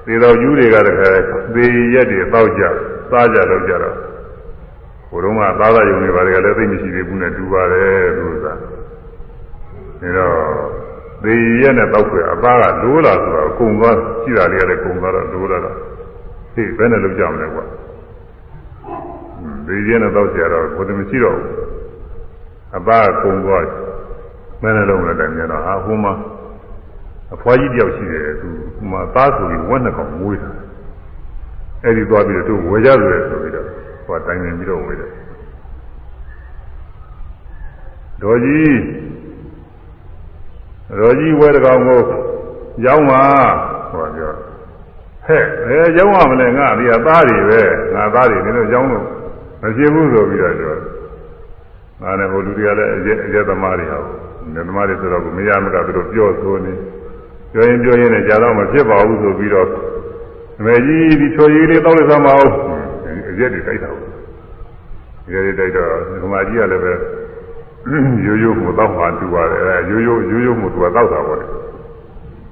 သေတော်ယူတွေကတခါသေရက်တွေတောက်ကြစားကြတော့ကြတော့ဘုရုံးကသားသားယုံနေပါလေကလည်းသိမရှိသေးဘူးနဲ့တူပါတယ်သူကအဲတော့သေရက်နဲ့တောက်ခွေအသားကလိုးလာဆိုတော့ကုံသွားရှိတာလေးကလည်းကုံသွားတော့လိုးလာတော့သိဘယ်နဲ့လုပ်ကြမလဲကွာသေရက်နဲ့တောက်ကြတော့ဘုရားမရှိတော့ဘူးအသားကကုံသွားဘယ်နဲ့လုပ်မလဲတဲ့မြန်တော့ဟာဟိုမှာ အဖွားကြီးတယောက်ရှိတယ်သူဟိုမှာသားဆိုပြီးဝက်နှစ်ကောင်မွေးတာအဲ့ဒီသွားပြီးတော့သူဝယ်ကြတယ်ဆိုပြီးတော့ဟိုတိုင်နေပြီးတော့ဝယ်တယ်ဒေါ်ကြီးဒေါ်ကြီးဝဲတကောင်ကိုရောင်းပါဟောပြောဟဲ့အဲရောင်းရမလဲငါဒီအသားတွေပဲငါသားတွေနင်တို့ရောင်းလို့မဖြစ်ဘူးဆိုပြီးတော့ပြောငါနဲ့ဟိုလူတွေကလည်းအရက်အရက်သမားတွေဟာနေသမားတွေဆိုတော့မရမကသူတို့ပြောဆိုနေ ပြောရင်ပြောရင်လည်းကြာတော့မဖြစ်ပါဘူးဆိုပြီးတော့အမေကြီးဒီချော်ရည်လေးတောက်လိုက်သမှာအောင်အရက်တွေတိုက်တာဘူးအရက်တွေတိုက်တော့ဒီမှာကြီးကလည်းပဲရိုးရိုးမှုတောက်မှတူပါတယ်အဲရိုးရိုးရိုးရိုးမှုသူကတောက်တာပေါ့လေ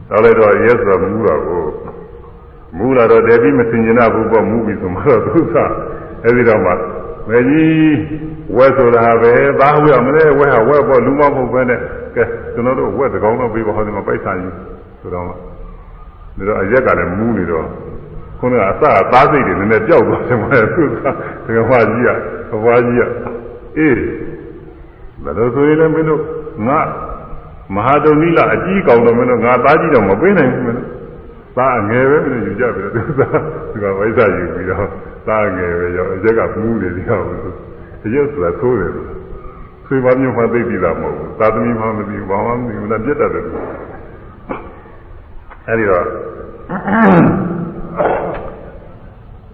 တောက်လိုက်တော့ရဲဆိုတော့မူးတာကိုမူးလာတော့တည်းပြီးမစင်ကျင်တာဘူးပေါ့မူးပြီဆိုမှတော့သူကအဲဒီတော့မှမေကြီးဝက်ဆိုတာပဲသားဝဲမလဲဝဲဟာဝဲပေါ့လူမမဟုတ်ပဲနဲ့ကဲကျွန်တော်တို့ဝက်တကောင်တော့ပြေးပါဟောဒီမှာပိုက်ဆံယူ ဆိုတော့မှဒါတော့အရက်ကလည်းမူးနေတော့ခုနကအစအသားစိတ်တွေနည်းနည်းပျောက်သွားတယ်မဟုတ်ဘူးသူကဒကမကြီးကဘွားကြီးကအေးဒါလို့ဆိုရင်လည်းမင်းတို့ငါမဟာတုံနီလာအကြီးကောင်တော့မင်းတို့ငါသားကြီးတော့မပေးနိုင်ဘူးမင်းတို့သားငယ်ပဲမင်းတို့ယူကြပြီတော့သူကသူကဝိဇ္ဇာယူပြီးတော့သားငယ်ပဲရောအရက်ကမူးနေတယ်ဟောအရက်ဆိုတာသိုးတယ်ဆွေပါမျိုးမှသိပြီလားမဟုတ်ဘူးသာသမီမှမသိဘူးဘာမှမသိဘူးလားပြတ်တတ်တယ် အဲဒီတော့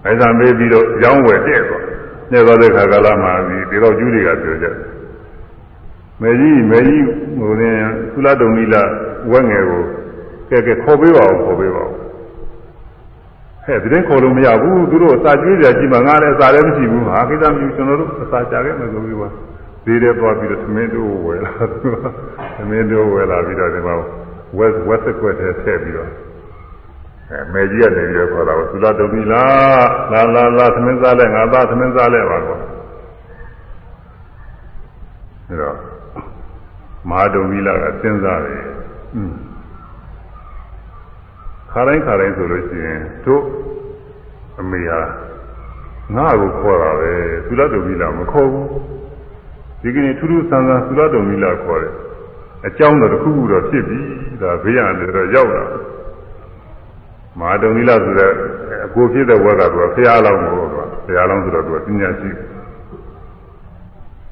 အဲဒါမေးပြီးတော့ရောင်းဝယ်တဲ့သွားညက်သွားတဲ့ခါကာလမှာဒီဒီတော့ကျူးတွေကပြောကြမေကြီးမေကြီးဟိုရင်သုလတုံနီလာဝက်ငယ်ကိုကဲကဲခေါ်ပေးပါဦးခေါ်ပေးပါဦးဟဲ့ဒီရင်ခေါ်လို့မရဘူးသူတို့အစာကျွေးကြကြည့်မှငါလည်းအစာလည်းမရှိဘူးဟာကိစ္စမရှိကျွန်တော်တို့အစာကြခဲ့မယ်ဆိုပြီးတော့သေးတယ်သွားပြီးတော့သမင်းတို့ဝယ်လာသမင်းတို့ဝယ်လာပြီးတော့ဒီမှာ ဝက်ဝက်စကွက်ထဲထည့်ပြီးတော့အဲမေကြီးကနေပြီးတော့ခေါ်တာကိုသုလတုံနီလာလာလာလာသမင်းစားလဲငါသားသမင်းစားလဲပါကောအဲတော့မဟာတုံနီလာကစဉ်းစားတယ်อืมခါတိုင်းခါတိုင်းဆိုလို့ရှိရင်တို့အမေဟာငါ့ကိုခေါ်တာပဲသုလတုံနီလာမခေါ်ဘူးဒီကနေ့ထူးထူးဆန်းဆန်းသုလတုံနီလာခေါ်တယ် အကြောင်းတော့တစ်ခုခုတော့ဖြစ်ပြီဒါဘေးရတယ်တော့ရောက်လာမဟာတုံနီလာဆိုတဲ့အကိုဖြစ်တဲ့ဝက်ကသူကဖရာလောင်းကိုသူကဖရာလောင်းဆိုတော့သူကပညာရှိ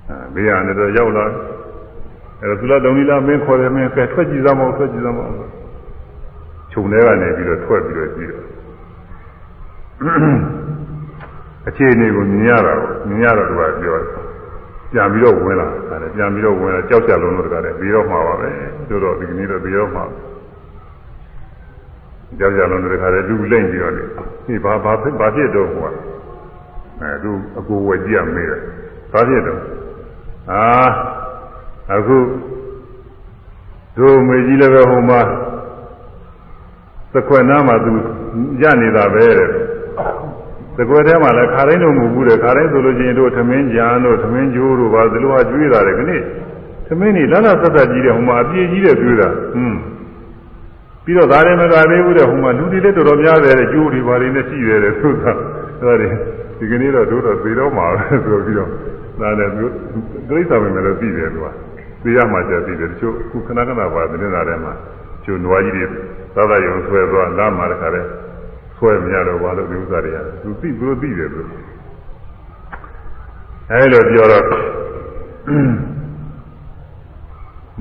အဲဘေးရတယ်တော့ရောက်လာအဲသုလတုံနီလာမင်းခေါ်တယ်မင်းကဲထွက်ကြည့်စမ်းမအောင်ထွက်ကြည့်စမ်းမအောင်ခြုံထဲကနေပြီးတော့ထွက်ပြီးတော့ကြည့်တော့အခြေအနေကိုမြင်ရတာကိုမြင်ရတော့သူကပြော ပြန်ပြီးတော့ဝင်လာတယ်ပြန်ပြီးတော့ဝင်လာကြောက်ကြလုံးလို့တကားတယ်ပြီးတော့မှာပါပဲတို့တော့ဒီကနေ့တော့ပြီးတော့မှာကြောက်ကြလုံးတို့တကားတယ်လူလိမ့်ပြီးတော့ဒီဘာဘာဘာဖြစ်တော့ဟိုကအဲသူအကိုဝယ်ကြည့်ရမေးတယ်ဘာဖြစ်တော့အာအခုတို့မေကြီးလည်းပဲဟိုမှာသခွက်နားမှာသူရနေတာပဲတဲ့ သကွယ်ထဲမှာလည်းခါတိုင်းတော့မဟုတ်ဘူးတဲ့ခါတိုင်းဆိုလို့ချင်းတို့သမင်းကြံတို့သမင်းကျိုးတို့ပါသလိုဟာကျွေးတာတယ်ခဏသမင်းนี่လလသက်သက်ကြီးတယ်ဟိုမှာအပြည့်ကြီးတယ်ကျွေးတာဟွန်းပြီးတော့ဒါလည်းမကသေးဘူးတဲ့ဟိုမှာလူတွေလည်းတော်တော်များတယ်တဲ့ကျိုးတွေပါနေနဲ့ရှိတယ်တဲ့သူကဒါတွေဒီကနေ့တော့တို့တော့သေတော့မှာပဲဆိုပြီးတော့ဒါလည်းသူဒိဋ္ဌာမမယ်လို့သိတယ်သူကသိရမှချက်သိတယ်တချို့ခုခဏခဏပါတဲ့နာထဲမှာကျိုးနွားကြီးတွေသာသာယုံဆွဲသွားလာမှတခါတည်း ဆွဲမရတော့ဘာလို့ဒီဥစ္စာတွေကသူသိသူသိတယ်သူအဲလိုပြောတော့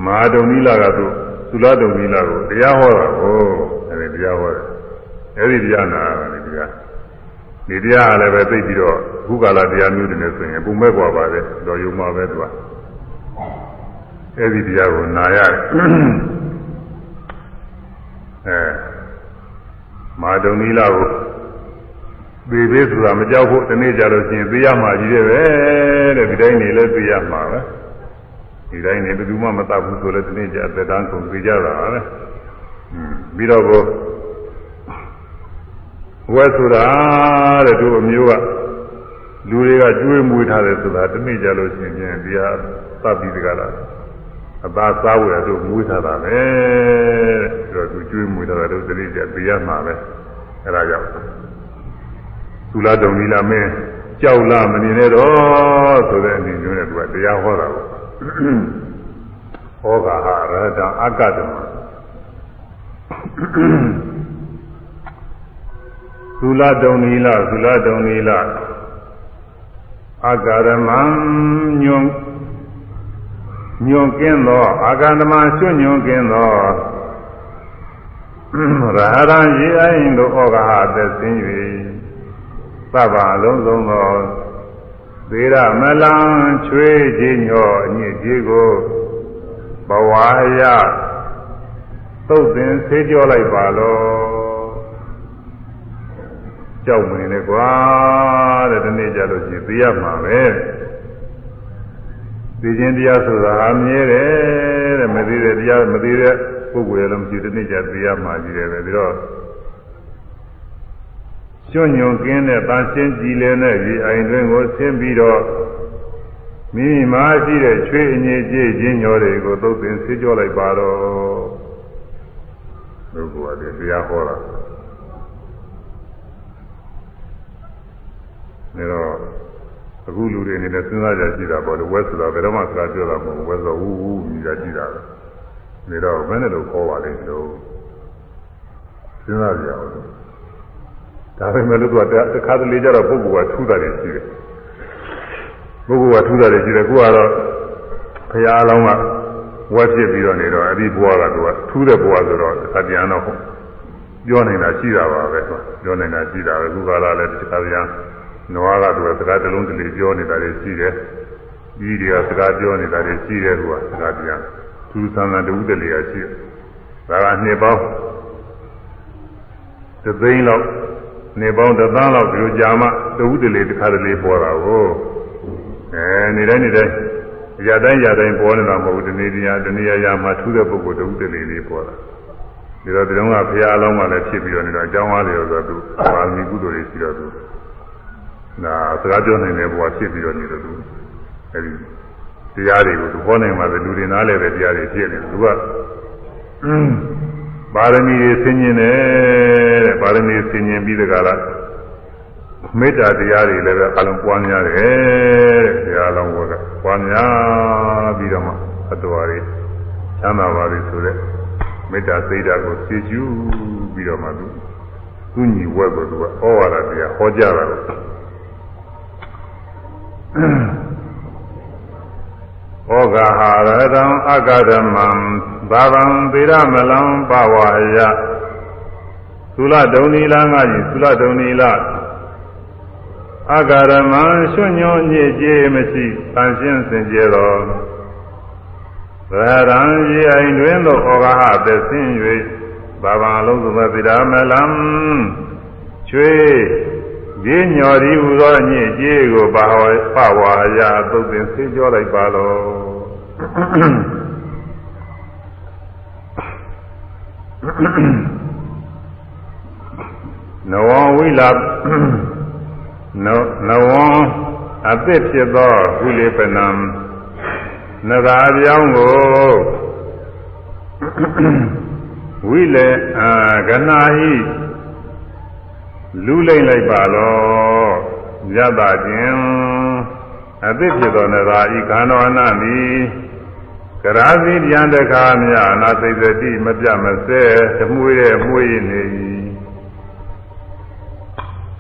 မဟာဒုံနီလာကသူသုလဒုံနီလာကိုတရားဟောတာကိုအဲဒီတရားဟောတယ်အဲဒီတရားနာတယ်တရားဒီတရားကလည်းပဲသိပြီးတော့ဘုကာလတရားမျိုးတွေနဲ့ဆိုရင်ပုံမဲ့กว่าပါပဲတော်ယုံမှာပဲသူကအဲဒီတရားကိုနာရတယ်အဲ မာဒုံနီလာကိုသေသေးဆိုတာမကြောက်ဖို့ဒီနေ့ကြလို့ရှိရင်သိရမှာကြီးတယ်ပဲတဲ့ဒီတိုင်းနေလဲသိရမှာပဲဒီတိုင်းနေဘယ်သူမှမတတ်ဘူးဆိုလဲဒီနေ့ကြအသက်တန်းကုန်သိကြတာပဲอืมပြီးတော့ကိုဝဲဆိုတာတဲ့သူအမျိုးကလူတွေကကျွေးမွေးထားတယ်ဆိုတာဒီနေ့ကြလို့ရှိရင်ဒီဟာသတ်ပြီးတကလား အသာစားဝယ်တို့မွေးထားတာပဲတဲ့ပြီးတော့သူကျွေးမွေးထားတာတို့ဒီနေ့ကြသိရမှာပဲအဲဒါကြောင့်သူလာတုံကြီးလာမင်းကြောက်လာမနေနဲ့တော့ဆိုတဲ့အနေမျိုးနဲ့သူကတရားဟောတာပေါ့ဟောကဟာရဟတအကတမသုလတုံနီလသုလတုံနီလအာဂရမံညွန် ညွန်ကင်းသောအာဂန္တမကျွညွန်ကင်းသောရဟရံရေအိုင်တို့ဩဃာအသက်ဆင်း၍သဗ္ဗအလုံးစုံသောသေရမလံချွေးခြင်းညောအညစ်ကြေးကိုဘဝရသုတ်သင်ဆေးကြောလိုက်ပါလောကြောက်မနေနဲ့ကွာတဲ့ဒီနေ့ကြလို့ရှိရင်သိရမှာပဲ သိခြင်းတရားဆိုတာအမြဲတယ်တဲ့မသိတဲ့တရားမသိတဲ့ပုဂ္ဂိုလ်ရလည်းမရှိဒီနေ့ကြသိရမှာကြီးတယ်ပဲပြီးတော့ကျွညွန်ကင်းတဲ့တန်ရှင်းကြည်လည်တဲ့ဒီအိမ်တွင်ကိုဆင်းပြီးတော့မိမိမှာရှိတဲ့ချွေးအငြိကြေးခြင်းညောတွေကိုသုတ်သင်ဆေးကြောလိုက်ပါတော့ဘုရားကတရားဟောတာနေတော့ အခုလူတွေအနေနဲ့စဉ်းစားကြကြည့်တာပေါ့လေဝက်ဆိုတာဘယ်တော့မှစကားပြောတာမဟုတ်ဝက်ဆိုဟူးဟူးမြည်ကြကြည့်တာပဲနေတော့ဘယ်နဲ့လို့ခေါ်ပါလိမ့်လို့စဉ်းစားကြအောင်ဒါပေမဲ့လို့သူကတခါတလေကျတော့ပုဂ္ဂိုလ်ကထူးတာတွေရှိတယ်ပုဂ္ဂိုလ်ကထူးတာတွေရှိတယ်ကိုကတော့ဘုရားအလောင်းကဝက်ဖြစ်ပြီးတော့နေတော့အဲ့ဒီဘဝကသူကထူးတဲ့ဘဝဆိုတော့တခါပြန်တော့ပြောနေတာရှိတာပါပဲပြောနေတာရှိတာပဲခုကလာလည်းတခါပြန် နွားကသူကစကားတစ်လုံးတစ်လေပြောနေတာတွေရှိတယ်ပြီးတွေကစကားပြောနေတာတွေရှိတယ်သူကစကားပြန်သူသံသံတူတလေကရှိတယ်ဒါကနှစ်ပေါင်းသသိန်းလောက်နေပေါင်းတစ်သန်းလောက်ဒီလိုကြာမှတဝုတလေတစ်ခါတလေပေါ်တာကိုအဲနေတိုင်းနေတိုင်းရတိုင်းရတိုင်းပေါ်နေတာမဟုတ်ဘူးဒီနေ့တရားဒီနေ့ရမှာထူးတဲ့ပုဂ္ဂိုလ်တဝုတလေလေးပေါ်တာဒီတော့ဒီတော့ကဘုရားအလောင်းကလည်းဖြစ်ပြီးတော့နေတော့အကြောင်းအားလျော်ဆိုသူပါမီကုသိုလ်တွေရှိတော့သူ ဒါစကားပြောနိုင်တဲ့ဘဝဖြစ်ပြီးတော့နေတော့သူအဲဒီတရားတွေကိုသူဟောနိုင်မှပဲလူတွေနားလဲတဲ့တရားတွေဖြစ်နေတယ်သူကပါရမီတွေဆင်ញင်တယ်တဲ့ပါရမီဆင်ញင်ပြီးတကလားမေတ္တာတရားတွေလည်းပဲအလုံးပွားများတယ်တဲ့တရားလုံးကပွားများပြီးတော့မှအတော်ရီချမ်းသာပါပြီဆိုတဲ့မေတ္တာစိတ်ဓာတ်ကိုသိကျူးပြီးတော့မှသူသူညီဝက်ကိုသူကဩဝါဒတရားဟောကြားတာလို့ ဩဃဟာရတံအကဓမ္မံဘာဝံသေရမလံပဝါယသုလဒုံနီလာငါကြီးသုလဒုံနီလာအကရမံရွှညွညစ်ကြေးမရှိတန်ရှင်းစင်ကြယ်တော်ဗရံရေအိမ်တွင်သို့ဩဃဟသက်ဆင်း၍ဘာဝံလုံးစုံသေရမလံချွေ ဒီညော်ဒီဟူသောညစ်ကြေးကိုပါဝပဝါယသုတ်သင်ဆေးကြောလိုက်ပါလောနဝဝိလာနဝံအသစ်ဖြစ်သောကုလေပနံနဂါပြောင်းကိုဝိလေအာကနာဟိ လူလိမ့်လိုက်ပါလောယတခြင်းအသစ်ဖြစ်သောနဂါဤခန္ဓာနာမိကရာဇီတရားတခါမြအနာသိစတိမပြမစဲတမှုရဲ့မှုရနေ၏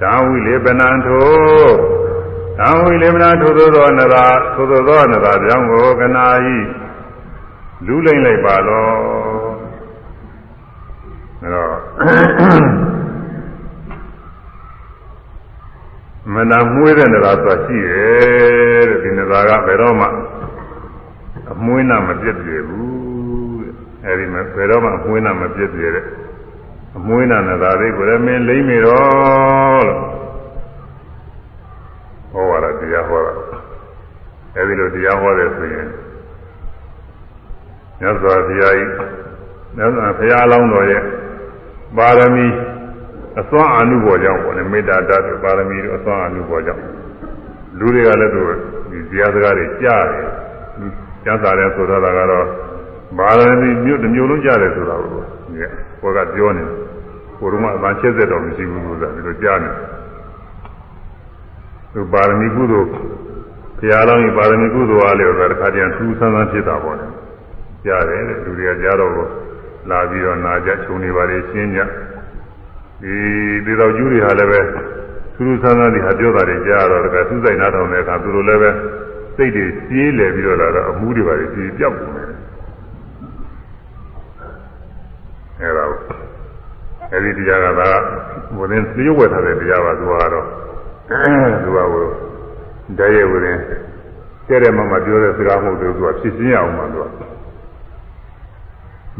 သာဝိလေပနံထိုသာဝိလေပနံထိုသောသောနရာထိုသောသောနရာပြောင်းကိုကနာဤလူလိမ့်လိုက်ပါလောအဲတော့ မနာမွေးတဲ့နရာဆိုတာရှိတယ်တဲ့ဒီနရာကဘယ်တော့မှအမွေးနာမပြည့်ပြည့်ဘူးတဲ့အဲဒီမှာဘယ်တော့မှအမွေးနာမပြည့်ပြည့်တဲ့အမွေးနာနာသာလေးကိုလည်းမင်းလိမ့်မိတော့လို့ဟောရတာတရားဟောတာအဲဒီလိုတရားဟောတယ်ဆိုရင်မြတ်စွာဘုရားကြီးမြတ်စွာဘုရားအလောင်းတော်ရဲ့ပါရမီ အစွမ်းအာနုဘောကြောင့်ပေါ့လေမေတ္တာတတ်ပါရမီတို့အစွမ်းအာနုဘောကြောင့်လူတွေကလည်းသူဒီတရားစကားတွေကြားတယ်ကျမ်းစာရဲဆိုတော့ကတော့ပါရမီမြို့တစ်မျိုးလုံးကြားတယ်ဆိုတာကိုကိုကပြောနေတယ်ကိုရုံးကအမှန်ချက်သက်တော်မရှိဘူးလို့ဆိုတာဒီလိုကြားနေသူပါရမီကုသိုလ်ဘုရားလောင်းကြီးပါရမီကုသိုလ်အားလျော်တာတစ်ခါတည်းထူးဆန်းဆန်းဖြစ်တာပေါ့လေကြားတယ်တဲ့လူတွေကကြားတော့လာပြီးတော့နာကြခြုံနေပါလေရှင်းကြ ဒီဒီတော်ကျူးတွေဟာလည်းပဲထူးထူးဆန်းဆန်းဒီဟာပြောတာတွေကြားတော့တကယ်သူ့ဆိုင်နားထောင်တဲ့အခါသူတို့လည်းပဲစိတ်တွေပြေးလေပြီးတော့လာတော့အမှုတွေပါလေပြေးပြောက်ကုန်တယ်အဲဒါအဲဒီတရားကသာဝရင်လျှို့ဝဲထားတဲ့တရားပါသူကတော့သူကဟိုတည်းရဲ့ဝရင်တဲ့တဲ့မမပြောတဲ့စကားမဟုတ်သေးဘူးသူကဖြစ်ရှင်းရအောင်မှာသူက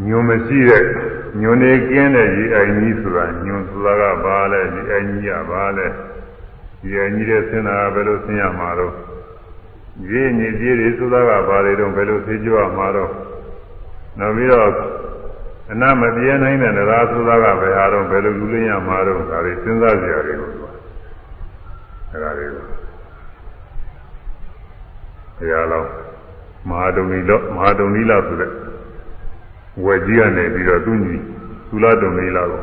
ညွန်မရှိတဲ့ညွန်နေကင်းတဲ့ရေအိုင်ကြီးဆိုတာညွန်ဆိုတာကဘာလဲဒီအိုင်ကြီးကဘာလဲဒီအိုင်ကြီးတဲ့ဆင်းတာကဘယ်လိုဆင်းရမှာတော့ရေညစ်ကြီးတွေဆိုတာကဘာတွေတော့ဘယ်လိုသိကြရမှာတော့နောက်ပြီးတော့အနမပြေနိုင်တဲ့တရားဆိုတာကဘယ်ဟာတော့ဘယ်လိုလူလင်းရမှာတော့ဒါတွေစဉ်းစားကြရတယ်လို့ပြောအဲဒါတွေကိုဘုရားတော်မဟာဒုံနီလောမဟာဒုံနီလာဆိုတဲ့ ဝယ်ကြီးကနေပြီးတော့သူညီသုလဒုံနီလာကို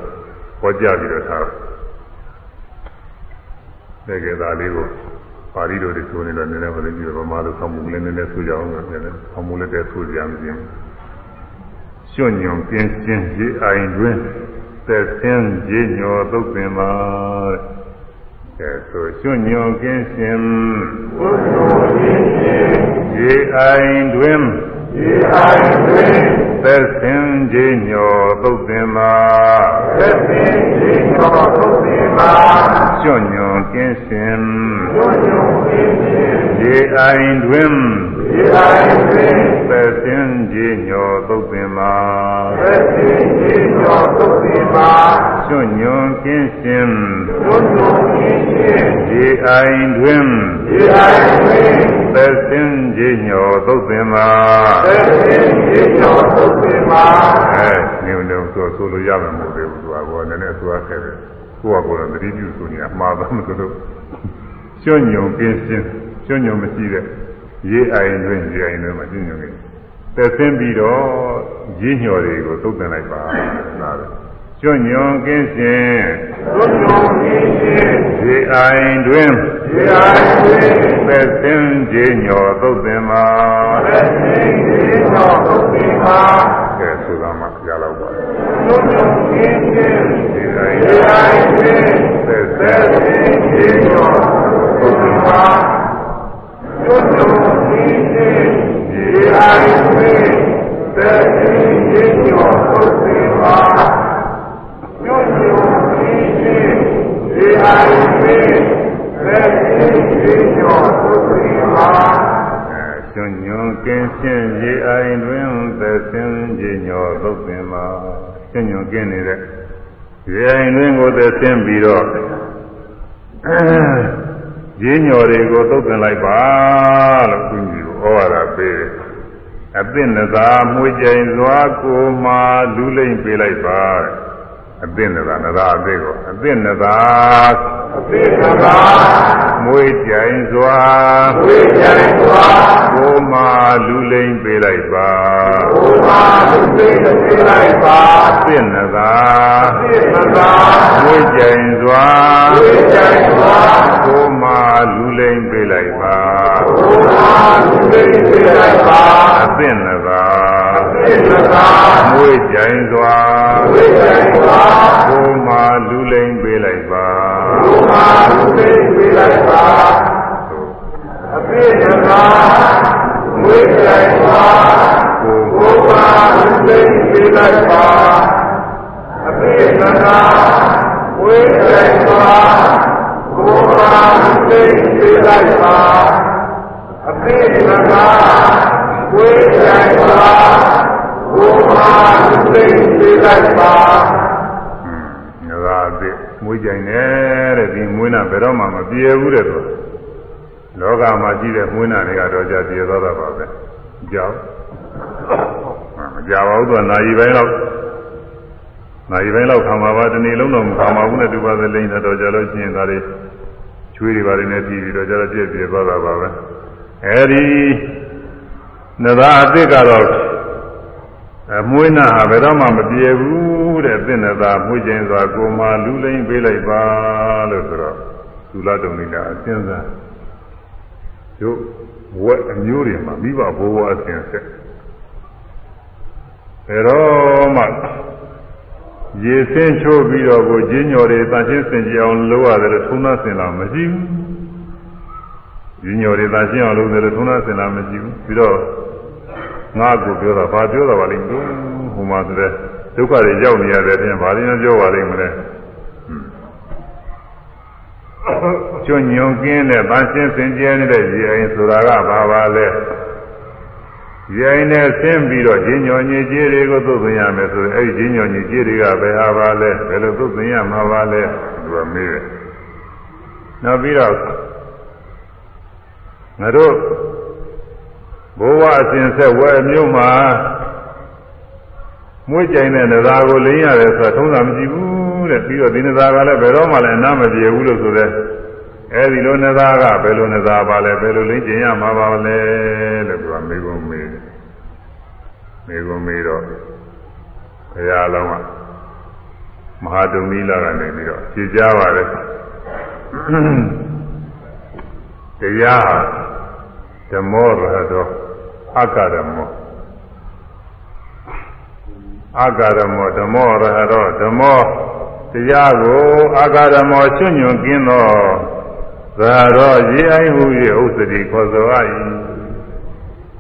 ဟောကြားပြီးတော့ထားတယ်ကဲဒါလေးကိုပါဠိတော်တွေဆိုနေတော့နည်းနည်းဟောနေပြီးတော့ဗမာလိုဆောင်းမှုလည်းနည်းနည်းဆိုကြအောင်လို့နည်းနည်းဆောင်းမှုလည်းတည်းဆိုကြမခြင်းကျွညွန်ပြင်းရှင်းရေအိုင်တွင်သက်ဆင်းရေညောသုတ်ပင်ပါတဲ့ဆိုကျွညွန်ကင်းရှင်ရေအိုင်တွင်ရေအိုင်တွင် သက်ဆင်းရေညောသုတ်ပင်ပါသက်ဆင်းရေညောသုတ်ပင်ပါကျွညွန်ကင်းရှင်ကျွညွန်ကင်းရှင်ရေအိုင်တွင် ဒီတိုင်းတွင်သက်ရှင်ကြီးညောသုတ်ပင်မှာသက်ရှင်ကြီးညောသုတ်ပင်မှာကျွညွန်ကင်းရှင်ကျွညွန်ကင်းရှင်ဒီအိုင်တွင်ဒီအိုင်တွင်သက်ရှင်ကြီးညောသုတ်ပင်မှာသက်ရှင်ကြီးညောသုတ်ပင်မှာအဲညုံတုံဆိုဆိုလို့ရမှာမဟုတ်သေးဘူးသူကဘောနည်းနည်းဆိုရခဲ့တယ်ကိုကကိုယ်တော့တတိပြုဆိုနေတာမှားသားမလို့ကျွညွန်ကင်းရှင်ကျွညွန်မရှိတဲ့ ရေအိုင်တွင်ရေအိုင်တွင်မှာညညနေသက်ဆင်းပြီးတော့ရေညော်တွေကိုသုတ်တင်လိုက်ပါနားတယ်ကျွညွန်ကင်းရှင်ကျွညွန်ကင်းရှင်ရေအိုင်တွင်ရေအိုင်တွင်သက်ဆင်းရေညော်သုတ်တင်ပါသက်ဆင်းရေညော်သုတ်တင်ပါကဲဆိုတာမှရတော့ပါကျွညွန်ကင်းရှင်ရေအိုင်တွင်သက်ဆင်းရေညော်သုတ်တင်ပါကျွတ်တော်ကြီးခြင်းဒီအိုင်ဝေသက်ရှင်ခြင်းကျော်သုတ်စေပါကျွတ်တော်ကြီးခြင်းဒီအိုင်ဝေသက်ရှင်ခြင်းကျော်သုတ်စေပါကျွညွန်ကင်းရှင်းရေအိုင်တွင်သက်ရှင်ခြင်းညောသုတ်ပင်ပါကျွညွန်ကင်းနေတဲ့ ရေအိုင်တွင်ကိုသက်ရှင်ပြီးတော့ ရင်းညော်တွေကိုသုတ်သင်လိုက်ပါလို့သူကြီးကိုဩဝါဒပေးတယ်အသင့်နသာမွေကြိမ်စွာကိုမှလူလိမ့်ပေးလိုက်ပါ အသင့်နသာနသာအသစ်ကိုအသင့်နသာအသိသမာမွေးကြိုင်စွာဝိကြံစွာကိုမာလူလိမ့်ပေးလိုက်ပါဘုရားသူသိသိလိုက်ပါအသင့်နသာသိသမာမွေးကြိုင်စွာဝိကြံစွာကိုမာလူလိမ့်ပေးလိုက်ပါဘုရားသူသိသိလိုက်ပါအသင့်နသာသိသ မာမွေးကြိုင်စွာဝိကြံစွာကိုမာလူလိမ့်ပေးလိုက်ပါဘုရားသူသိသိလိုက်ပါအသိသမာဝိကြံစွာကိုဘုရားသူသိသိလိုက်ပါအသိသမာဝိကြံစွာဘုရားသူသိသိလိုက်ပါအသိသမာဝိကြံစွာဘုရားသူသိသိ လိုက်ပါငါကအသစ်မွေးကြိုင်တယ်တဲ့ဒီမွေးနာဘယ်တော့မှမပြေဘူးတဲ့သူလောကမှာရှိတဲ့မွေးနာတွေကတော့ကြာပြေသွားတာပါပဲကြောက်မကြပါဘူးသူကနာရီပိုင်းလောက်နာရီပိုင်းလောက်ခံပါပါတနေ့လုံးတော့မခံပါဘူးနဲ့တူပါသလိမ့်တော့ကြာလို့ရှိရင်ဒါတွေချွေးတွေပါနေပြီးပြီးတော့ကြာတော့ပြည့်ပြေသွားတာပါပဲအဲဒီနသာအသစ်ကတော့ အမွေးနာဟာဘယ်တော့မှမပြေဘူးတဲ့သင့်နသာမွေးခြင်းစွာကိုမာလူလိမ့်ပေးလိုက်ပါလို့ဆိုတော့သုလတုံလိတာအစဉ်းစားတို့ဝက်အမျိုးတွေမှာမိဘဘိုးဘွားအစဉ်ဆက်ဘယ်တော့မှရေဆင်းချိုးပြီးတော့ကိုကျင်းညော်တွေတန်ရှင်းစင်ကြအောင်လုပ်ရတယ်လို့ထုံးသားစင်လာမရှိဘူးကျင်းညော်တွေတန်ရှင်းအောင်လုပ်တယ်လို့ထုံးသားစင်လာမရှိဘူးပြီးတော့ ငါကိုပြောတာဘာပြောတာပါလိမ့်လို့ဟိုမှာဆိုတဲ့ဒုက္ခတွေရောက်နေရတဲ့အပြင်ဘာလို့ပြောပါလိမ့်မလဲကျွညုံကင်းတဲ့တန်ရှင်းစင်ကြဲနေတဲ့ရေအိမ်ဆိုတာကဘာပါလဲရေအိမ်နဲ့ဆင်းပြီးတော့ဂျင်းညောညစ်ကြေးတွေကိုသုတ်သင်ရမယ်ဆိုရင်အဲ့ဒီဂျင်းညောညစ်ကြေးတွေကဘယ်ဟာပါလဲဘယ်လိုသုတ်သင်ရမှာပါလဲသူကမေးတယ်နောက်ပြီးတော့ငါတို့ ဘိုးဘွားအစဉ်ဆက်ဝဲမျိုးမှာမွေးကြိုင်တဲ့နသာကိုလင်းရတယ်ဆိုတာထုံးတာမရှိဘူးတဲ့ပြီးတော့ဒီနသာကလည်းဘယ်တော့မှလည်းအနာမပြေဘူးလို့ဆိုတဲ့အဲဒီလိုနသာကဘယ်လိုနသာပါလဲဘယ်လိုလင်းကျင်ရမှာပါလဲလို့သူကမေးကုန်မေးတယ်မေးကုန်မေးတော့ဘုရားလောင်းကမဟာတုံနီလာကနေပြီးတော့ဖြေကြပါတယ်တရားဓမ္မောရဟတော အက္ခရမောအာဂရမောဓမ္မောရဟရောဓမ္မောတရားကိုအာဂရမောချွညွန်ကင်းသောသာရောရေအိုင်ဟု၍ဥစ္စတိခေါ်ဆိုအပ်၏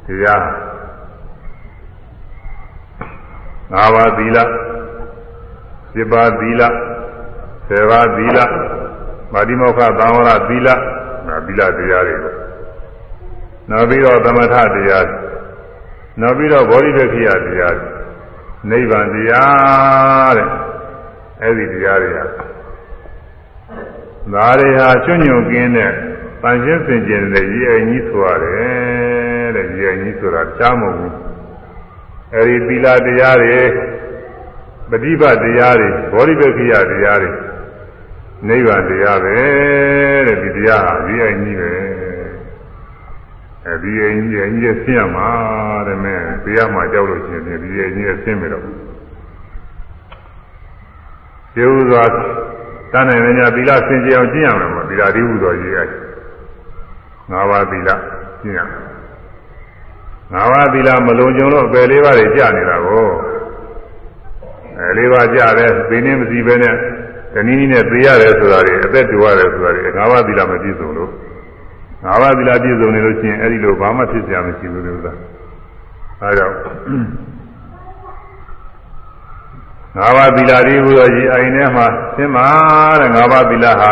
တရားငါးပါးသီလစေပါသီလဆေပါသီလမာတိမောခသံဝရသီလနာသီလတရားတွေနောက်ပြီးတော့သမထတရား နောက်ပြီးတော့ဗောဓိပက္ခိယတရားနိဗ္ဗာန်တရားတဲ့အဲ့ဒီတရားတွေကဒါတွေဟာချွညွန်ကင်းတဲ့တန်ရှင်းစင်ကြယ်တဲ့ရည်အိမ်ကြီးဆိုရတယ်တဲ့ရည်အိမ်ကြီးဆိုတာကြားမဟုတ်ဘူးအဲ့ဒီသီလတရားတွေပฏิပတ်တရားတွေဘောဓိပက္ခိယတရားတွေနိဗ္ဗာန်တရားပဲတဲ့ဒီတရားဟာရည်အိမ်ကြီးပဲ အဲဒီအိမ်ကြီးအိမ်ကြီးဆင်းရမှာတဲ့မဲတရားမှာကြောက်လို့ရှိရင်ဒီအိမ်ကြီးဆင်းပြီတော့ကျေဥစွာတန်းနိုင်နေကြသီလဆင်ကြအောင်ကျင့်ရမယ်ပေါ့သီလဒီဟုသောကြီးအဲငါးပါးသီလကျင့်ရမယ်ငါးပါးသီလမလုံးကြုံတော့ပယ်လေးပါးတွေကြာနေတာကိုအဲလေးပါးကြာတယ်သိနေမစီပဲနဲ့တနည်းနည်းနဲ့သိရတယ်ဆိုတာတွေအသက်တူရတယ်ဆိုတာတွေငါးပါးသီလမပြည့်စုံလို့ ငါးပါးသီလပြည့်စုံနေလို့ရှိရင်အဲ့ဒီလိုဘာမှဖြစ်စရာမရှိဘူးလို့သာအဲဒါငါးပါးသီလတွေဟူသောရည်အိုင်ထဲမှာသင်ပါတဲ့ငါးပါးသီလဟာ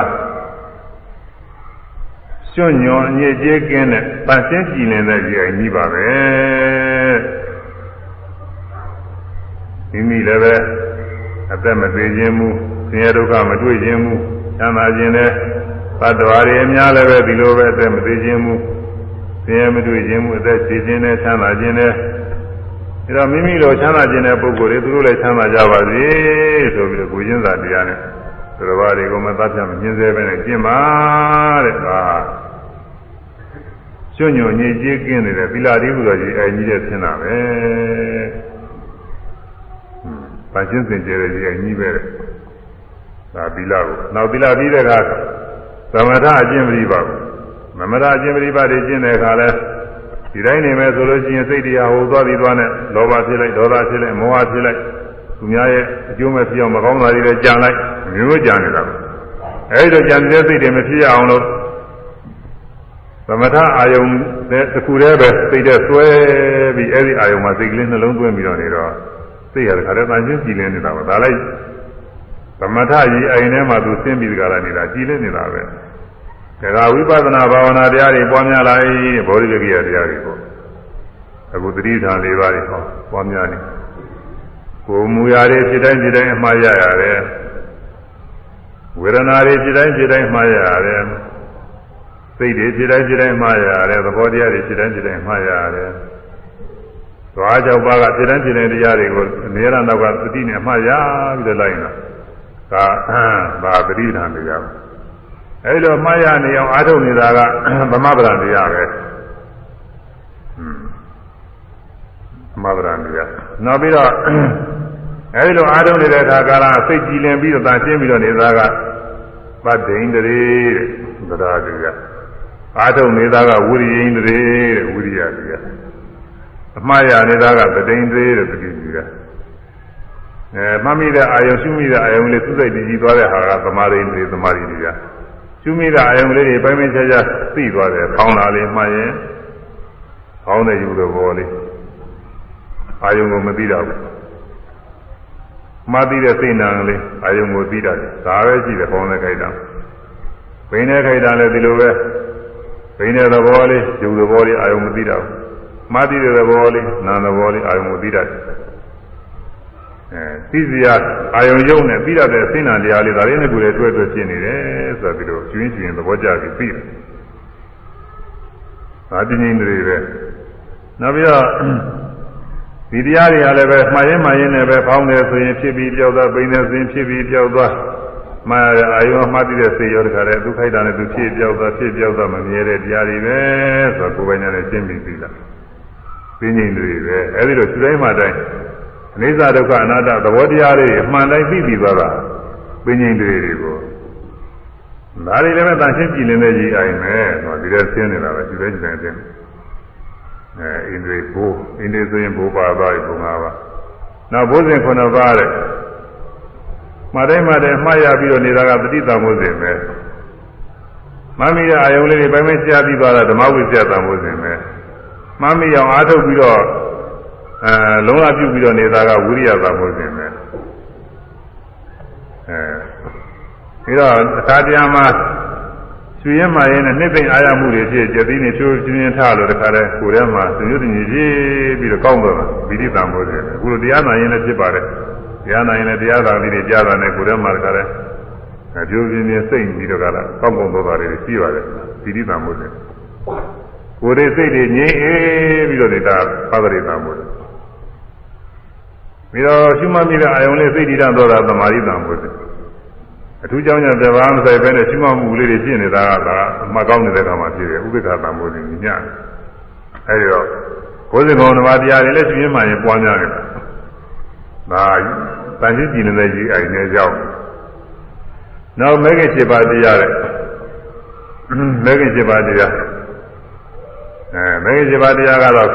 ကျွညွန်ညစ်ကြေးကင်းတဲ့ပတ်စင်းကြည်လင်တဲ့ရည်အိုင်ကြီးပါပဲမိမိလည်းပဲအသက်မသေးခြင်းမူဆင်းရဲဒုက္ခမတွေ့ခြင်းမူသံသာခြင်းလည်း သတ္တဝါတွေအများလည်းပဲဒီလိုပဲအသက်မသေးခြင်းမူဆင်းရဲမတွေ့ခြင်းမူအသက်ရှိခြင်းနဲ့ချမ်းသာခြင်းနဲ့ဒါမိမိလိုချမ်းသာခြင်းတဲ့ပုဂ္ဂိုလ်တွေသူတို့လည်းချမ်းသာကြပါစေဆိုပြီးတော့ကိုချင်းစာတရားနဲ့သူတော်ဘာတွေကိုမသတ်ပြမညှင်းဆဲပဲနဲ့ကျင့်ပါတဲ့ဒါကျွညွညည်ကြီးကင်းနေတဲ့သီလတိဟုဆိုကြီးအဲကြီးတဲ့ဆင်းတာပဲဟွန်းဗာချင်းစင်ကြဲတဲ့ကြီးအဲကြီးပဲတဲ့ဒါသီလကိုနောက်သီလပြီးတဲ့အခါ သမထအကျင့်ပရိပါဘူးသမထအကျင့်ပရိပါတွေကျင့်တဲ့အခါလဲဒီတိုင်းနေမယ်ဆိုလို့ရှိရင်စိတ်တရားဟိုသွားပြီးသွားနဲ့လောဘဖြစ်လိုက်ဒေါသဖြစ်လိုက်မောဟဖြစ်လိုက်သူများရဲ့အကျိုးမဲ့ဖြစ်အောင်မကောင်းတာတွေလည်းကြံလိုက်မျိုးမျိုးကြံနေတာပဲအဲဒီတော့ကြံတဲ့စိတ်တွေမဖြစ်ရအောင်လို့သမထအာယုံတဲ့တစ်ခုတည်းပဲစိတ်တဲ့ဆွဲပြီးအဲဒီအာယုံမှာစိတ်ကလေးနှလုံးသွင်းပြီးတော့နေတော့စိတ်ရတဲ့ခါတည်းတန်ရှင်းကြည်လင်းနေတာပါဒါလိုက်သ မထကြီးအိမ်ထဲမှာသူဆင်းပြီးကြတာနေတာကြည်လင်းနေတာပဲဒါကဝိပဿနာဘာဝနာတရားတွေပွားများလိုက်ဘောဓိဂကိယတရားတွေပေါ့အခုသတိထား၄ပါးတွေဟောပွားများနေကိုယ်မူရာတွေဖြစ်တိုင်းဖြစ်တိုင်းအမှားရရတယ်ဝေဒနာတွေဖြစ်တိုင်းဖြစ်တိုင်းမှားရရတယ်စိတ်တွေဖြစ်တိုင်းဖြစ်တိုင်းမှားရရတယ်သဘောတရားတွေဖြစ်တိုင်းဖြစ်တိုင်းမှားရရတယ်သွားကြောက်ပါကဖြစ်တိုင်းဖြစ်တိုင်းတရားတွေကိုအနည်းရနောက်ကသတိနဲ့မှားရပြီးတော့လိုက်နေတာ ဒါဘာသတိထားနေကြပါအဲဒီလိုမှားရနေအောင်အားထုတ်နေတာကဗမဗရံတရားပဲဗမဗရံတရားနောက်ပြီးတော့အဲဒီလိုအားထုတ်နေတဲ့အခါကာလစိတ်ကြည်လင်ပြီးတော့တန်ရှင်းပြီးတော့နေတာကပတ္တိန်တရေတဲ့တရားတရားအားထုတ်နေတာကဝိရိယိန်တရေတဲ့ဝိရိယတရားအမှားရနေတာကပတ္တိန်တရေတဲ့တတိတရား အဲမှတ်မိတဲ့အာယုံရှုမိတဲ့အာယုံလေးသုစိတ်တည်ကြည်သွားတဲ့ဟာကသမာဓိတွေသမာဓိတရားရှုမိတဲ့အာယုံလေးတွေပိုင်းပိုင်းခြားခြားသိသွားတယ်။ခေါင်းလာလေးမှရင်ခေါင်းတဲ့ယူတဲ့ဘောလေးအာယုံကိုမသိတော့ဘူး။မှသိတဲ့စိတ်နာလေးအာယုံကိုသိတာ။ဒါပဲရှိတယ်ခေါင်းတဲ့ခိုက်တာ။ဘိန်းတဲ့ခိုက်တာလည်းဒီလိုပဲဘိန်းတဲ့သဘောလေးယူတဲ့ဘောလေးအာယုံမသိတော့ဘူး။မှသိတဲ့သဘောလေးနာသဘောလေးအာယုံကိုသိတတ်တယ်။ အဲသိစရာအာယုံယုံနဲ့ပြီးရတဲ့စိဏ္ဏတရားလေးဒါလေးနဲ့ကိုယ်လည်းတွဲတွဲဖြစ်နေတယ်ဆိုပြီးတော့ကျွင်းကျွင်းသဘောကျပြီးပြီးတယ်။ဒါတင်းငင်းတွေပဲ။နောက်ပြီးတော့ဒီတရားတွေကလည်းပဲမှားရင်မှားရင်လည်းပဲဖောင်းတယ်ဆိုရင်ဖြစ်ပြီးပြောက်သွားပိန်တယ်ဆိုရင်ဖြစ်ပြီးပြောက်သွားမှားရတဲ့အာယုံမှားတည်တဲ့စိတ်ရောတခါတည်းသူခိုက်တာနဲ့သူဖြစ်ပြောက်သွားဖြစ်ပြောက်သွားမမြဲတဲ့တရားတွေပဲဆိုတော့ကိုယ်ပိုင်နဲ့ရှင်းပြီးပြီလား။တင်းငင်းတွေပဲအဲဒီလိုသူတိုင်းမှတိုင်း အနိစ္စဒုက္ခအနတ္တသဘောတရားတွေအမှန်တိုင်းသိပြီးသွားတာပင်ငိမ့်တွေကိုဒါတွေလည်းပဲတန်ရှင်းကြည်လင်တဲ့ကြီးအိုင်မယ်တော့ဒီလိုဆင်းနေတာပဲဒီလိုကြည့်နေတယ်အဲအိန္ဒြေဘိုးအိန္ဒြေဆိုရင်ဘိုးပါသွားပြီဘုံ၅ပါးနောက်ဘိုးစဉ်ခုနှစ်ပါးတဲ့မတိုင်းမတိုင်းမှားရပြီးတော့နေတာကပဋိသင်္ဘောစဉ်ပဲမမီတဲ့အာယုံလေးတွေပိုင်းပိုင်းရှားပြီးသွားတာဓမ္မဝိဇ္ဇာသံဃောစဉ်ပဲမမီအောင်အားထုတ်ပြီးတော့ အဲလုံးဝပြုပြီးတော့နေတာကဝိရိယသာမို့ရှင်ပဲအဲပြီးတော့အခါတရားမှာကျွေးရမှရင်နဲ့နှစ်သိမ့်အားရမှုတွေဖြစ်ကြသိနေချိုးကျွင်းထားလို့တခါလဲကိုယ်ထဲမှာသူညွတ်တင်ကြီးပြီးတော့ကောင်းသွားတာဗိဓိတံမို့ရှင်အခုလိုတရားနာရင်လည်းဖြစ်ပါတယ်တရားနာရင်လည်းတရားသာလေးတွေကြားတာနဲ့ကိုယ်ထဲမှာတခါလဲအကျိုးပြင်းပြင်းစိတ်ပြီးတော့ကလာကောင်းကောင်းသောတာတွေရှိပါတယ်ဗိဓိတံမို့ရှင်ကိုယ်ရဲ့စိတ်တွေငြိမ်းအေးပြီးတော့နေတာပါဒရိတံမို့ရှင် ပြီးတော့ရှုမှတ်မိတဲ့အာယုံလေးသိတည်တတ်တော့တာသမာဓိတံဘုရားအထူးကြောင့်ညာတဘာမဆိုင်ပဲနဲ့ရှုမှတ်မှုလေးတွေဖြစ်နေတာကဒါအမှတ်ကောင်းနေတဲ့ခါမှာဖြစ်တယ်ဥပိ္ပခာတံဘုရားညညအဲဒီတော့ဘုဇင်ကောင်ဓမ္မတရားတွေလည်းရှုရင်းမှရင်ပွားများနေတာဒါတန်ရှင်းကြည်နေတဲ့ကြီးအိုင်နေကြောင်းနောက်မဲခင်7ပါးတရားတဲ့မဲခင်7ပါးတရားအဲမဲခင်7ပါးတရားကတော့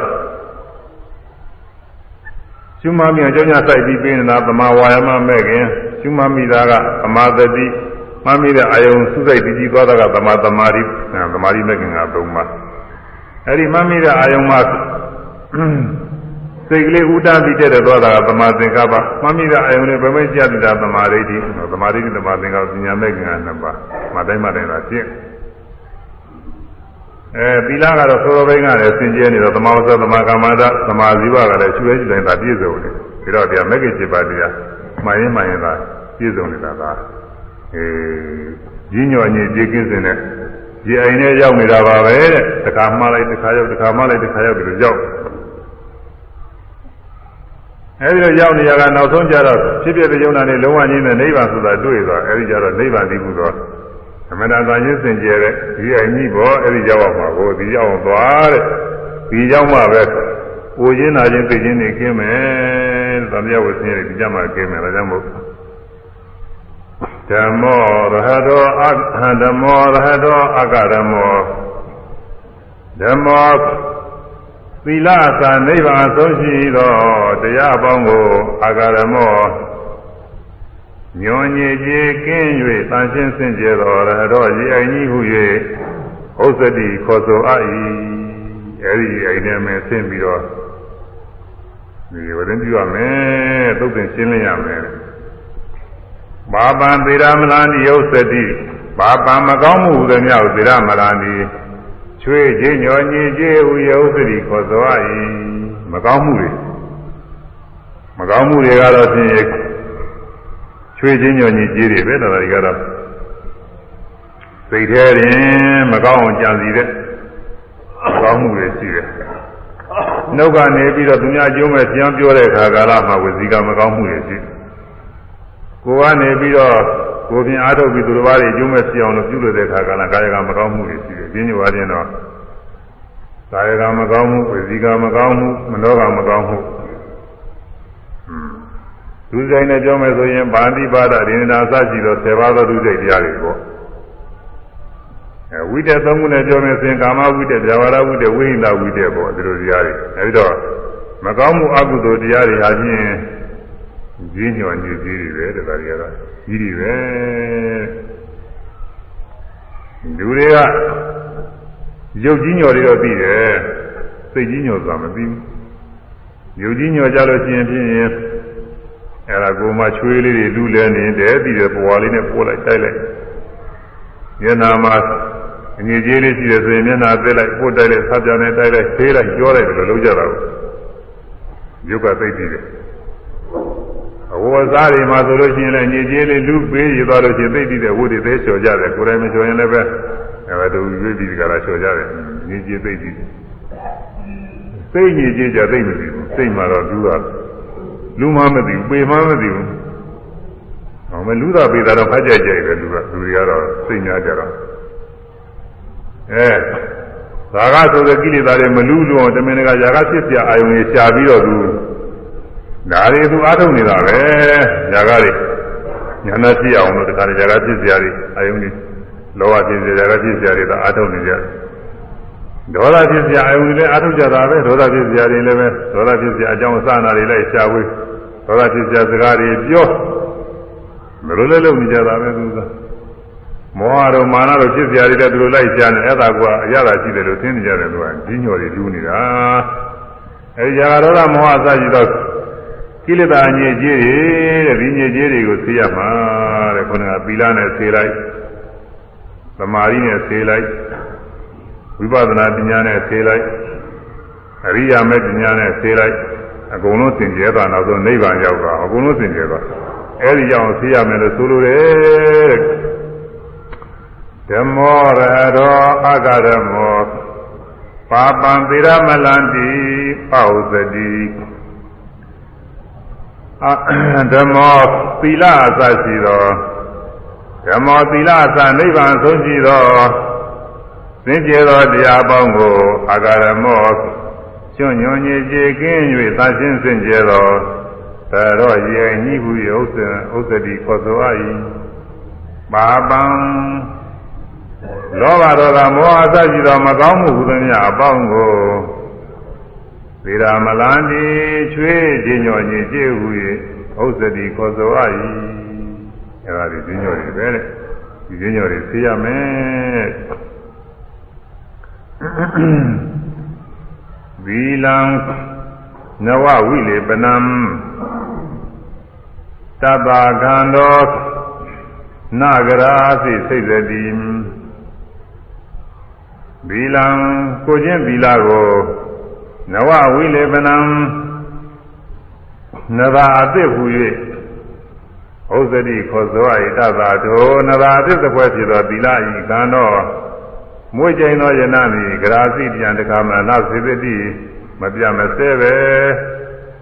ရှုမှတ်မိအကြောင်းညာစိုက်ပြီးပေးနေတာသမာဝါယမမဲ့ခင်ရှုမှတ်မိတာကသမာသတိမှတ်မိတဲ့အာယုံစုစိတ်တည်ကြည်သွားတာကသမာသမာဓိသမာဓိမဲ့ခင်ကသုံးပါအဲ့ဒီမှတ်မိတဲ့အာယုံမှာစိတ်ကလေးဥဒ္ဒတိတဲ့သွားတာကသမာသင်္ကပ္ပမှတ်မိတဲ့အာယုံလေးဘယ်မဲ့ကြတဲ့သမာဓိတိသမာဓိတိသမာသင်္ကပ္ပပညာမဲ့ခင်ကနှစ်ပါးမတိုင်းမတိုင်းသာရှင်း အဲသီလကတော့သောသောဘိန်းကလည်းစင်ကြဲနေတော့သမာဝဇ္ဇသမာကမ္မန္တသမာဇီဝကလည်းချွေးကြည့်တိုင်းသာပြည့်စုံတယ်ပြီးတော့တရားမဂ္ဂင်7ပါးတရားမှန်ရင်မှန်ရင်သာပြည့်စုံနေတာကအဲကြီးညော်ညစ်ကြည်ကင်းစင်တဲ့ဒီအိမ်နဲ့ရောက်နေတာပါပဲတဲ့တခါမှလိုက်တခါရောက်တခါမှလိုက်တခါရောက်ပြီးတော့ရောက်အဲဒီလိုရောက်နေရကနောက်ဆုံးကြတော့ဖြစ်ဖြစ်တဲ့ယုံနာနဲ့လုံးဝချင်းနဲ့နိဗ္ဗာန်ဆိုတာတွေ့သွားအဲဒီကြတော့နိဗ္ဗာန်တည်မှုတော့ အမှန်တရားချင်းစင်ကြယ်တဲ့ဒီအညီဘောအဲဒီရောက်အောင်ပါကိုဒီရောက်အောင်သွားတဲ့ဒီရောက်မှပဲပူရင်းနာခြင်းသိခြင်းနေခင်းမယ်သံဃာဝဆင်းရဲဒီကြမှာခင်းမယ်ဒါကြောင့်မို့ဓမ္မောရဟတောအဓမ္မောရဟတောအကဓမ္မောဓမ္မောသီလသာနိဗ္ဗာန်ဆုံးရှိသောတရားအပေါင်းကိုအာဂရမော ညွန်ညည်ကြီးကင်း၍တန်ရှင်းစင်ကြယ်တော်ရတော်ရည်အိုင်ကြီးဟု၍ဥစ္စတိခေါ်ဆိုအပ်၏အဲဒီအိမ်ထဲမှာဆင်းပြီးတော့ဒီဝရင်ပြရမယ်သုတ်သင်ရှင်းလင်းရမယ်ဘာပံသေရမလာနိဥစ္စတိဘာပံမကောင်းမှုဟူသည်များသေရမလာနိချွေခြင်းညောညင်ခြင်းဟူရုပ်စရိခေါ်သွား၏မကောင်းမှုတွေမကောင်းမှုတွေကတော့ဖြင့် ချွေခြင်းညောညင်ခြင်းတွေပဲတော်တော်ကြီးကတော့စိတ်ထဲရင်မကောင်းအောင်ကြံစီတဲ့မကောင်းမှုတွေရှိတယ်နှုတ်ကနေပြီးတော့သူများကျိုးမဲ့ပြန်ပြောတဲ့အခါကာလမှာဝစီကမကောင်းမှုတွေရှိကိုကနေပြီးတော့ကိုပြင်အားထုတ်ပြီးသူတစ်ပါးတွေကျိုးမဲ့ဖြစ်အောင်လို့ပြုလုပ်တဲ့အခါကာလကာယကမကောင်းမှုတွေရှိတယ်။ဒီညဝါချင်းတော့ကာယကမကောင်းမှုဝစီကမကောင်းမှုမနောကမကောင်းမှု သူစိတ်နဲ့ပြောမယ်ဆိုရင်ဗာတိပါဒဒိန္ဒာစရှိသောဆေပါသောသူစိတ်တရားတွေပေါ့အဲဝိတ္တသုံးခုနဲ့ပြောမယ်ဆိုရင်ကာမဝိတ္တ၊ဇာဝရဝိတ္တ၊ဝိဟိန္ဒဝိတ္တပေါ့ဒီလိုတရားတွေအဲဒီတော့မကောင်းမှုအကုသိုလ်တရားတွေဟာချင်းကြီးညောညစ်ကြီးတွေပဲတရားတွေကတော့ကြီးတွေပဲလူတွေကရုပ်ကြီးညော်တွေတော့သိတယ်စိတ်ကြီးညော်ဆိုတာမသိဘူးရုပ်ကြီးညော်ကြလို့ရှိရင်ဖြင့် အဲ့ဒါကိုမှချွေးလေးတွေလူလဲနေတယ်ပြီးတယ်ပွားလေးနဲ့ပို့လိုက်တိုက်လိုက်မျက်နာမှာအငြိကြီးလေးရှိတယ်ဆိုရင်မျက်နာသိလိုက်ပို့တိုက်လိုက်ဆပ်ပြာနဲ့တိုက်လိုက်သေးလိုက်ကြောလိုက်တယ်လို့လုပ်ကြတာကိုရုပ်ကသိပြီးတယ်အဝတ်စားတွေမှာဆိုလို့ရှိရင်လည်းညစ်ကြေးလေးလူပေးရသွားလို့ရှိရင်သိပြီးတဲ့ဝတ်တွေသေးလျှော်ကြတယ်ကိုယ်တိုင်မလျှော်ရင်လည်းပဲအဲဒါတို့ရွေးပြီးကြတာလျှော်ကြတယ်ညစ်ကြေးသိပြီးစိတ်ညစ်ကြေးကြသိမသိဘူးစိတ်မှာတော့လူက လူမှမသိဘူးပေမှမသိဘူးဟောမလူသာပေတာတော့ဖတ်ကြကြတယ်လူကလူတွေကတော့စိတ်များကြတော့အဲဒါကဆိုတဲ့ကိလေသာတွေမလူလို့အောင်တမင်ကຢာကဖြစ်ပြအာယုန်ကြီးရှားပြီးတော့သူဒါတွေသူအားထုတ်နေတာပဲຢာကတွေညာနာဖြစ်အောင်လို့တခါຢာကဖြစ်စရာတွေအာယုန်ကြီးလောဘဖြစ်စရာຢာကဖြစ်စရာတွေဒါအားထုတ်နေကြ ဒေါသဖြစ်စရာအာယုန်တွေလည်းအားထုတ်ကြတာပဲဒေါသဖြစ်စရာတွေလည်းပဲဒေါသဖြစ်စရာအကြောင်းအစနာတွေလည်းရှားဝေးဒေါသဖြစ်စရာစကားတွေပြောမလို့လည်းလုပ်နေကြတာပဲသူကမောဟတို့မာနတို့ဖြစ်စရာတွေလည်းသူတို့လိုက်ရှားနေအဲ့ဒါကအရသာရှိတယ်လို့သိနေကြတယ်သူကကြီးညော်တွေလူးနေတာအဲဒီຢာကဒေါသမောဟအစရှိတော့ကိလေသာညစ်ကြေးတွေတဲ့ဒီညစ်ကြေးတွေကိုသိရမှာတဲ့ခုနကပီလာနဲ့ဆေးလိုက်သမာဓိနဲ့ဆေးလိုက် ဝိပဿနာပညာနဲ့ဆေးလိုက်အရိယာမေပညာနဲ့ဆေးလိုက်အကုန်လုံးသင်ကျဲသွားနောက်ဆုံးနိဗ္ဗာန်ရောက်တာအကုန်လုံးသင်ကျဲသွားအဲဒီကြောင့်ဆေးရမယ်လို့ဆိုလိုတယ်ဓမ္မောရတောအဂရမောပါပံသီရမလန္တိပောဇတိဓမ္မောသီလအစရှိသောဓမ္မောသီလအစနိဗ္ဗာန်ဆုံးရှိသော သင်ကျေသောတရားပေါင်းကိုအာဂရမောကျွညွန်ညေကျေကင်း၍သရှင်းစင်ကြယ်သောသရောရေညှိဟု၍ဥစ္စဥစ္စတိခေါ်ဆိုအ၏ပါပံလောဘဒေါသမောဟအစရှိသောမကောင်းမှုဟူသည်များအပေါင်းကိုသေရာမလန်ဒီချွေးခြင်းညောညင်ကျေဟု၍ဥစ္စတိခေါ်ဆိုအ၏အဲဒါဒီခြင်းညောတွေပဲတဲ့ဒီခြင်းညောတွေသိရမယ် ဗီလံနဝဝိလေပနံတပ္ပကံသောနာဂရာသိစိတ်သတိဗီလံကိုချင်းဗီလာကိုနဝဝိလေပနံနဘာအသစ်ဟူ၍ဥစ္စတိခေါ်သောဣတသာတောနဘာအသစ်တစ်ပွဲဖြစ်သောဗီလာဤကံတော် မွေးကြိမ်သောယနာမီဂရာစီတံတက္ကမနာစေတတိမပြမစဲပဲ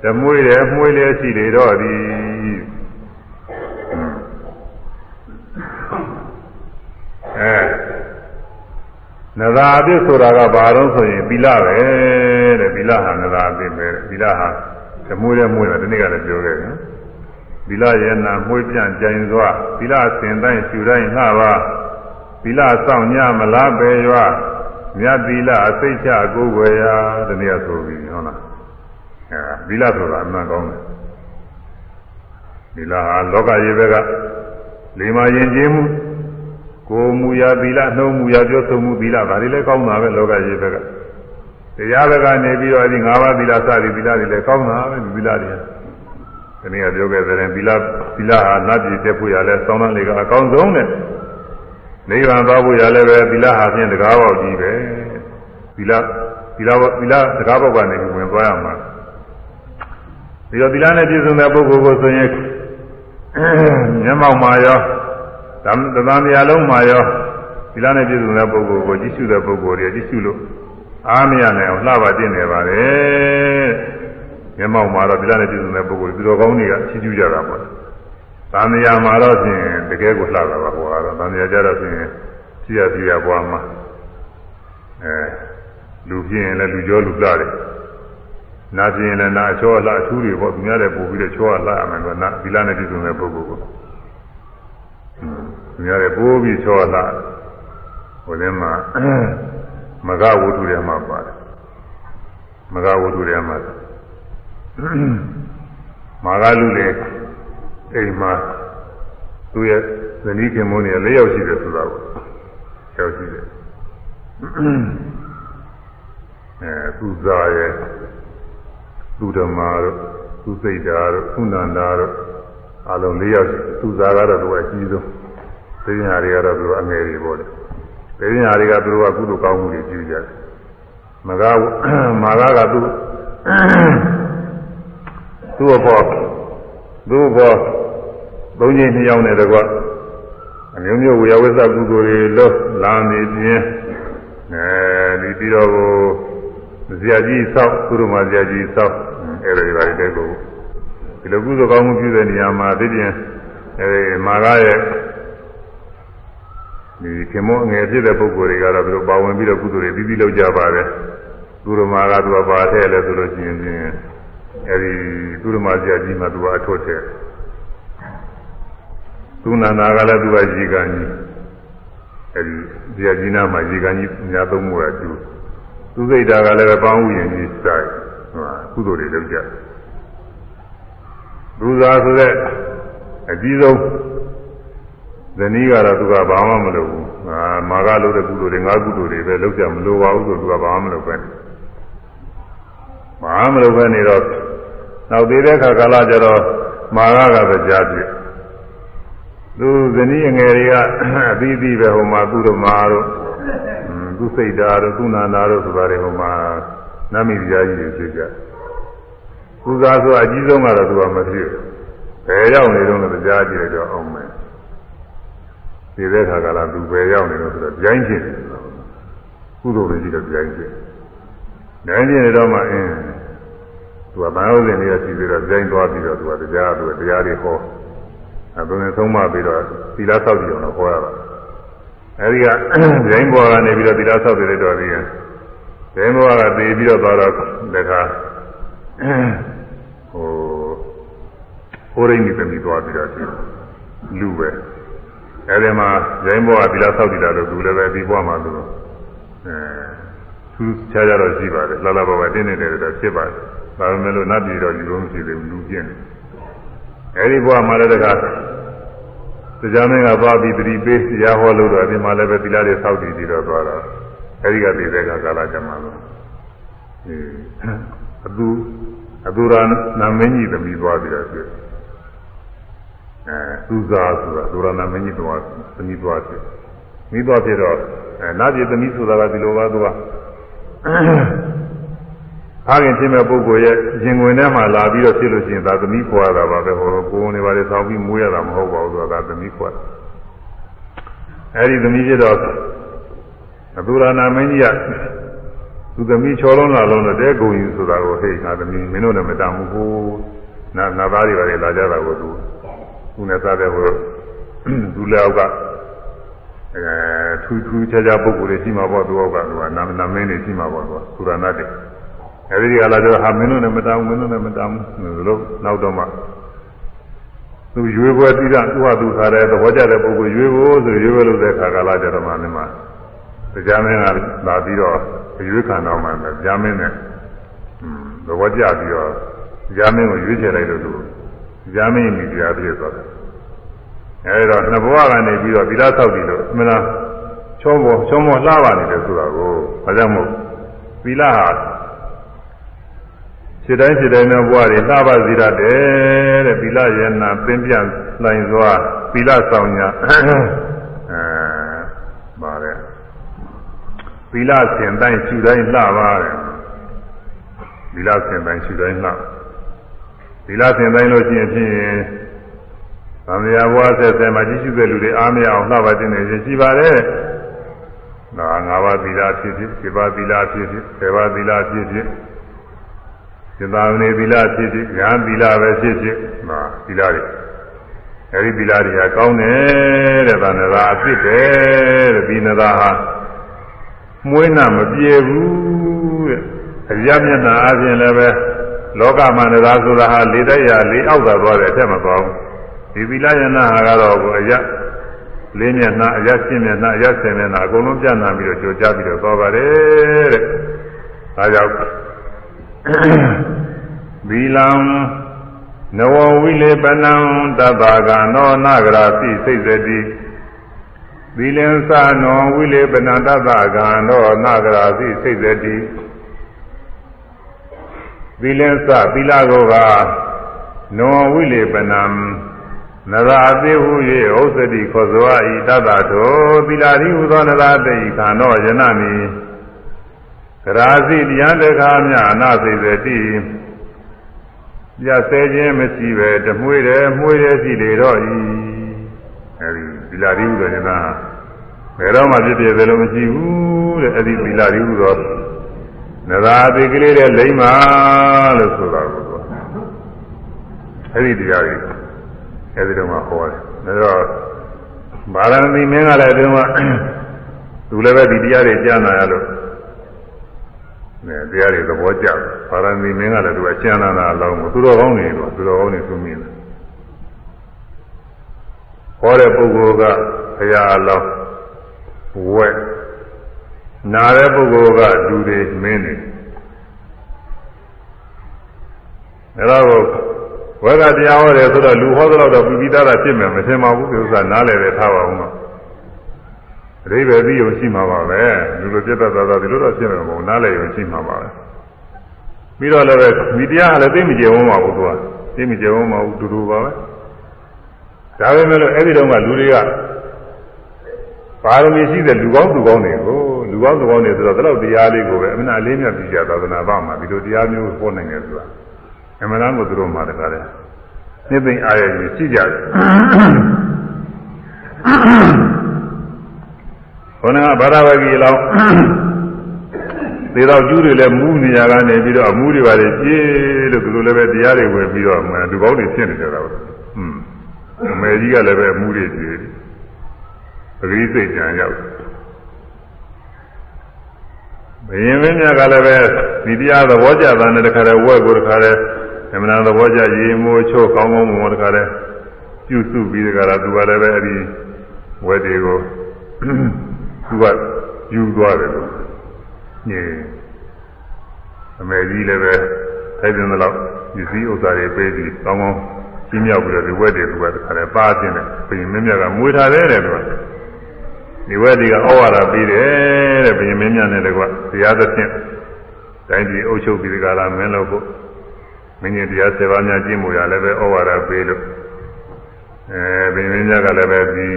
တဓမွေတယ်မှွေလည်းရှိလေတော့သည်အဲနသာအပြစ်ဆိုတာကဘာလို့ဆိုရင်သီလပဲတဲ့သီလဟာနသာအပြစ်ပဲသီလဟာဓမွေလည်းမှွေတယ်ဒီနေ့ကလည်းပြောခဲ့တယ်သီလရဲ့နာမှွေပြန့်ကြင်စွာသီလစင်တိုင်းရှူတိုင်းငှပါ သီလဆောင်ညမလားပဲရွာမြတ်သီလအစိတ်ချကိုယ်ွယ်ရာဒီနေ့ဆိုပြီးဟုတ်လားအဲသီလဆိုတာအမှန်ကောင်းတယ်သီလဟာလောကကြီးဘက်ကလိမ္မာရင်ကျင်းမှုကိုယ်မူရာသီလနှုံးမူရာပြောဆိုမှုသီလဒါတွေလည်းကောင်းတာပဲလောကကြီးဘက်ကတရားဘက်ကနေပြီးတော့ဒီ၅ပါးသီလစသည်သီလတွေလည်းကောင်းတာပဲသီလတွေဒီနေ့ကပြောခဲ့တဲ့သီလသီလဟာနတ်ပြည်တက်ဖို့ရလဲစောင်းတန်းလေးကအကောင်းဆုံးတဲ့ နိဗ္ဗာန်သွားဖို့ရလဲပဲသီလဟာဖြင့်တကားပေါက်ကြီးပဲသီလသီလသီလတကားပေါက်ကနေဝင်သွားရမှာဒီတော့သီလနဲ့ပြည့်စုံတဲ့ပုဂ္ဂိုလ်ကိုဆိုရင်မျက်မှောက်မှာရောသံသံတရားလုံးမှာရောသီလနဲ့ပြည့်စုံတဲ့ပုဂ္ဂိုလ်ကိုကြည့်ရှုတဲ့ပုဂ္ဂိုလ်တွေကြည့်ရှုလို့အားမရနိုင်အောင်လှပါတင်နေပါလေမျက်မှောက်မှာတော့သီလနဲ့ပြည့်စုံတဲ့ပုဂ္ဂိုလ်သူတော်ကောင်းတွေကချီးကျူးကြတာပေါ့ သံတရားမှာတော့ဖြင့်တကယ်ကိုလှတာပါဟောကတော့သံတရားကြတော့ဖြင့်ကြည့်ရကြည့်ရပွားမှာအဲလူပြင်းရင်လည်းလူကြောလူလှတယ်နာပြင်းလည်းနာအချောအလှအထူးတွေပေါ့သူများလည်းပို့ပြီးတော့ချောအလှအမှန်တော့နာသီလနဲ့ပြည့်စုံတဲ့ပုဂ္ဂိုလ်ကိုသူများလည်းပို့ပြီးချောအလှဟိုထဲမှာမဂဝတ္ထုထဲမှာပါတယ်မဂဝတ္ထုထဲမှာမာဂလူလေ အိမ်မှာသူရဲ့ဇနီးခင်မုန်းနေ၄ယောက်ရှိတယ်ဆိုတာကိုယောက်ရှိတယ်အဲသူစားရဲ့သူဓမ္မာတို့သူစိတ်ဓာတ်တို့သူနန္ဒာတို့အလုံး၄ယောက်သူစားကတော့သူအကြီးဆုံးသိညာတွေကတော့သူအငယ်တွေပေါ့လေသိညာတွေကသူတို့ကကုသိုလ်ကောင်းမှုတွေပြုကြတယ်မကမာကကသူသူ့ဘော သူ့ဘောသုံးချိန်နှစ်ယောက်နဲ့တကွအမျိုးမျိုးဝေယဝိသကုသိုလ်တွေလို့လာနေပြင်းအဲဒီပြီးတော့ကိုဇာကြီးဆောက်သူတို့မှဇာကြီးဆောက်အဲ့ဒီပါတဲ့ကိုဒီလိုကုသိုလ်ကောင်းမှုပြုတဲ့နေရာမှာသိပြန်အဲဒီမာရရဲ့ဒီခင်မောအငယ်ဖြစ်တဲ့ပုဂ္ဂိုလ်တွေကတော့သူတို့ပါဝင်ပြီးတော့ကုသိုလ်တွေပြီးပြီးလုပ်ကြပါတယ်သူတို့မှာကသူကပါထဲလဲဆိုလို့ရှိရင်ချင်း အဲဒီသူတို့မှဇာကြီးမှသူကအထွတ်ထဲသူနန္ဒာကလည်းသူကရေကန်ကြီးအဲဒီဇာကြီးနာမှာရေကန်ကြီးညာသုံးမှုရတူသူစိတ်ဓာတ်ကလည်းပေါင်းဥယျာဉ်ကြီးစိုက်ဟိုကုသိုလ်တွေလုပ်ကြသူသာဆိုတဲ့အကြီးဆုံးဇနီးကတော့သူကဘာမှမလုပ်ဘူးအာမာကလုပ်တဲ့ကုသိုလ်တွေငါးကုသိုလ်တွေပဲလုပ်ကြမလိုပါဘူးဆိုသူကဘာမှမလုပ်ပဲဘာမှမလုပ်ပဲနေတော့ နောက်သေးတဲ့ခါကာလကျတော့မာကကပဲကြားပြသူဇနီးအငယ်တွေကအသီးသီးပဲဟိုမှာသူတို့မာတို့သူစိတ်ဓာတ်တို့သူနာနာတို့ဆိုတာတွေဟိုမှာနမိတရားကြီးတွေဖြစ်ကြကုသာဆိုအကြီးဆုံးကတော့သူကမဖြစ်ဘယ်ရောက်နေတော့လည်းကြားကြည့်တော့အောင်မယ်ဒီတဲ့ခါကလာသူပဲရောက်နေလို့ဆိုတော့ကြိုင်းချင်းကုသိုလ်တွေကြီးတော့ကြိုင်းချင်းကြိုင်းချင်းတော့မှအင်း သူကဘာလို့လဲနေရစီပြီးတော့ကြိုင်းသွားပြီးတော့သူကတရားသူတရားတွေဟောအဲသူနဲ့သုံးမပြီးတော့သီလဆောက်ကြည့်အောင်တော့ဟောရတာအဲဒီကကြိုင်းဘောကနေပြီးတော့သီလဆောက်တယ်တော့ပြီးရင်ကြိုင်းဘောကတည်ပြီးတော့သွားတော့တခါဟိုဟိုရင်းနေပြီသွားပြီးတော့လူပဲအဲဒီမှာရိုင်းဘောကသီလဆောက်တည်တာလို့သူလည်းပဲဒီဘဝမှာသူအဲသူချားကြတော့ရှိပါတယ်လာလာဘောကတင်းနေတယ်တော့ဖြစ်ပါတယ် ဒါပေမဲ့လို့နတ်ပြည်တော့လူလုံးရှိတယ်လူပြင်းတယ်အဲဒီဘဝမှာလည်းတခါတရားမင်းကသွားပြီးတတိပေးတရားဟောလို့တော့ဒီမှာလည်းပဲသီလတွေဆောက်တည်ပြီးတော့သွားတော့အဲဒီကသိတဲ့ကကာလကျမှလို့အဲအတူအတူရာနာမင်းကြီးသမီးသွားပြီးတော့ဖြစ်အဲသူစားဆိုတာဒုရဏမင်းကြီးတော်သမီးသွားဖြစ်မိသွားဖြစ်တော့အဲနာပြည်သမီးဆိုတာကဒီလိုပါသူက ဖခင်ဖြစ်မဲ့ပုဂ္ဂိုလ်ရဲ့ရင်ဝင်ထဲမှာလာပြီးတော့ဖြစ်လို့ရှိရင်ဒါသမီးခွာတာပါပဲဟိုကိုယ်နေပါလေဆောင်းပြီးမွေးရတာမဟုတ်ပါဘူးဆိုတာသမီးခွာအဲဒီသမီးဖြစ်တော့အတူရဏမင်းကြီးကသူသမီးချောလုံးလာလုံးတော့တဲကုန်ယူဆိုတာကိုဟေ့ငါသမီးမင်းတို့လည်းမတမ်းဘူးကိုနာနာသားတွေပါလေလာကြတာကိုသူသူနဲ့စားတဲ့ဟိုသူလည်းအောက်ကအဲထူးထူးခြားခြားပုံကိုယ်တွေရှိမှာပေါ့သူအောက်ကသူကနာနာမင်းတွေရှိမှာပေါ့သူကသုရဏတ်တွေ အဲဒီကလာတော့ဟာမင်းတို့လည်းမတမ်းဘူးမင်းတို့လည်းမတမ်းဘူးလို့နောက်တော့မှသူရွေးပွဲပြီးတော့သူ့ဟာသူထားတဲ့သဘောကျတဲ့ပုဂ္ဂိုလ်ရွေးဖို့ဆိုရွေးပွဲလို့တဲ့ခါကလာကြတော့မှဒီမှာတရားမင်းကလာပြီးတော့ရွေးခံတော့မှတရားမင်းနဲ့သဘောကျပြီးတော့တရားမင်းကိုရွေးချယ်လိုက်လို့သူတရားမင်းမိတရားပြည့်သွားတယ်အဲဒီတော့နှစ်ဘဝကနေပြီးတော့ဗီလာဆောက်ပြီးလို့အမှန်လားချောမောချောမောလှပါနေတယ်ဆိုတာကိုဘာကြောင့်မို့ဗီလာဟာ ခြေတိုင်းခြေတိုင်းသောဘဝတွေလှပစေတတ်တယ်တဲ့ဗီလာရဲ့နာပင်ပြလှိုင်စွာဗီလာဆောင်ညာအဲပါတယ်ဗီလာစင်တိုင်းခြူတိုင်းလှပါတယ်ဗီလာစင်တိုင်းခြူတိုင်းလှဗီလာစင်တိုင်းလို့ရှိရင်ဖြင့်သံဃာဘဝဆက်ဆက်မှာကြီးစုတဲ့လူတွေအားမရအောင်လှပါတင်နေရှိပါတယ်။ဒါ၅ပါးသီလဖြစ်ဖြစ်၊7ပါးသီလဖြစ်ဖြစ်၊10ပါးသီလဖြစ်ဖြစ် စေတာဝနေသီလဖြစ်ဖြစ်ဉာဏ်သီလပဲဖြစ်ဖြစ်ဟာသီလတွေအဲဒီသီလတွေကကောင်းတယ်တဲ့ဗန္ဒရာအဖြစ်တယ်တဲ့ဒီနသာဟာမွေးနာမပြေဘူးတဲ့အရမျက်နှာအပြင်လည်းပဲလောကမှာနသာဆိုတာဟာလေတဲ့ရလေအောက်သာသွားတယ်အထက်မသွားဘူးဒီသီလယနာဟာကတော့ကိုအရလေးမျက်နှာအရရှင်းမျက်နှာအရဆင်မျက်နှာအကုန်လုံးပြန့်နှံ့ပြီးတော့ကြိုကြားပြီးတော့သွားပါတယ်တဲ့ဒါကြောင့် သီလံနဝဝိလေပနံတတ္တာကနောနာဂရာပိစိတ်စတိသီလံသနောဝိလေပနံတတ္တာကနောနာဂရာပိစိတ်စတိသီလံသသီလကိုကနောဝိလေပနံနရာတိဟု၍ဥစ္စတိခောဇဝဤတတ္တတောသီလာရိဟုသောနရာတိခန္နောယနမိက ရာစီတရားတခါမြအနာစိစေတိပြဆဲခြင်းမရှိပဲတမွေးတယ်မွေးတယ်ရှိလေတော့ဤအဲဒီသီလာရိဟုသောယနာဘယ်တော့မှဖြစ်ဖြစ်ဘယ်လိုမရှိဘူးတဲ့အဲဒီသီလာရိဟုသောနရာတိကလေးတဲ့လိမ့်ပါလို့ဆိုတာကိုအဲဒီတရားကြီးအဲဒီတော့မှဟောတယ်ဒါတော့ဗာရဏသီမင်းကလည်းဒီတော့သူလည်းပဲဒီတရားတွေကြားနာရလို့ နဲ့တရားတွေသဘောကျတယ်ဗာရဏသီမင်းကလည်းသူကကျမ်းနာတာအလောင်းကိုသူတော်ကောင်းနေတော့သူတော်ကောင်းနေသူမြင်တယ်ဟောတဲ့ပုဂ္ဂိုလ်ကဘုရားအလောင်းဝက်နာတဲ့ပုဂ္ဂိုလ်ကလူတွေမင်းတွေအဲတော့ဝက်ကတရားဟောတယ်ဆိုတော့လူဟောတော့တော့ပြီးပြီးသားတာဖြစ်မယ်မထင်ပါဘူးဒီဥစ္စာနားလည်တယ်ထားပါဦးတော့ အရိပဲပြီးုံရှိမှာပါပဲလူလိုပြတ်တတ်သွားဒီလိုတော့ဖြစ်မှာမဟုတ်နားလည်ရုံရှိမှာပါပဲပြီးတော့လည်းပဲဒီတရားကလည်းသိမကြုံမှာဘူးသူကသိမကြုံမှာဘူးတူတူပါပဲဒါပေမဲ့လို့အဲ့ဒီတော့ကလူတွေကပါရမီရှိတဲ့လူကောင်းသူကောင်းတွေကိုလူကောင်းသူကောင်းတွေဆိုတော့ဒီလောက်တရားလေးကိုပဲအမှန်အလေးမြတ်ပြီးကြသာသနာ့ဘာမှာဒီလိုတရားမျိုးဟောနိုင်တယ်ဆိုတာအမှန်တမ်းကိုသူတို့မှတကားတယ်နှစ်သိမ့်အားရကြီးရှိကြတယ် ခေါင်းကဘာသာဝဂီလောင်းသေတော့ကျူးတွေလည်းမူးနေရကနေပြီးတော့အမှုတွေပါလေပြေးလို့သူတို့လည်းပဲတရားတွေဝင်ပြီးတော့မှလူကောင်းတွေဖြစ်နေကြတာပါอืมအမေကြီးကလည်းပဲအမှုတွေပြေးပဂရိစိတ်ကြံရောက်ဘယင်မင်းများကလည်းပဲဒီတရားသဘောကျတာနဲ့တခါတည်းဝက်ကိုတခါတည်းအမှန်သဘောကျရေမိုးချိုးကောင်းကောင်းမွန်မွန်တခါတည်းပြုစုပြီးတခါတော့သူကလည်းပဲအဲ့ဒီဝက်တွေကို သူကယူသွားတယ်လို့ညင်အမေကြီးလည်းပဲထိုက်တဲ့လောက်ပစ္စည်းဥစ္စာတွေပေးပြီးကောင်းကောင်းကြီးမြောက်ပြီးတော့ဒီဝက်တွေကတခါတည်းပါခြင်းတယ်ဘယင်မင်းများကမွေထားတယ်တဲ့သူကဒီဝက်တွေကဩဝါဒပေးတယ်တဲ့ဘယင်မင်းများနဲ့တကွတရားသဖြင့်တိုင်းပြည်အုပ်ချုပ်ပြီးဒီကလာမင်းလို့ဖို့မင်းကြီးတရား7ပါးများကျင့်မှုရလည်းပဲဩဝါဒပေးလို့အဲဘယင်မင်းများကလည်းပဲဒီ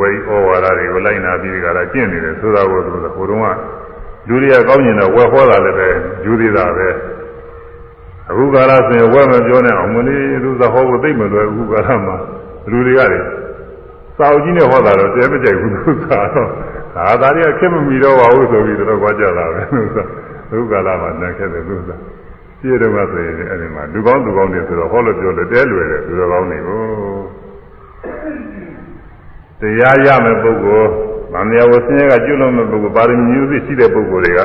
ဝိဩဝါဒတွေကိုလိုက်နာပြီးဒီကလာကျင့်နေတယ်ဆိုတာကိုသူကဟိုတုန်းကလူတွေကကောင်းကျင်တော့ဝက်ဟောတာလည်းပဲယူသေးတာပဲအခုကာလဆိုရင်ဝက်မပြောနဲ့အောင်မလေးသူသဟောဖို့သိမလွယ်အခုကာလမှာလူတွေကလေစာအုပ်ကြီးနဲ့ဟောတာတော့တဲမကြိုက်ဘူးသူကတော့ဒါသားတွေကခက်မမီတော့ပါဘူးဆိုပြီးတော့ကြွားကြတာပဲသူကဒုက္ခလာမှာနတ်ခဲ့တယ်လို့ဆိုတာပြည့်တော့ကဆိုရင်အဲ့ဒီမှာလူကောင်းသူကောင်းတွေဆိုတော့ဟောလို့ပြောလို့တဲလွယ်တယ်သူတော်ကောင်းတွေကို တရားရမယ်ပုဂ္ဂိုလ်ဗာမယဝဆင်းရဲကကျွလို့မဲ့ပုဂ္ဂိုလ်ပါရမီမျိုးစစ်ရှိတဲ့ပုဂ္ဂိုလ်တွေက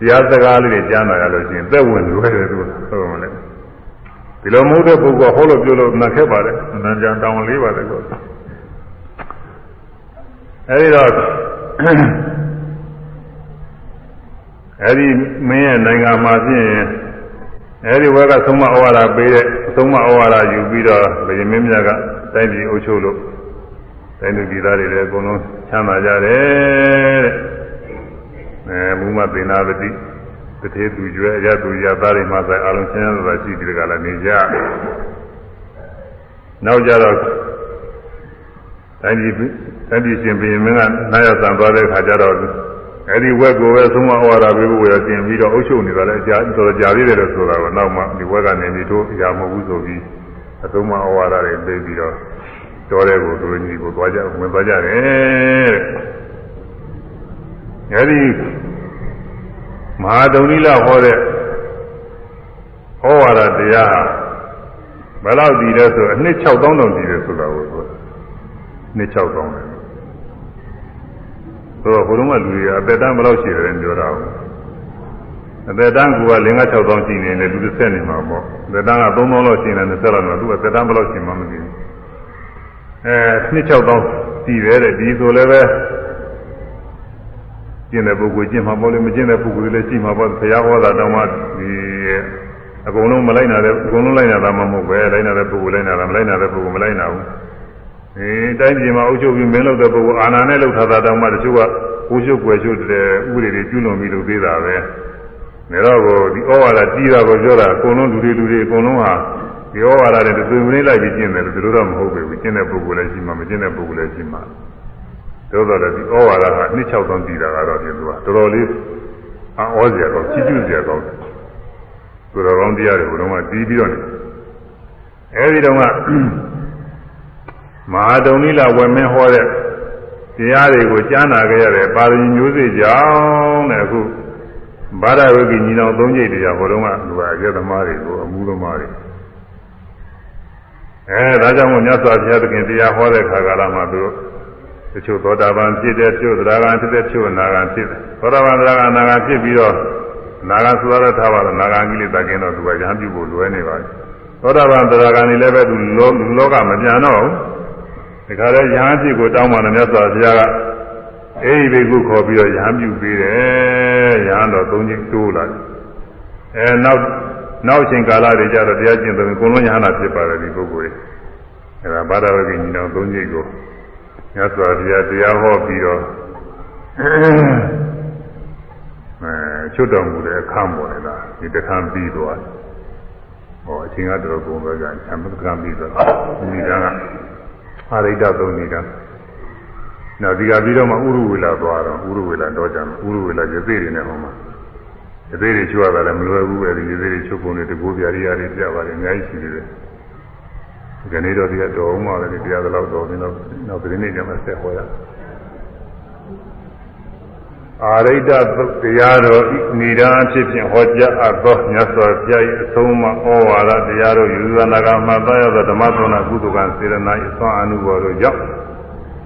တရားစကားလေးတွေကြားနာရလို့ရှိရင်သက်ဝင်လွယ်တယ်သူဟုတ်မလဲဒီလိုမဟုတ်တဲ့ပုဂ္ဂိုလ်ဟောလို့ပြောလို့နတ်ခဲ့ပါတယ်အနန္တတောင်းလေးပါတယ်ကောအဲဒီတော့အဲဒီမင်းရဲ့နိုင်ငံမှာဖြစ်ရင်အဲဒီဘက်ကသုံးမဩဝါဒပေးတဲ့သုံးမဩဝါဒယူပြီးတော့ဗေမင်းမြတ်ကတိုင်းပြည်အုပ်ချုပ်လို့ တိုင်းသူပြည်သားတွေလည်းအကုန်လုံးချမ်းသာကြတယ်တဲ့အဲမူမသေနာပတိတထေသူကျွဲအရသူရသားတွေမှဆိုင်အလုံးချမ်းသာရှိပြီးကြလာနေကြနောက်ကြတော့တိုင်းပြည်တိုင်းပြည်ရှင်ဘုရင်မင်းကနားရောက်ဆံသွားတဲ့ခါကျတော့အဲ့ဒီဝက်ကိုပဲသုံးမဩဝါဒပေးဖို့ရတင်ပြီးတော့အုပ်ချုပ်နေတာလည်းကြာတော်တော်ကြာသေးတယ်လို့ဆိုတာကနောက်မှဒီဝက်ကနေပြီးတော့အရာမဟုတ်ဘူးဆိုပြီးအသုံးမဩဝါဒတွေပေးပြီးတော့ တော်တဲ့ကိုသူတို့ညီကိုသွားကြဝင်သွားကြတယ်အဲ့ဒီမဟာဒုံနိလဟောတဲ့ဩဝါဒတရားဘယ်လောက်တည်လဲဆိုအနှစ်6000တောင်တည်တယ်ဆိုတာကိုဆိုနှစ်6000တယ်ဆိုတော့ဘုရုံးကလူတွေကအသက်တန်းဘယ်လောက်ရှိတယ်လဲပြောတာဘူးအသက်တန်းက5 6000ရှိနေတယ်လူတစ်ဆက်နေမှာပေါ့အသက်တန်းက3000လောက်ရှိနေတယ်20လောက်တော့သူကအသက်တန်းဘယ်လောက်ရှိမှမသိဘူး အဲနှစ်6000ရှိတယ်တဲ့ဒီဆိုလည်းပဲကျင့်တဲ့ပုဂ္ဂိုလ်ကျင့်မှာပေါ့လေမကျင့်တဲ့ပုဂ္ဂိုလ်လည်းရှိမှာပေါ့ဘုရားဟောတာတောင်မှဒီအကုန်လုံးမလိုက်နိုင်တဲ့အကုန်လုံးလိုက်နိုင်တာမှမဟုတ်ပဲလိုက်နိုင်တဲ့ပုဂ္ဂိုလ်လိုက်နိုင်တာမလိုက်နိုင်တဲ့ပုဂ္ဂိုလ်မလိုက်နိုင်ဘူးအဲတိုင်းပြည်မှာအုပ်ချုပ်ပြီးမင်းလုပ်တဲ့ပုဂ္ဂိုလ်အာဏာနဲ့လုပ်ထားတာတောင်မှတချို့ကဘိုးရှုပ်ွယ်ရှုပ်တဲ့ဥပဒေတွေကျွလွန်ပြီးလုပ်သေးတာပဲနေတော့ကိုဒီဩဝါဒတီးတာကိုပြောတာအကုန်လုံးလူတွေလူတွေအကုန်လုံးဟာ ဒီဩဝါဒနဲ့သွေးမင်းလိုက်ပြီးကျင့်တယ်လို့ဒီလိုတော့မဟုတ်ဘူးကျင့်တဲ့ပုဂ္ဂိုလ်လည်းရှိမှာမကျင့်တဲ့ပုဂ္ဂိုလ်လည်းရှိမှာသို့တော်လည်းဒီဩဝါဒကနှစ်6000တည်တာကတော့ဒီလိုပါတော်တော်လေးအောစရာကောင်းချီးကျူးစရာကောင်းတယ်သူတော်ကောင်းတရားတွေဘုရားကတီးပြီးတော့နေအဲဒီတော့ကမဟာတုံနိလဝေမင်းဟောတဲ့တရားတွေကိုကြားနာကြရတယ်ပါရမီမျိုးစေ့ကြောင်းတဲ့အခုဘာဒဝိကိညီတော်သုံးကြိတ်တရားဟောတော့ကလူကအကျက်သမားတွေကိုအမှုသမားတွေ အဲဒါကြောင့်မို့မြတ်စွာဘုရားသခင်တရားဟောတဲ့ခါကာလမှာသူတချို့သောတာပန်ဖြစ်တဲ့တချို့သရဂံဖြစ်တဲ့တချို့နာဂံဖြစ်တယ်သောတာပန်သရဂံနာဂံဖြစ်ပြီးတော့နာဂံဆိုတော့ထားပါတော့နာဂံကိလေသာကင်းတော့သူကရဟန်းပြုဖို့လွယ်နေပါပြီသောတာပန်သရဂံနေလည်းပဲသူလောလူလောကမပြန်တော့ဘူးဒါကြတဲ့ရဟန်းဖြစ်ကိုတောင်းပါတော့မြတ်စွာဘုရားကအေးဒီကုခေါ်ပြီးတော့ရဟန်းပြုပေးတယ်ရဟန်းတော်သုံးချင်းတိုးလာတယ်အဲနောက် နောက်ချိန်ကာလတွေကျတော့တရားကျင့်တယ်အကုန်လုံးရဟန္တာဖြစ်ပါတယ်ဒီပုဂ္ဂိုလ်တွေအဲဒါဘာသာဝကိညီတော်သုံးချင်းကိုမြတ်စွာဘုရားတရားဟောပြီးတော့အဲချွတ်တော်မူတဲ့အခါပေါ်နေတာဒီတခါပြီးသွားဟောအချိန်ကတော်ကုန်ပဲကဆံမကံပြီးတော့ဒီကအာရိဒသုံးနေတာနောက်ဒီကပြီးတော့မှဥရဝေလာသွားတော့ဥရဝေလာတော့ကြံဥရဝေလာရသေးတွေနဲ့ဟောမှာ ရသေးတွေချွတ်ရတာလည်းမလွယ်ဘူးအဲဒီရသေးတွေချွတ်ပုံတွေတကူပြရိယာတွေပြပါတယ်အများကြီးရှိသေးတယ်ဒီနေ့တော့ဒီကတော်အောင်ပါလေတရားသလောက်တော်နေတော့နောက်ဒီနေ့ကျမှဆက်ဟောရအာရိဒတရားတော်ဤဏာဖြစ်ဖြင့်ဟောကြားအပ်သောမြတ်စွာဘုရား၏အဆုံးအမဩဝါဒတရားတော်ယူဇာနာကမှသာရသောဓမ္မသောနာကုသကံစေရနာ၏အစွမ်းအမှုပေါ်တို့ကြောင့်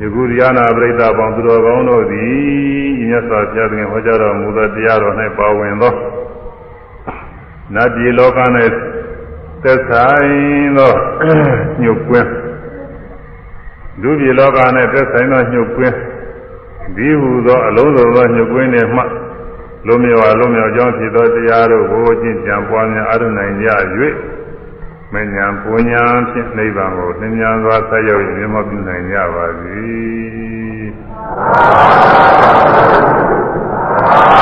ယခုတရားနာပရိသတ်ပေါင်းသူတော်ကောင်းတို့သည်ဤ မြတ်စွာဘုရားသခင်ဟောကြားတော်မူသောတရားတော်၌ပါဝင်သောနတ်ပြည်လောက၌သက်ဆိုင်သောညှုပ်ကွင်းလူပြည်လောကနဲ့သက်ဆိုင်သောညှုပ်ကွင်းဒီဟူသောအလုံးစုံသောညှုပ်ကွင်းတွေမှလုံးမြော်လုံးမြော်ကြောင်းဖြစ်သောတရားတို့ကိုကျင့်ကြံပွားများအားထုတ်နိုင်ကြ၍မဉ္ဇဉ်ပူညာဖြင့်နိဗ္ဗာန်ကိုသင်ညာစွာဆက်ရောက်မြတ်မပြုနိုင်ကြပါစေ။ သာ